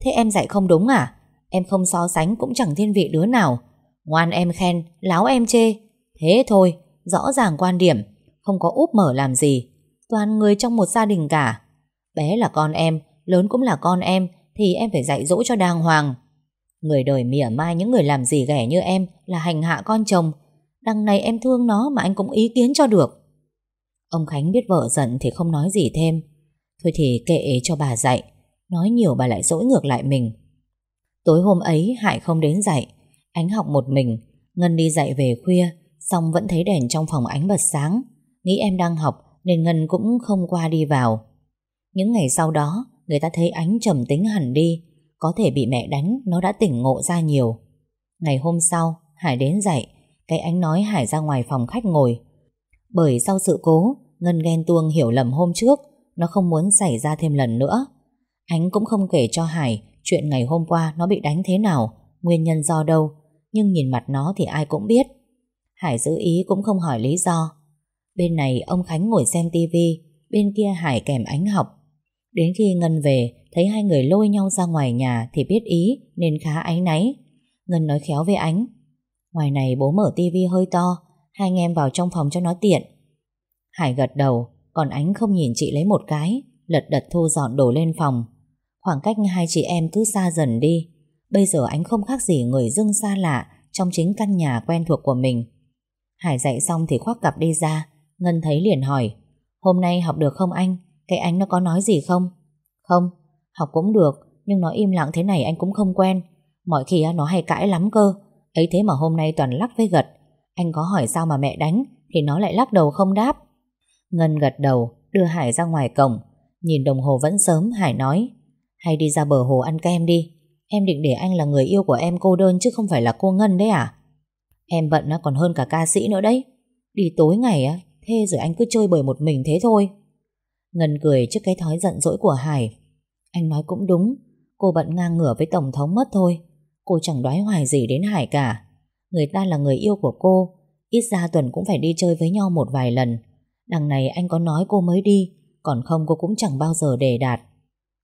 thế em dạy không đúng à? Em không so sánh cũng chẳng thiên vị đứa nào. Ngoan em khen, láo em chê. Thế thôi, rõ ràng quan điểm. Không có úp mở làm gì. Toàn người trong một gia đình cả. Bé là con em, lớn cũng là con em thì em phải dạy dỗ cho đàng hoàng. Người đời mỉa mai những người làm gì ghẻ như em là hành hạ con chồng. Đằng này em thương nó mà anh cũng ý kiến cho được. Ông Khánh biết vợ giận thì không nói gì thêm. Thôi thì kệ cho bà dạy. Nói nhiều bà lại dỗi ngược lại mình. Tối hôm ấy Hải không đến dạy. Ánh học một mình. Ngân đi dạy về khuya. Xong vẫn thấy đèn trong phòng ánh bật sáng. Nghĩ em đang học nên Ngân cũng không qua đi vào. Những ngày sau đó người ta thấy ánh trầm tính hẳn đi, có thể bị mẹ đánh, nó đã tỉnh ngộ ra nhiều. Ngày hôm sau, Hải đến dậy, cái ánh nói Hải ra ngoài phòng khách ngồi. Bởi sau sự cố, Ngân ghen tuông hiểu lầm hôm trước, nó không muốn xảy ra thêm lần nữa. Ánh cũng không kể cho Hải chuyện ngày hôm qua nó bị đánh thế nào, nguyên nhân do đâu, nhưng nhìn mặt nó thì ai cũng biết. Hải giữ ý cũng không hỏi lý do. Bên này ông Khánh ngồi xem tivi, bên kia Hải kèm ánh học. Đến khi Ngân về, thấy hai người lôi nhau ra ngoài nhà thì biết ý nên khá ánh náy. Ngân nói khéo với ánh. Ngoài này bố mở tivi hơi to, hai anh em vào trong phòng cho nó tiện. Hải gật đầu, còn ánh không nhìn chị lấy một cái, lật đật thu dọn đồ lên phòng. Khoảng cách hai chị em cứ xa dần đi. Bây giờ ánh không khác gì người dưng xa lạ trong chính căn nhà quen thuộc của mình. Hải dạy xong thì khoác cặp đi ra, Ngân thấy liền hỏi, hôm nay học được không anh? Cái anh nó có nói gì không? Không, học cũng được Nhưng nó im lặng thế này anh cũng không quen Mọi khi nó hay cãi lắm cơ Ấy thế mà hôm nay toàn lắc với gật Anh có hỏi sao mà mẹ đánh Thì nó lại lắc đầu không đáp Ngân gật đầu đưa Hải ra ngoài cổng. Nhìn đồng hồ vẫn sớm, Hải nói Hay đi ra bờ hồ ăn kem đi. Em định để anh là người yêu của em cô đơn chứ không phải là cô Ngân đấy à? Em bận nó còn hơn cả ca sĩ nữa đấy. Đi tối ngày á, thế rồi anh cứ chơi bời một mình thế thôi. Ngân cười trước cái thói giận dỗi của Hải. Anh nói cũng đúng, cô bận ngang ngửa với Tổng thống mất thôi. Cô chẳng đoái hoài gì đến Hải cả. Người ta là người yêu của cô, ít ra tuần cũng phải đi chơi với nhau một vài lần. Đằng này anh có nói cô mới đi, còn không cô cũng chẳng bao giờ đề đạt.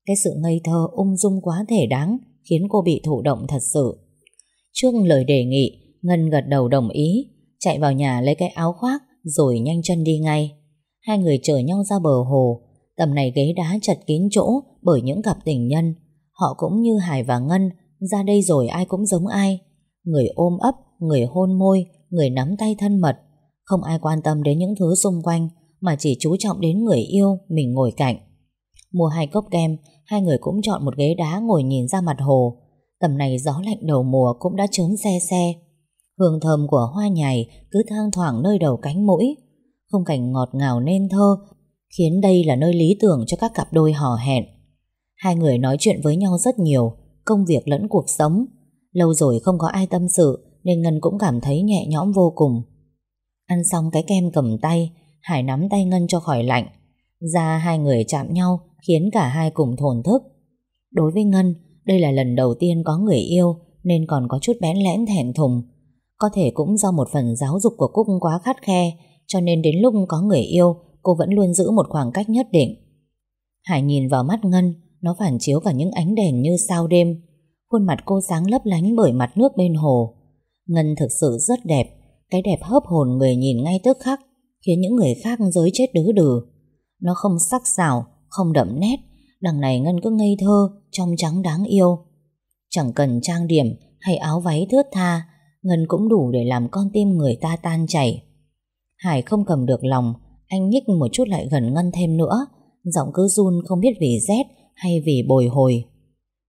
Cái sự ngây thơ ung dung quá thể đáng khiến cô bị thụ động thật sự. Trước lời đề nghị, Ngân gật đầu đồng ý, chạy vào nhà lấy cái áo khoác rồi nhanh chân đi ngay. Hai người chở nhau ra bờ hồ, tầm này ghế đá chật kín chỗ bởi những cặp tình nhân. Họ cũng như Hải và Ngân, ra đây rồi ai cũng giống ai. Người ôm ấp, người hôn môi, người nắm tay thân mật. Không ai quan tâm đến những thứ xung quanh, mà chỉ chú trọng đến người yêu mình ngồi cạnh. Mua hai cốc kem, hai người cũng chọn một ghế đá ngồi nhìn ra mặt hồ. Tầm này gió lạnh đầu mùa cũng đã chớm xe xe. Hương thơm của hoa nhài cứ thang thoảng nơi đầu cánh mũi. Không cảnh ngọt ngào nên thơ, khiến đây là nơi lý tưởng cho các cặp đôi hò hẹn. Hai người nói chuyện với nhau rất nhiều, công việc lẫn cuộc sống. Lâu rồi không có ai tâm sự, nên Ngân cũng cảm thấy nhẹ nhõm vô cùng. Ăn xong cái kem cầm tay, Hải nắm tay Ngân cho khỏi lạnh. Ra hai người chạm nhau khiến cả hai cùng thổn thức. Đối với Ngân, đây là lần đầu tiên có người yêu nên còn có chút bén lẽn thẹn thùng. Có thể cũng do một phần giáo dục của Cúc quá khắt khe cho nên đến lúc có người yêu cô vẫn luôn giữ một khoảng cách nhất định. Hải nhìn vào mắt Ngân nó phản chiếu cả những ánh đèn như sao đêm. Khuôn mặt cô sáng lấp lánh bởi mặt nước bên hồ. Ngân thực sự rất đẹp, cái đẹp hớp hồn người nhìn ngay tức khắc, khiến những người khác giới chết đứ đừ. Nó không sắc sảo, không đậm nét, đằng này Ngân cứ ngây thơ, trong trắng đáng yêu. Chẳng cần trang điểm hay áo váy thướt tha, Ngân cũng đủ để làm con tim người ta tan chảy. Hải không cầm được lòng, anh nhích một chút lại gần Ngân thêm nữa, giọng cứ run không biết vì rét hay vì bồi hồi.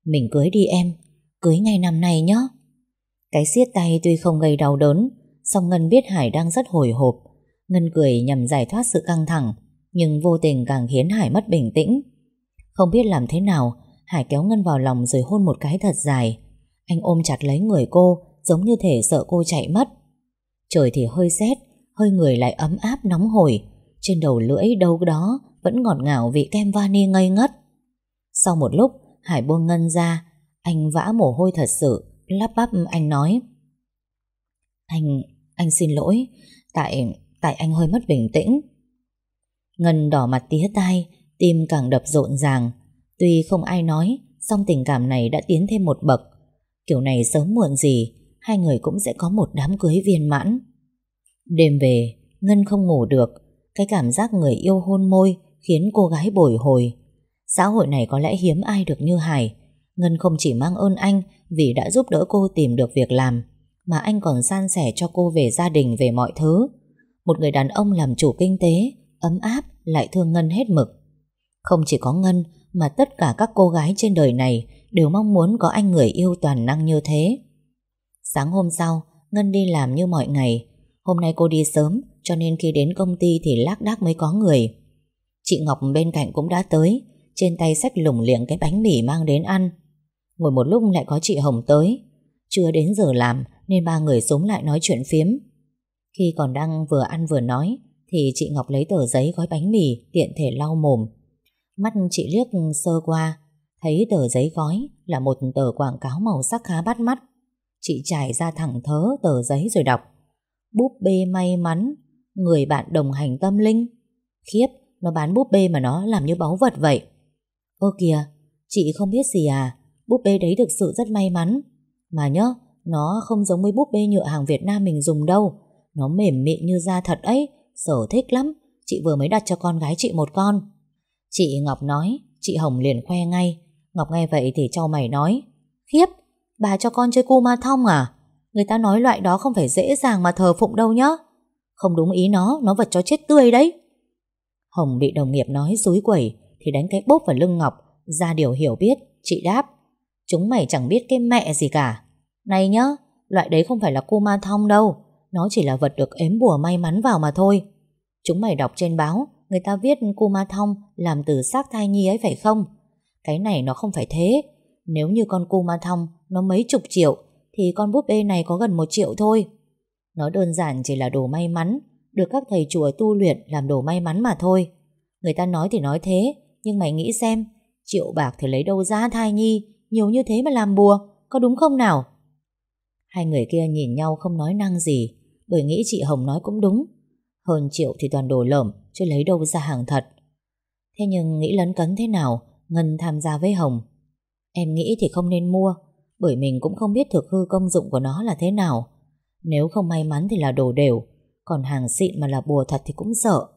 Mình cưới đi em, cưới ngay năm nay nhé. Cái siết tay tuy không gây đau đớn, song Ngân biết Hải đang rất hồi hộp. Ngân cười nhằm giải thoát sự căng thẳng, nhưng vô tình càng khiến Hải mất bình tĩnh. Không biết làm thế nào, Hải kéo Ngân vào lòng rồi hôn một cái thật dài. Anh ôm chặt lấy người cô, giống như thể sợ cô chạy mất. Trời thì hơi rét, hơi người lại ấm áp nóng hổi. Trên đầu lưỡi đâu đó vẫn ngọt ngào vị kem vani ngây ngất. Sau một lúc, Hải buông Ngân ra, anh vã mồ hôi thật sự, lắp bắp anh nói. Anh, anh xin lỗi, tại, tại anh hơi mất bình tĩnh. Ngân đỏ mặt tía tai, tim càng đập rộn ràng. Tuy không ai nói, song tình cảm này đã tiến thêm một bậc. Kiểu này sớm muộn gì, hai người cũng sẽ có một đám cưới viên mãn. Đêm về, Ngân không ngủ được, cái cảm giác người yêu hôn môi khiến cô gái bồi hồi. Xã hội này có lẽ hiếm ai được như Hải. Ngân không chỉ mang ơn anh vì đã giúp đỡ cô tìm được việc làm, mà anh còn san sẻ cho cô về gia đình, về mọi thứ. Một người đàn ông làm chủ kinh tế, ấm áp, lại thương Ngân hết mực. Không chỉ có Ngân, mà tất cả các cô gái trên đời này đều mong muốn có anh người yêu toàn năng như thế. Sáng hôm sau, Ngân đi làm như mọi ngày. Hôm nay cô đi sớm, cho nên khi đến công ty thì lác đác mới có người. Chị Ngọc bên cạnh cũng đã tới, trên tay xách lủng liệng cái bánh mì mang đến ăn. Ngồi một lúc lại có chị Hồng tới. Chưa đến giờ làm nên ba người xuống lại nói chuyện phiếm. Khi còn đang vừa ăn vừa nói thì chị Ngọc lấy tờ giấy gói bánh mì tiện thể lau mồm. Mắt chị liếc sơ qua, thấy tờ giấy gói là một tờ quảng cáo màu sắc khá bắt mắt. Chị trải ra thẳng thớ tờ giấy rồi đọc. Búp bê may mắn, người bạn đồng hành tâm linh. Khiếp, nó bán búp bê mà nó làm như báu vật vậy. Ơ kìa, chị không biết gì à, búp bê đấy thực sự rất may mắn. Mà nhớ, nó không giống với búp bê nhựa hàng Việt Nam mình dùng đâu. Nó mềm mịn như da thật ấy, sở thích lắm. Chị vừa mới đặt cho con gái chị một con. Chị Ngọc nói, chị Hồng liền khoe ngay. Ngọc nghe vậy thì cho mày nói. Khiếp, bà cho con chơi cu ma thông à? Người ta nói loại đó không phải dễ dàng mà thờ phụng đâu nhá. Không đúng ý nó, nó vật cho chết tươi đấy. Hồng bị đồng nghiệp nói dối quẩy thì đánh cái bốp vào lưng Ngọc, ra điều hiểu biết, chị đáp. Chúng mày chẳng biết cái mẹ gì cả. Này nhá, loại đấy không phải là cu ma thông đâu, nó chỉ là vật được ếm bùa may mắn vào mà thôi. Chúng mày đọc trên báo Người ta viết cu Ma Thông làm từ xác thai nhi ấy phải không? Cái này nó không phải thế. Nếu như con cu Ma Thông nó mấy chục triệu, thì con búp bê này có gần một triệu thôi. Nó đơn giản chỉ là đồ may mắn, được các thầy chùa tu luyện làm đồ may mắn mà thôi. Người ta nói thì nói thế, nhưng mày nghĩ xem, triệu bạc thì lấy đâu ra thai nhi, nhiều như thế mà làm bùa, có đúng không nào? Hai người kia nhìn nhau không nói năng gì, bởi nghĩ chị Hồng nói cũng đúng. Hơn triệu thì toàn đồ lởm, chứ lấy đâu ra hàng thật. Thế nhưng nghĩ lấn cấn thế nào, Ngân tham gia với Hồng. Em nghĩ thì không nên mua bởi mình cũng không biết thực hư công dụng của nó là thế nào. Nếu không may mắn thì là đồ đều, còn hàng xịn mà là bùa thật thì cũng sợ.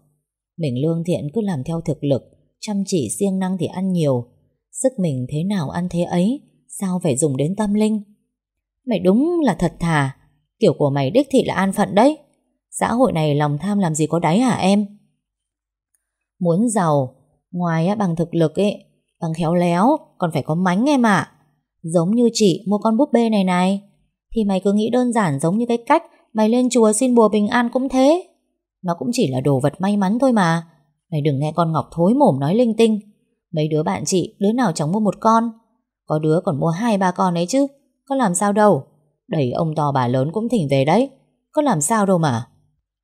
Mình lương thiện cứ làm theo thực lực, chăm chỉ siêng năng thì ăn nhiều. Sức mình thế nào ăn thế ấy, sao phải dùng đến tâm linh? Mày đúng là thật thà, Kiểu của mày đích thị là an phận đấy. Xã hội này lòng tham làm gì có đáy hả em? Muốn giàu, Ngoài bằng thực lực ấy, Bằng khéo léo, Còn phải có mánh em ạ. Giống như chị, mua con búp bê này này. Thì mày cứ nghĩ đơn giản giống như cái cách Mày lên chùa xin bùa bình an cũng thế. Nó cũng chỉ là đồ vật may mắn thôi mà. Mày đừng nghe con Ngọc thối mồm nói linh tinh. Mấy đứa bạn chị, Đứa nào chẳng mua một con? Có đứa còn mua hai, ba con ấy chứ. Có làm sao đâu. Đẩy ông to bà lớn cũng thỉnh về đấy. Có làm sao đâu mà.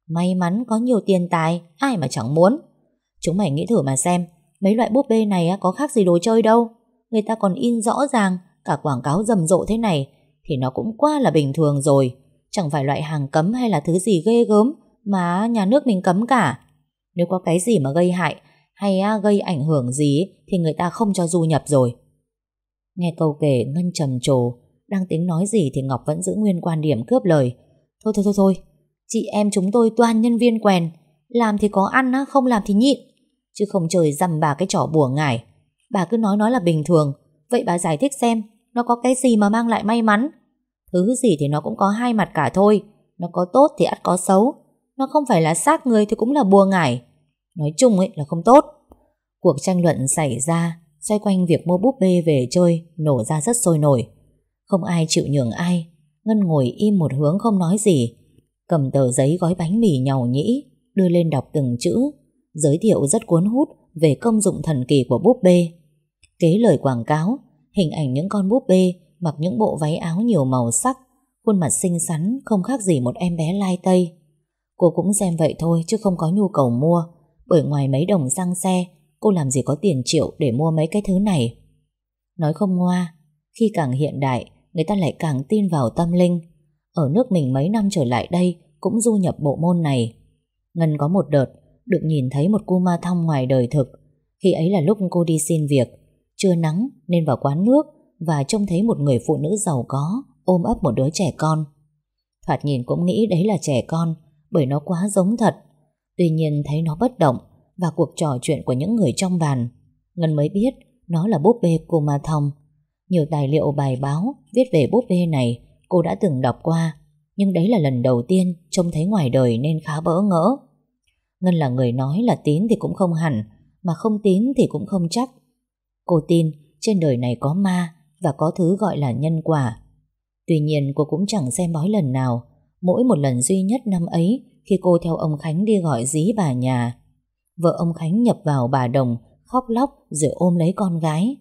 May mắn có nhiều tiền tài, Ai mà chẳng muốn. Chúng mày nghĩ thử mà xem, Mấy loại búp bê này có khác gì đồ chơi đâu. Người ta còn in rõ ràng Cả quảng cáo rầm rộ thế này Thì nó cũng quá là bình thường rồi. Chẳng phải loại hàng cấm hay là thứ gì ghê gớm Mà nhà nước mình cấm cả. Nếu có cái gì mà gây hại Hay gây ảnh hưởng gì Thì người ta không cho du nhập rồi. Nghe câu kể Ngân trầm trồ đang tính nói gì thì Ngọc vẫn giữ nguyên quan điểm cướp lời. Thôi thôi thôi thôi Chị em chúng tôi toàn nhân viên quèn Làm thì có ăn á, không làm thì nhịn. Chứ không trời dằm bà cái trò bùa ngải. Bà cứ nói nói là bình thường Vậy bà giải thích xem, Nó có cái gì mà mang lại may mắn? Thứ gì thì nó cũng có hai mặt cả thôi. Nó có tốt thì ắt có xấu. Nó không phải là xác người thì cũng là bùa ngải. Nói chung ấy là không tốt. Cuộc tranh luận xảy ra, Xoay quanh việc mua búp bê về chơi Nổ ra rất sôi nổi. Không ai chịu nhường ai. Ngân ngồi im một hướng không nói gì. Cầm tờ giấy gói bánh mì nhàu nhĩ, Đưa lên đọc từng chữ. Giới thiệu rất cuốn hút Về công dụng thần kỳ của búp bê. Kế lời quảng cáo Hình ảnh những con búp bê Mặc những bộ váy áo nhiều màu sắc Khuôn mặt xinh xắn Không khác gì một em bé lai tây Cô cũng xem vậy thôi chứ không có nhu cầu mua Bởi ngoài mấy đồng xăng xe Cô làm gì có tiền triệu để mua mấy cái thứ này Nói không ngoa Khi càng hiện đại người ta lại càng tin vào tâm linh. Ở nước mình mấy năm trở lại đây cũng du nhập bộ môn này. Ngân có một đợt được nhìn thấy một cô ma thông ngoài đời thực. Khi ấy là lúc cô đi xin việc, chưa nắng nên vào quán nước và trông thấy một người phụ nữ giàu có ôm ấp một đứa trẻ con. Thoạt nhìn cũng nghĩ đấy là trẻ con bởi nó quá giống thật. Tuy nhiên thấy nó bất động và cuộc trò chuyện của những người trong bàn. Ngân mới biết nó là búp bê cô ma thông nhiều tài liệu bài báo viết về búp bê này cô đã từng đọc qua, nhưng đấy là lần đầu tiên trông thấy ngoài đời nên khá bỡ ngỡ. Ngân là người nói là tín thì cũng không hẳn, mà không tín thì cũng không chắc. Cô tin trên đời này có ma và có thứ gọi là nhân quả. Tuy nhiên cô cũng chẳng xem bói lần nào, mỗi một lần duy nhất năm ấy khi cô theo ông Khánh đi gọi dí bà nhà. Vợ ông Khánh nhập vào bà Đồng, khóc lóc rồi ôm lấy con gái.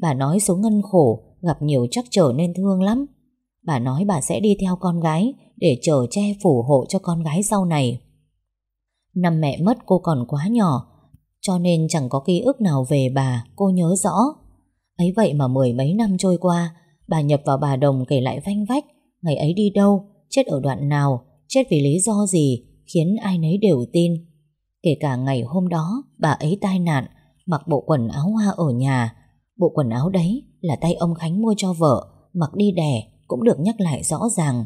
Bà nói số ngân khổ Gặp nhiều trắc trở nên thương lắm Bà nói bà sẽ đi theo con gái Để chở che phủ hộ cho con gái sau này Năm mẹ mất cô còn quá nhỏ cho nên chẳng có ký ức nào về bà Cô nhớ rõ. Ấy vậy mà mười mấy năm trôi qua Bà nhập vào bà đồng kể lại vanh vách Ngày ấy đi đâu Chết ở đoạn nào Chết vì lý do gì Khiến ai nấy đều tin. Kể cả ngày hôm đó Bà ấy tai nạn Mặc bộ quần áo hoa ở nhà. Bộ quần áo đấy là tay ông Khánh mua cho vợ, mặc đi đẻ cũng được nhắc lại rõ ràng.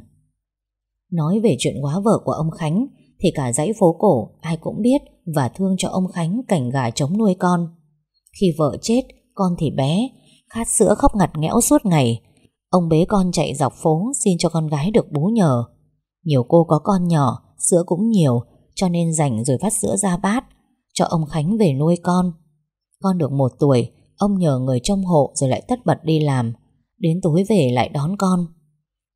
Nói về chuyện quá vợ của ông Khánh thì cả dãy phố cổ ai cũng biết và thương cho ông Khánh cảnh gà chống nuôi con. Khi vợ chết, con thì bé, khát sữa khóc ngặt nghẽo suốt ngày. Ông bế con chạy dọc phố xin cho con gái được bú nhờ. Nhiều cô có con nhỏ, sữa cũng nhiều, cho nên dành rồi vắt sữa ra bát, cho ông Khánh về nuôi con. Con được một tuổi, Ông nhờ người trông hộ rồi lại tất bật đi làm Đến tối về lại đón con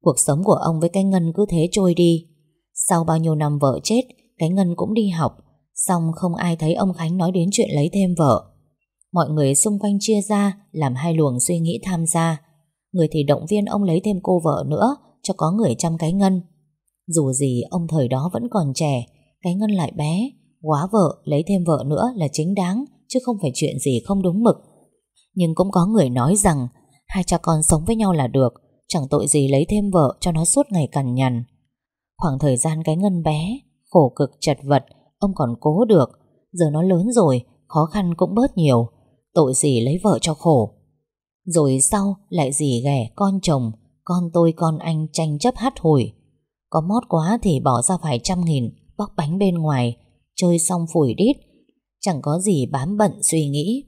Cuộc sống của ông với cái Ngân cứ thế trôi đi Sau bao nhiêu năm vợ chết Cái Ngân cũng đi học Xong không ai thấy ông Khánh nói đến chuyện lấy thêm vợ. Mọi người xung quanh chia ra, Làm hai luồng suy nghĩ tham gia. Người thì động viên ông lấy thêm cô vợ nữa, Cho có người chăm cái ngân. Dù gì, ông thời đó vẫn còn trẻ, Cái ngân lại bé. Quá vợ, lấy thêm vợ nữa là chính đáng, Chứ không phải chuyện gì không đúng mực. Nhưng cũng có người nói rằng, Hai cha con sống với nhau là được, Chẳng tội gì lấy thêm vợ cho nó suốt ngày cằn nhằn. Khoảng thời gian cái ngân bé, Khổ cực chật vật Ông còn cố được. Giờ nó lớn rồi, Khó khăn cũng bớt nhiều. Tội gì lấy vợ cho khổ. Rồi sau lại gì ghẻ con chồng, Con tôi, con anh tranh chấp hát hủi Có mót quá thì bỏ ra vài trăm nghìn, Bóc bánh bên ngoài, Chơi xong phủi đít. Chẳng có gì bám bận suy nghĩ.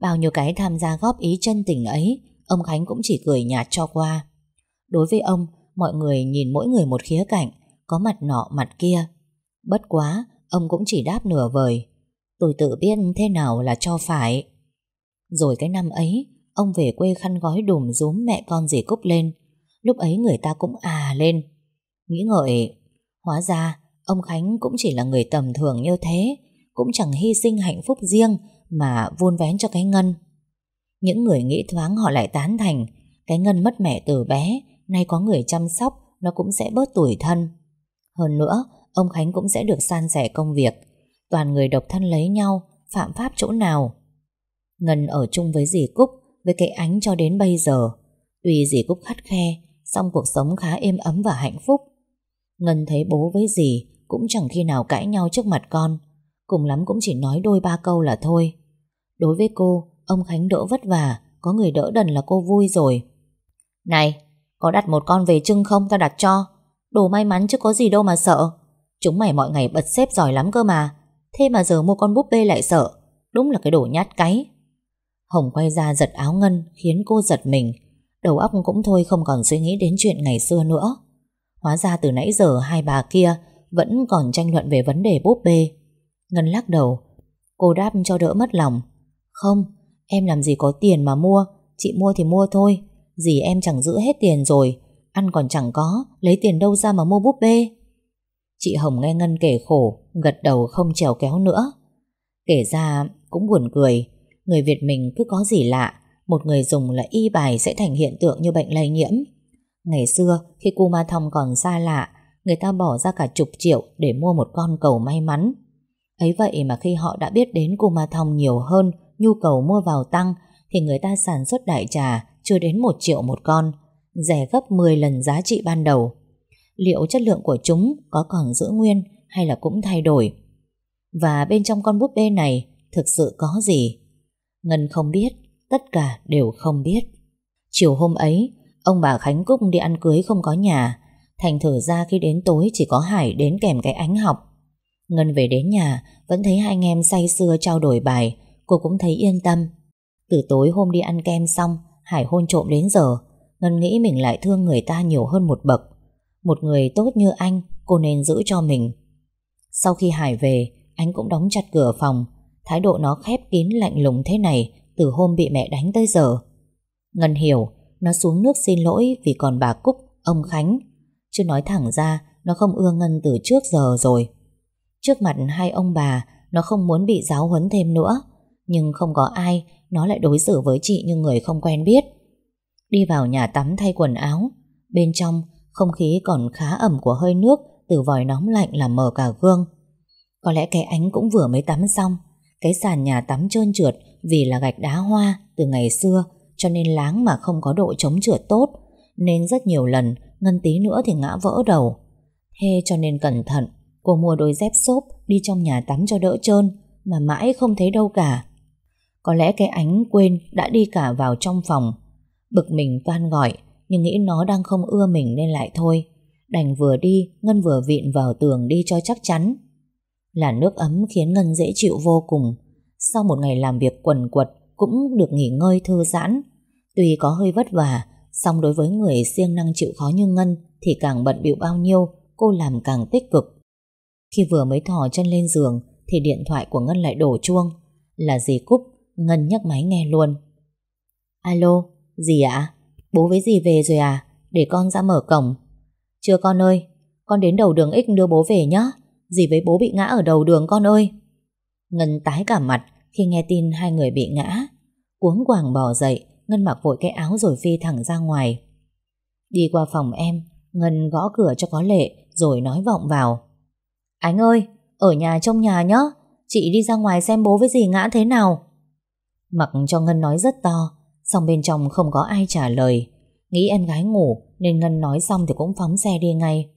Bao nhiêu cái tham gia góp ý chân tình ấy, Ông Khánh cũng chỉ cười nhạt cho qua. Đối với ông, Mọi người nhìn mỗi người một khía cạnh, Có mặt nọ, mặt kia. Bất quá Ông cũng chỉ đáp nửa vời. Tôi tự biết thế nào là cho phải. Rồi cái năm ấy, Ông về quê khăn gói đùm rúm mẹ con dì Cúc lên. Lúc ấy người ta cũng à lên. Nghĩ ngợi, Hóa ra ông Khánh cũng chỉ là người tầm thường như thế, Cũng chẳng hy sinh hạnh phúc riêng Mà vun vén cho cái ngân. Những người nghĩ thoáng họ lại tán thành, Cái ngân mất mẹ từ bé, Nay có người chăm sóc, Nó cũng sẽ bớt tuổi thân. Hơn nữa ông Khánh cũng sẽ được san sẻ công việc. Toàn người độc thân lấy nhau, phạm pháp chỗ nào. Ngân ở chung với dì Cúc, với cái ánh cho đến bây giờ. Tuy dì Cúc khắt khe, song cuộc sống khá êm ấm và hạnh phúc. Ngân thấy bố với dì cũng chẳng khi nào cãi nhau trước mặt con. Cùng lắm cũng chỉ nói đôi ba câu là thôi. Đối với cô, ông Khánh đỡ vất vả, có người đỡ đần là cô vui rồi. Này, có đặt một con về trưng không tao đặt cho. Đồ may mắn chứ có gì đâu mà sợ. Chúng mày mọi ngày bật xếp giỏi lắm cơ mà. Thế mà giờ mua con búp bê lại sợ. Đúng là cái đồ nhát cái. Hồng quay ra giật áo Ngân Khiến cô giật mình. Đầu óc cũng thôi không còn suy nghĩ đến chuyện ngày xưa nữa. Hóa ra từ nãy giờ hai bà kia Vẫn còn tranh luận về vấn đề búp bê. Ngân lắc đầu. Cô đáp cho đỡ mất lòng. Không, em làm gì có tiền mà mua. Chị mua thì mua thôi. Dì em chẳng giữ hết tiền rồi. Ăn còn chẳng có. Lấy tiền đâu ra mà mua búp bê. Chị Hồng nghe Ngân kể khổ, Gật đầu không trèo kéo nữa. Kể ra cũng buồn cười, Người Việt mình cứ có gì lạ, Một người dùng là y bài sẽ thành hiện tượng như bệnh lây nhiễm. Ngày xưa, khi cu ma thông còn xa lạ, Người ta bỏ ra cả chục triệu Để mua một con cầu may mắn. Ấy vậy mà khi họ đã biết đến cu ma thông nhiều hơn, Nhu cầu mua vào tăng, Thì người ta sản xuất đại trà Chưa đến một triệu một con, Rẻ gấp 10 lần giá trị ban đầu liệu chất lượng của chúng có còn giữ nguyên hay là cũng thay đổi. Và bên trong con búp bê này thực sự có gì? Ngân không biết, tất cả đều không biết. Chiều hôm ấy, ông bà Khánh Cúc đi ăn cưới không có nhà, thành thử ra khi đến tối chỉ có Hải đến kèm cái ánh học. Ngân về đến nhà, vẫn thấy hai anh em say sưa trao đổi bài, cô cũng thấy yên tâm. Từ tối hôm đi ăn kem xong, Hải hôn trộm đến giờ, Ngân nghĩ mình lại thương người ta nhiều hơn một bậc. Một người tốt như anh, Cô nên giữ cho mình. Sau khi Hải về, Anh cũng đóng chặt cửa phòng. Thái độ nó khép kín lạnh lùng thế này Từ hôm bị mẹ đánh tới giờ. Ngân hiểu, Nó xuống nước xin lỗi vì còn bà Cúc, Ông Khánh. Chứ nói thẳng ra, Nó không ưa Ngân từ trước giờ rồi. Trước mặt hai ông bà, Nó không muốn bị giáo huấn thêm nữa. Nhưng không có ai, Nó lại đối xử với chị như người không quen biết. Đi vào nhà tắm thay quần áo. Bên trong không khí còn khá ẩm của hơi nước, từ vòi nóng lạnh làm mờ cả gương. Có lẽ cái ánh cũng vừa mới tắm xong. Cái sàn nhà tắm trơn trượt vì là gạch đá hoa từ ngày xưa, cho nên láng mà không có độ chống trượt tốt. Nên rất nhiều lần, Ngân tí nữa thì ngã vỡ đầu. Thế cho nên cẩn thận, cô mua đôi dép xốp đi trong nhà tắm cho đỡ trơn, mà mãi không thấy đâu cả. Có lẽ cái ánh quên đã đi cả vào trong phòng. Bực mình toan gọi nhưng nghĩ nó đang không ưa mình nên lại thôi. Đành vừa đi, Ngân vừa vịn vào tường đi cho chắc chắn. Là nước ấm khiến Ngân dễ chịu vô cùng. Sau một ngày làm việc quần quật, cũng được nghỉ ngơi thư giãn. Tuy có hơi vất vả, song đối với người siêng năng chịu khó như Ngân thì càng bận bịu bao nhiêu, cô làm càng tích cực. Khi vừa mới thò chân lên giường thì điện thoại của Ngân lại đổ chuông. Là dì Cúc, Ngân nhấc máy nghe luôn. Alo, gì ạ? Bố với dì về rồi à? Để con ra mở cổng. Chưa con ơi Con đến đầu đường X đưa bố về nhé Dì với bố bị ngã ở đầu đường con ơi. Ngân tái cả mặt Khi nghe tin hai người bị ngã. Cuống quàng bò dậy Ngân mặc vội cái áo rồi phi thẳng ra ngoài. Đi qua phòng em Ngân gõ cửa cho có lệ Rồi nói vọng vào. Anh ơi, ở nhà trong nhà nhé Chị đi ra ngoài xem bố với dì ngã thế nào. Mặc cho Ngân nói rất to Xong bên trong không có ai trả lời. Nghĩ em gái ngủ, Nên Ngân nói xong thì cũng phóng xe đi ngay.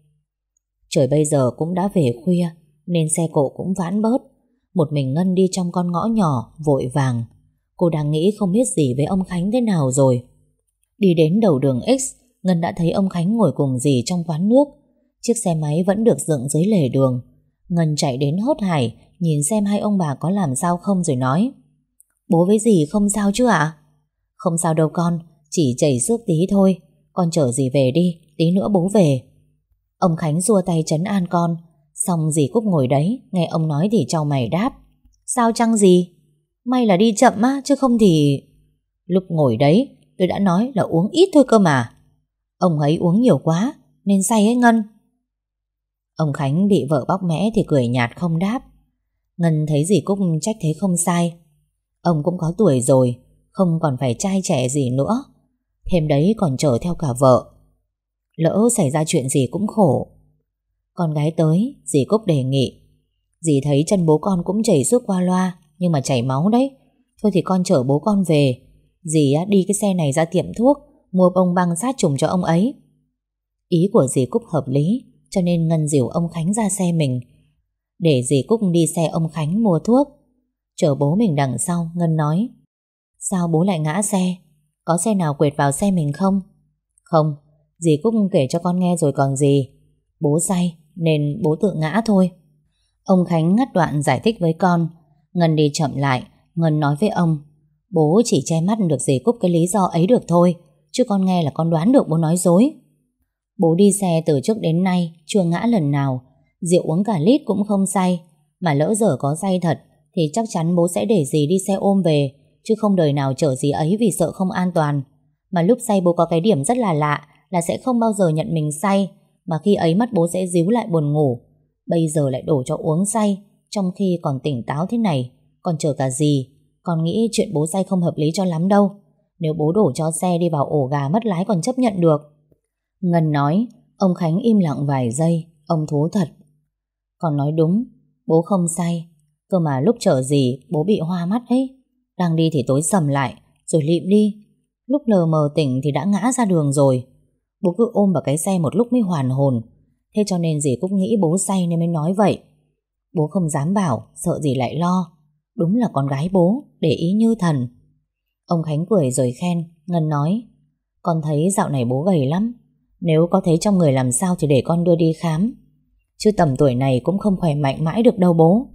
Trời bây giờ cũng đã về khuya, Nên xe cộ cũng vãn bớt. Một mình Ngân đi trong con ngõ nhỏ, Vội vàng. Cô đang nghĩ không biết gì với ông Khánh thế nào rồi. Đi đến đầu đường X, Ngân đã thấy ông Khánh ngồi cùng dì trong quán nước. Chiếc xe máy vẫn được dựng dưới lề đường. Ngân chạy đến hốt hải, Nhìn xem hai ông bà có làm sao không rồi nói. Bố với dì không sao chứ ạ? Không sao đâu con, Chỉ chảy xước tí thôi. Con chở dì về đi, Tí nữa bố về. Ông Khánh xua tay chấn an con. Xong dì Cúc ngồi đấy, Nghe ông nói thì trao mày đáp. Sao chăng gì May là đi chậm á, chứ không thì Lúc ngồi đấy, tôi đã nói là uống ít thôi cơ mà. Ông ấy uống nhiều quá, Nên say ấy Ngân. Ông Khánh bị vợ bóc mẽ Thì cười nhạt không đáp. Ngân thấy dì Cúc trách thế không sai. Ông cũng có tuổi rồi không còn phải trai trẻ gì nữa. Thêm đấy còn chở theo cả vợ. Lỡ xảy ra chuyện gì cũng khổ. Con gái tới, Dì Cúc đề nghị. Dì thấy chân bố con cũng chảy suốt qua loa, Nhưng mà chảy máu đấy. Thôi thì con chở bố con về. Dì đi cái xe này ra tiệm thuốc, Mua bông băng sát trùng cho ông ấy. Ý của dì Cúc hợp lý, Cho nên Ngân dìu ông Khánh ra xe mình. Để dì Cúc đi xe ông Khánh mua thuốc. Chở bố mình đằng sau, Ngân nói Sao bố lại ngã xe? Có xe nào quệt vào xe mình không? Không, Dì Cúc kể cho con nghe rồi còn gì. Bố say, nên bố tự ngã thôi. Ông Khánh ngắt đoạn giải thích với con. Ngân đi chậm lại, Ngân nói với ông, Bố chỉ che mắt được dì Cúc cái lý do ấy được thôi, Chứ con nghe là con đoán được bố nói dối. Bố đi xe từ trước đến nay Chưa ngã lần nào. Rượu uống cả lít cũng không say. Mà lỡ dở có say thật, Thì chắc chắn bố sẽ để dì đi xe ôm về. Chứ không đời nào chở gì ấy vì sợ không an toàn. Mà lúc say bố có cái điểm rất là lạ, Là sẽ không bao giờ nhận mình say, Mà khi ấy mắt bố sẽ díu lại buồn ngủ. Bây giờ lại đổ cho uống say, Trong khi còn tỉnh táo thế này, Còn chờ cả gì, còn nghĩ chuyện bố say không hợp lý cho lắm đâu. Nếu bố đổ cho xe đi vào ổ gà mất lái còn chấp nhận được. Ngân nói, Ông Khánh im lặng vài giây, Ông thú thật. Còn nói đúng, Bố không say, Cơ mà lúc chở gì, bố bị hoa mắt ấy đang đi thì tối sầm lại, Rồi lịm đi. Lúc lờ mờ tỉnh thì đã ngã ra đường rồi. Bố cứ ôm vào cái xe một lúc mới hoàn hồn. Thế cho nên dì cũng nghĩ bố say nên mới nói vậy. Bố không dám bảo, Sợ gì lại lo. Đúng là con gái bố, Để ý như thần. Ông Khánh cười rồi khen, Ngân nói, Con thấy dạo này bố gầy lắm. Nếu có thấy trong người làm sao thì để con đưa đi khám. Chứ tầm tuổi này cũng không khỏe mạnh mãi được đâu bố.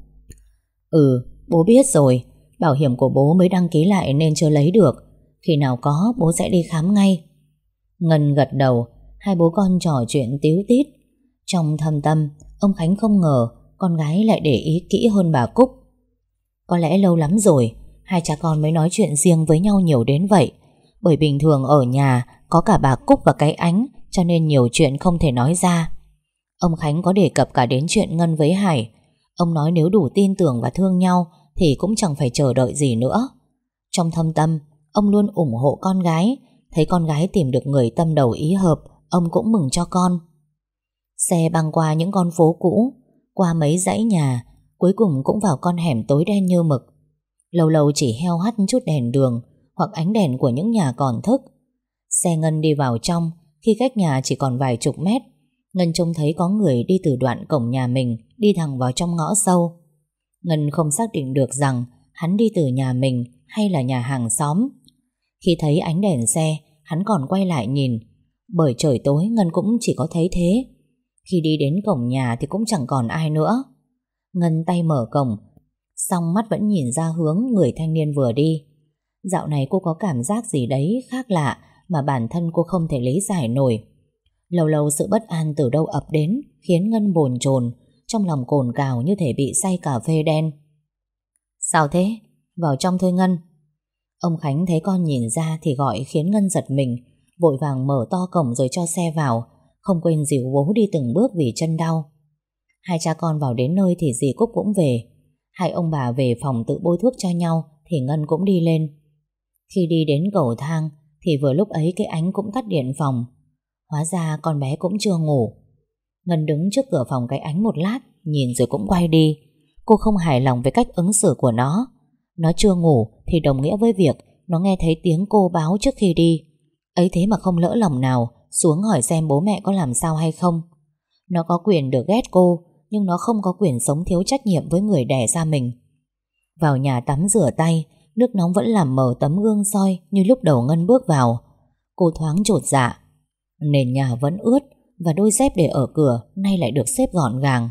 Ừ bố biết rồi. Bảo hiểm của bố mới đăng ký lại nên chưa lấy được. Khi nào có, bố sẽ đi khám ngay. Ngân gật đầu, Hai bố con trò chuyện tíu tít. Trong thâm tâm, Ông Khánh không ngờ Con gái lại để ý kỹ hơn bà Cúc. Có lẽ lâu lắm rồi, Hai cha con mới nói chuyện riêng với nhau nhiều đến vậy. Bởi bình thường ở nhà Có cả bà Cúc và cái ánh, Cho nên nhiều chuyện không thể nói ra. Ông Khánh có đề cập cả đến chuyện Ngân với Hải. Ông nói nếu đủ tin tưởng và thương nhau thì cũng chẳng phải chờ đợi gì nữa. Trong thâm tâm, Ông luôn ủng hộ con gái, Thấy con gái tìm được người tâm đầu ý hợp, Ông cũng mừng cho con. Xe băng qua những con phố cũ, Qua mấy dãy nhà, Cuối cùng cũng vào con hẻm tối đen như mực. Lâu lâu chỉ heo hắt chút đèn đường Hoặc ánh đèn của những nhà còn thức. Xe Ngân đi vào trong, Khi cách nhà chỉ còn vài chục mét, Ngân trông thấy có người đi từ đoạn cổng nhà mình, Đi thẳng vào trong ngõ sâu. Ngân không xác định được rằng Hắn đi từ nhà mình hay là nhà hàng xóm. Khi thấy ánh đèn xe, Hắn còn quay lại nhìn. Bởi trời tối, Ngân cũng chỉ có thấy thế. Khi đi đến cổng nhà thì cũng chẳng còn ai nữa. Ngân tay mở cổng, song mắt vẫn nhìn ra hướng người thanh niên vừa đi. Dạo này cô có cảm giác gì đấy khác lạ Mà bản thân cô không thể lý giải nổi. Lâu lâu sự bất an từ đâu ập đến Khiến Ngân bồn chồn. Trong lòng cồn cào như thể bị say cà phê đen Sao thế? Vào trong thôi Ngân Ông Khánh thấy con nhìn ra thì gọi khiến Ngân giật mình, Vội vàng mở to cổng rồi cho xe vào, Không quên dìu bố đi từng bước vì chân đau Hai cha con vào đến nơi thì dì Cúc cũng về. Hai ông bà về phòng tự bôi thuốc cho nhau thì Ngân cũng đi lên. Khi đi đến cầu thang thì vừa lúc ấy cái ánh cũng tắt điện phòng. Hóa ra con bé cũng chưa ngủ. Ngân đứng trước cửa phòng cái ánh một lát, nhìn rồi cũng quay đi. Cô không hài lòng với cách ứng xử của nó. Nó chưa ngủ thì đồng nghĩa với việc nó nghe thấy tiếng cô báo trước khi đi. Ấy thế mà không lỡ lòng nào xuống hỏi xem bố mẹ có làm sao hay không. Nó có quyền được ghét cô, nhưng nó không có quyền sống thiếu trách nhiệm với người đẻ ra mình. Vào nhà tắm rửa tay, nước nóng vẫn làm mờ tấm gương soi như lúc đầu Ngân bước vào. Cô thoáng trột dạ. Nền nhà vẫn ướt và đôi dép để ở cửa nay lại được xếp gọn gàng.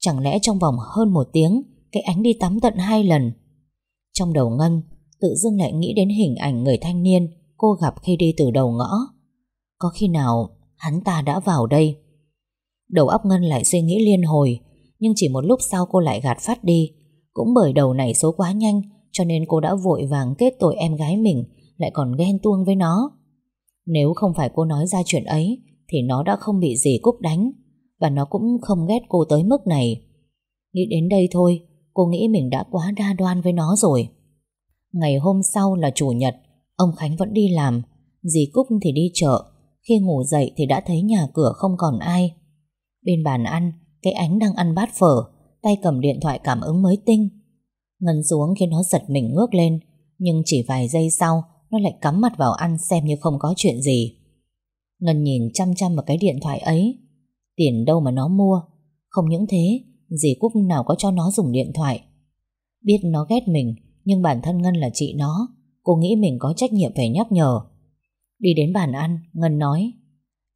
Chẳng lẽ trong vòng hơn một tiếng cái ánh đi tắm tận hai lần. Trong đầu Ngân tự dưng lại nghĩ đến hình ảnh người thanh niên cô gặp khi đi từ đầu ngõ. Có khi nào hắn ta đã vào đây? Đầu óc Ngân lại suy nghĩ liên hồi, nhưng chỉ một lúc sau cô lại gạt phát đi. Cũng bởi đầu này số quá nhanh, cho nên cô đã vội vàng kết tội em gái mình, lại còn ghen tuông với nó. Nếu không phải cô nói ra chuyện ấy, thì nó đã không bị dì Cúc đánh, và nó cũng không ghét cô tới mức này. Nghĩ đến đây thôi, cô nghĩ mình đã quá đa đoan với nó rồi. Ngày hôm sau là chủ nhật, ông Khánh vẫn đi làm, dì Cúc thì đi chợ, khi ngủ dậy thì đã thấy nhà cửa không còn ai. Bên bàn ăn, cái ánh đang ăn bát phở, tay cầm điện thoại cảm ứng mới tinh. Ngân xuống khi nó giật mình ngước lên, nhưng chỉ vài giây sau, nó lại cắm mặt vào ăn xem như không có chuyện gì. Ngân nhìn chăm chăm vào cái điện thoại ấy. Tiền đâu mà nó mua. Không những thế, dì Cúc nào có cho nó dùng điện thoại. Biết nó ghét mình, nhưng bản thân Ngân là chị nó. Cô nghĩ mình có trách nhiệm phải nhắc nhở. Đi đến bàn ăn, Ngân nói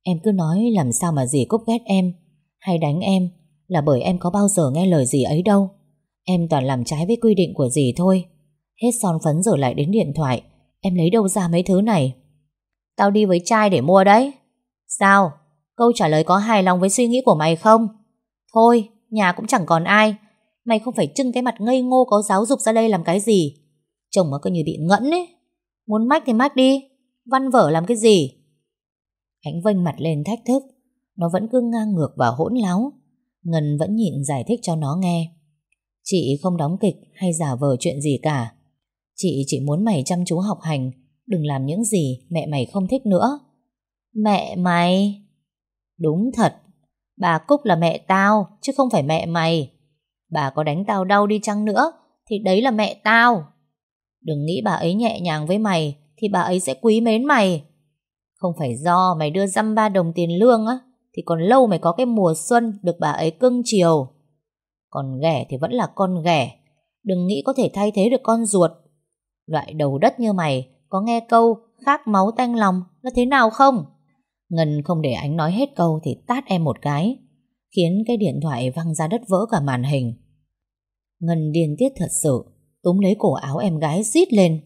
Em cứ nói làm sao mà dì Cúc ghét em hay đánh em là bởi em có bao giờ nghe lời gì ấy đâu. Em toàn làm trái với quy định của dì thôi. Hết son phấn rồi lại đến điện thoại. Em lấy đâu ra mấy thứ này? Tao đi với trai để mua đấy. Sao? Câu trả lời có hài lòng với suy nghĩ của mày không? Thôi, nhà cũng chẳng còn ai. Mày không phải trưng cái mặt ngây ngô có giáo dục ra đây làm cái gì. Chồng nó cứ như bị ngẫn ấy. Muốn mách thì mách đi. Văn vở làm cái gì? Khánh vênh mặt lên thách thức. Nó vẫn cứ ngang ngược và hỗn láo Ngân vẫn nhịn giải thích cho nó nghe Chị không đóng kịch hay giả vờ chuyện gì cả Chị chỉ muốn mày chăm chú học hành Đừng làm những gì mẹ mày không thích nữa. Mẹ mày? Đúng thật. Bà Cúc là mẹ tao Chứ không phải mẹ mày. Bà có đánh tao đau đi chăng nữa Thì đấy là mẹ tao. Đừng nghĩ bà ấy nhẹ nhàng với mày Thì bà ấy sẽ quý mến mày. Không phải do mày đưa dăm ba đồng tiền lương á thì còn lâu mày có cái mùa xuân được bà ấy cưng chiều. Còn ghẻ thì vẫn là con ghẻ, đừng nghĩ có thể thay thế được con ruột. Loại đầu đất như mày có nghe câu khác máu tanh lòng là thế nào không? Ngân không để ánh nói hết câu thì tát em một cái, khiến cái điện thoại văng ra đất vỡ cả màn hình. Ngân điên tiết thật sự, túm lấy cổ áo em gái rít lên.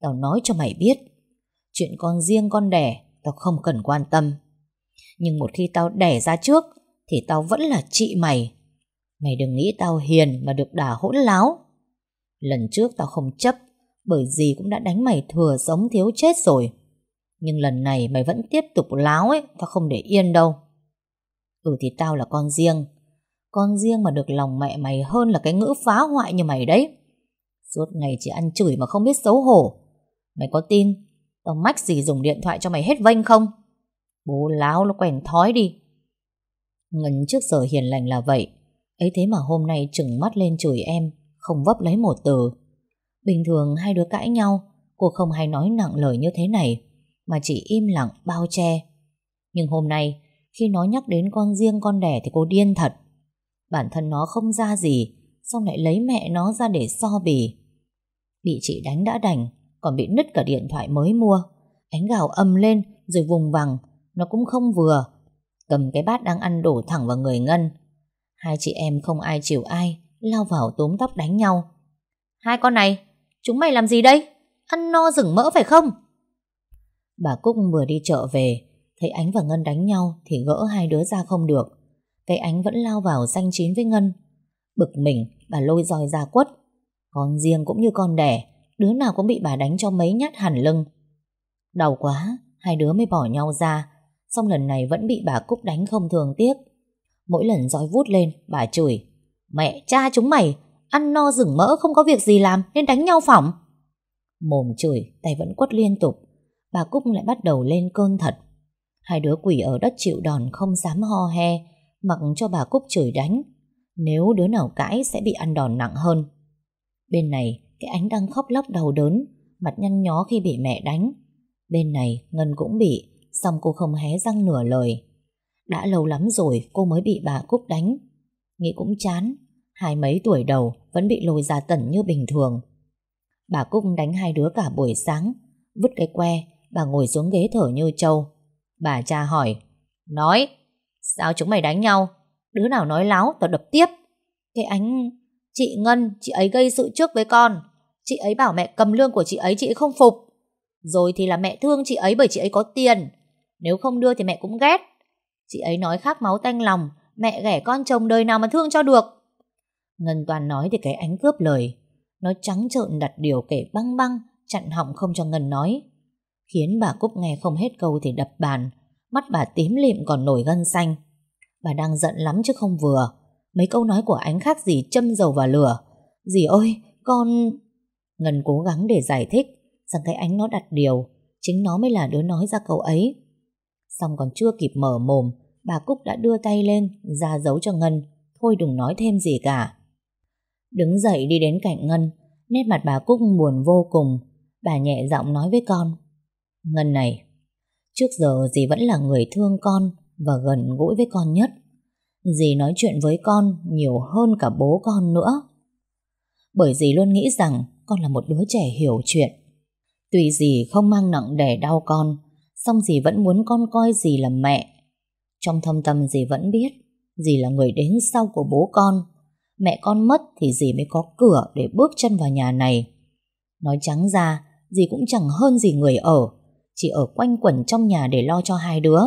Tao nói cho mày biết, chuyện con riêng con đẻ tao không cần quan tâm. Nhưng một khi tao đẻ ra trước Thì tao vẫn là chị mày Mày đừng nghĩ tao hiền mà được đả hỗn láo Lần trước tao không chấp bởi gì cũng đã đánh mày thừa sống thiếu chết rồi Nhưng lần này mày vẫn tiếp tục láo ấy Tao không để yên đâu Ừ thì tao là con riêng Con riêng mà được lòng mẹ mày hơn là cái ngữ phá hoại như mày đấy Suốt ngày chỉ ăn chửi mà không biết xấu hổ Mày có tin Tao mách gì dùng điện thoại cho mày hết vênh không Bố láo nó quen thói đi. Ngân trước giờ hiền lành là vậy. Ấy thế mà hôm nay trừng mắt lên chửi em, không vấp lấy một từ. Bình thường hai đứa cãi nhau, cô không hay nói nặng lời như thế này, mà chỉ im lặng bao che. Nhưng hôm nay, khi nó nhắc đến con riêng con đẻ thì cô điên thật. Bản thân nó không ra gì, xong lại lấy mẹ nó ra để so bì. Bị chị đánh đã đành, còn bị nứt cả điện thoại mới mua. Ánh gào âm lên rồi vùng vằng nó cũng không vừa Cầm cái bát đang ăn đổ thẳng vào người Ngân Hai chị em không ai chịu ai Lao vào túm tóc đánh nhau Hai con này Chúng mày làm gì đây? Ăn no rừng mỡ phải không? Bà Cúc vừa đi chợ về Thấy Ánh và Ngân đánh nhau Thì gỡ hai đứa ra không được. Cái Ánh vẫn lao vào danh chín với Ngân. Bực mình bà lôi roi ra quất. Con riêng cũng như con đẻ Đứa nào cũng bị bà đánh cho mấy nhát hẳn lưng. Đau quá Hai đứa mới bỏ nhau ra. Xong lần này vẫn bị bà Cúc đánh không thường tiếc. Mỗi lần roi vút lên, bà chửi. Mẹ cha chúng mày, ăn no rừng mỡ không có việc gì làm nên đánh nhau phỏng. Mồm chửi, tay vẫn quất liên tục. Bà Cúc lại bắt đầu lên cơn thật. Hai đứa quỷ ở đất chịu đòn không dám ho he, mặc cho bà Cúc chửi đánh. Nếu đứa nào cãi sẽ bị ăn đòn nặng hơn. Bên này, cái ánh đang khóc lóc đau đớn, mặt nhăn nhó khi bị mẹ đánh. Bên này, Ngân cũng bị, xong cô không hé răng nửa lời. Đã lâu lắm rồi cô mới bị bà Cúc đánh. Nghĩ cũng chán, hai mấy tuổi đầu vẫn bị lôi ra tẩn như bình thường. Bà Cúc đánh hai đứa cả buổi sáng, vứt cái que, bà ngồi xuống ghế thở như trâu. Bà cha hỏi, nói, sao chúng mày đánh nhau? Đứa nào nói láo tao đập tiếp. Cái ánh, chị Ngân, chị ấy gây sự trước với con. Chị ấy bảo mẹ cầm lương của chị ấy chị ấy không phục. Rồi thì là mẹ thương chị ấy bởi chị ấy có tiền. Nếu không đưa thì mẹ cũng ghét. Chị ấy nói khác máu tanh lòng, mẹ ghẻ con chồng đời nào mà thương cho được. Ngân Toàn nói thì cái ánh cướp lời. Nó trắng trợn đặt điều kể băng băng, chặn họng không cho Ngân nói. Khiến bà Cúc nghe không hết câu thì đập bàn, mắt bà tím lịm còn nổi gân xanh. Bà đang giận lắm chứ không vừa. Mấy câu nói của ánh khác gì châm dầu vào lửa. Dì ơi, con... Ngân cố gắng để giải thích rằng cái ánh nó đặt điều, chính nó mới là đứa nói ra câu ấy. Xong còn chưa kịp mở mồm, bà Cúc đã đưa tay lên, ra dấu cho Ngân. Thôi đừng nói thêm gì cả. Đứng dậy đi đến cạnh Ngân, nét mặt bà Cúc buồn vô cùng. Bà nhẹ giọng nói với con. Ngân này, trước giờ dì vẫn là người thương con và gần gũi với con nhất. Dì nói chuyện với con nhiều hơn cả bố con nữa. Bởi dì luôn nghĩ rằng con là một đứa trẻ hiểu chuyện. Tuy dì không mang nặng đẻ đau con, song dì vẫn muốn con coi dì là mẹ. Trong thâm tâm dì vẫn biết, dì là người đến sau của bố con. Mẹ con mất thì dì mới có cửa để bước chân vào nhà này. Nói trắng ra, dì cũng chẳng hơn gì người ở, chỉ ở quanh quẩn trong nhà để lo cho hai đứa.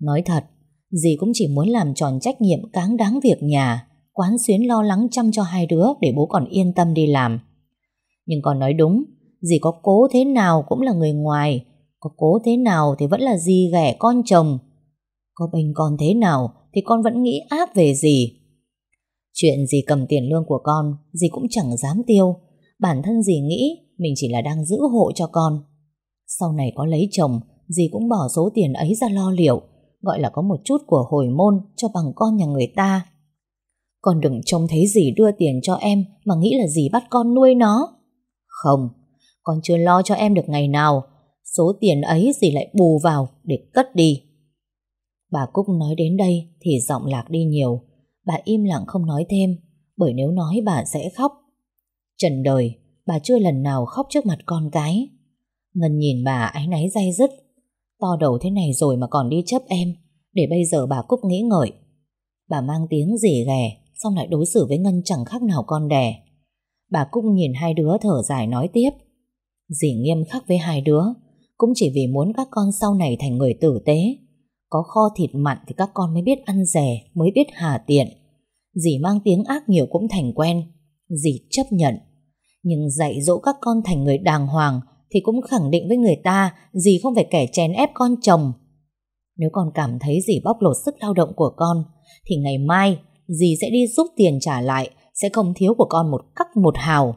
Nói thật, dì cũng chỉ muốn làm tròn trách nhiệm cáng đáng việc nhà, quán xuyến lo lắng chăm cho hai đứa để bố còn yên tâm đi làm. Nhưng còn nói đúng, dì có cố thế nào cũng là người ngoài, có cố thế nào thì vẫn là dì ghẻ con chồng. Có bình con thế nào thì con vẫn nghĩ ác về dì. Chuyện gì cầm tiền lương của con, dì cũng chẳng dám tiêu. Bản thân dì nghĩ mình chỉ là đang giữ hộ cho con. Sau này có lấy chồng, dì cũng bỏ số tiền ấy ra lo liệu, gọi là có một chút của hồi môn cho bằng con nhà người ta. Con đừng trông thấy dì đưa tiền cho em mà nghĩ là dì bắt con nuôi nó. Không, con chưa lo cho em được ngày nào, số tiền ấy dì lại bù vào để cất đi. Bà Cúc nói đến đây thì giọng lạc đi nhiều, bà im lặng không nói thêm, bởi nếu nói bà sẽ khóc. Trần đời, bà chưa lần nào khóc trước mặt con cái. Ngân nhìn bà áy náy day dứt. To đầu thế này rồi mà còn đi chấp em, để bây giờ bà Cúc nghĩ ngợi. Bà mang tiếng rỉ ghè, xong lại đối xử với Ngân chẳng khác nào con đẻ. Bà Cúc nhìn hai đứa thở dài nói tiếp. Dì nghiêm khắc với hai đứa, cũng chỉ vì muốn các con sau này thành người tử tế. Có kho thịt mặn thì các con mới biết ăn rẻ, mới biết hà tiện. Dì mang tiếng ác nhiều cũng thành quen. Dì chấp nhận. Nhưng dạy dỗ các con thành người đàng hoàng thì cũng khẳng định với người ta dì không phải kẻ chèn ép con chồng. Nếu con cảm thấy dì bóc lột sức lao động của con thì ngày mai dì sẽ đi giúp tiền trả lại sẽ không thiếu của con một cắc một hào.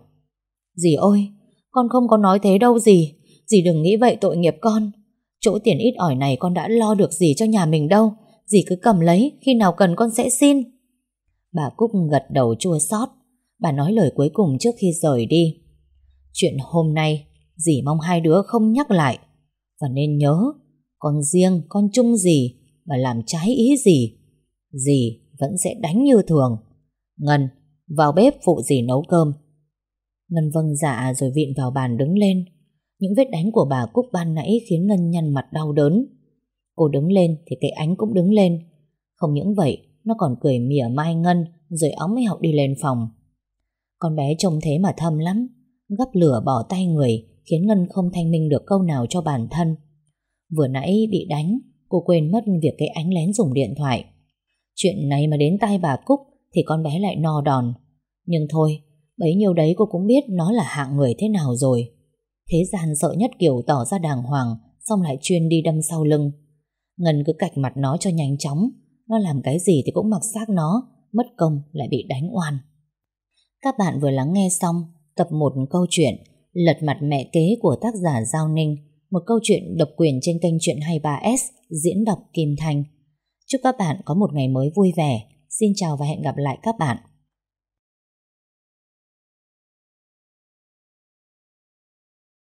Dì ơi, con không có nói thế đâu dì. Dì đừng nghĩ vậy tội nghiệp con. Chỗ tiền ít ỏi này con đã lo được gì cho nhà mình đâu. Dì cứ cầm lấy, khi nào cần con sẽ xin. Bà Cúc gật đầu chua xót. Bà nói lời cuối cùng trước khi rời đi. Chuyện hôm nay, dì mong hai đứa không nhắc lại. Và nên nhớ, con riêng, con chung gì mà làm trái ý gì. Dì vẫn sẽ đánh như thường. Ngân, vào bếp phụ dì nấu cơm. Ngân vâng dạ rồi vịn vào bàn đứng lên. Những vết đánh của bà Cúc ban nãy khiến Ngân nhăn mặt đau đớn. Cô đứng lên thì cái ánh cũng đứng lên. Không những vậy, nó còn cười mỉa mai Ngân rồi óng mẹo đi lên phòng. Con bé trông thế mà thâm lắm. Gấp lửa bỏ tay người khiến Ngân không thanh minh được câu nào cho bản thân. Vừa nãy bị đánh, cô quên mất việc cái ánh lén dùng điện thoại. Chuyện này mà đến tay bà Cúc thì con bé lại no đòn. Nhưng thôi, bấy nhiêu đấy cô cũng biết nó là hạng người thế nào rồi. Thế gian sợ nhất kiểu tỏ ra đàng hoàng, xong lại chuyên đi đâm sau lưng. Ngân cứ cạch mặt nó cho nhanh chóng, Nó làm cái gì thì cũng mặc xác nó Mất công lại bị đánh oan. Các bạn vừa lắng nghe xong Tập 1 câu chuyện Lật mặt mẹ kế của tác giả Giao Ninh Một câu chuyện độc quyền trên kênh Chuyện 23S Diễn đọc Kim Thành Chúc các bạn có một ngày mới vui vẻ. Xin chào và hẹn gặp lại các bạn.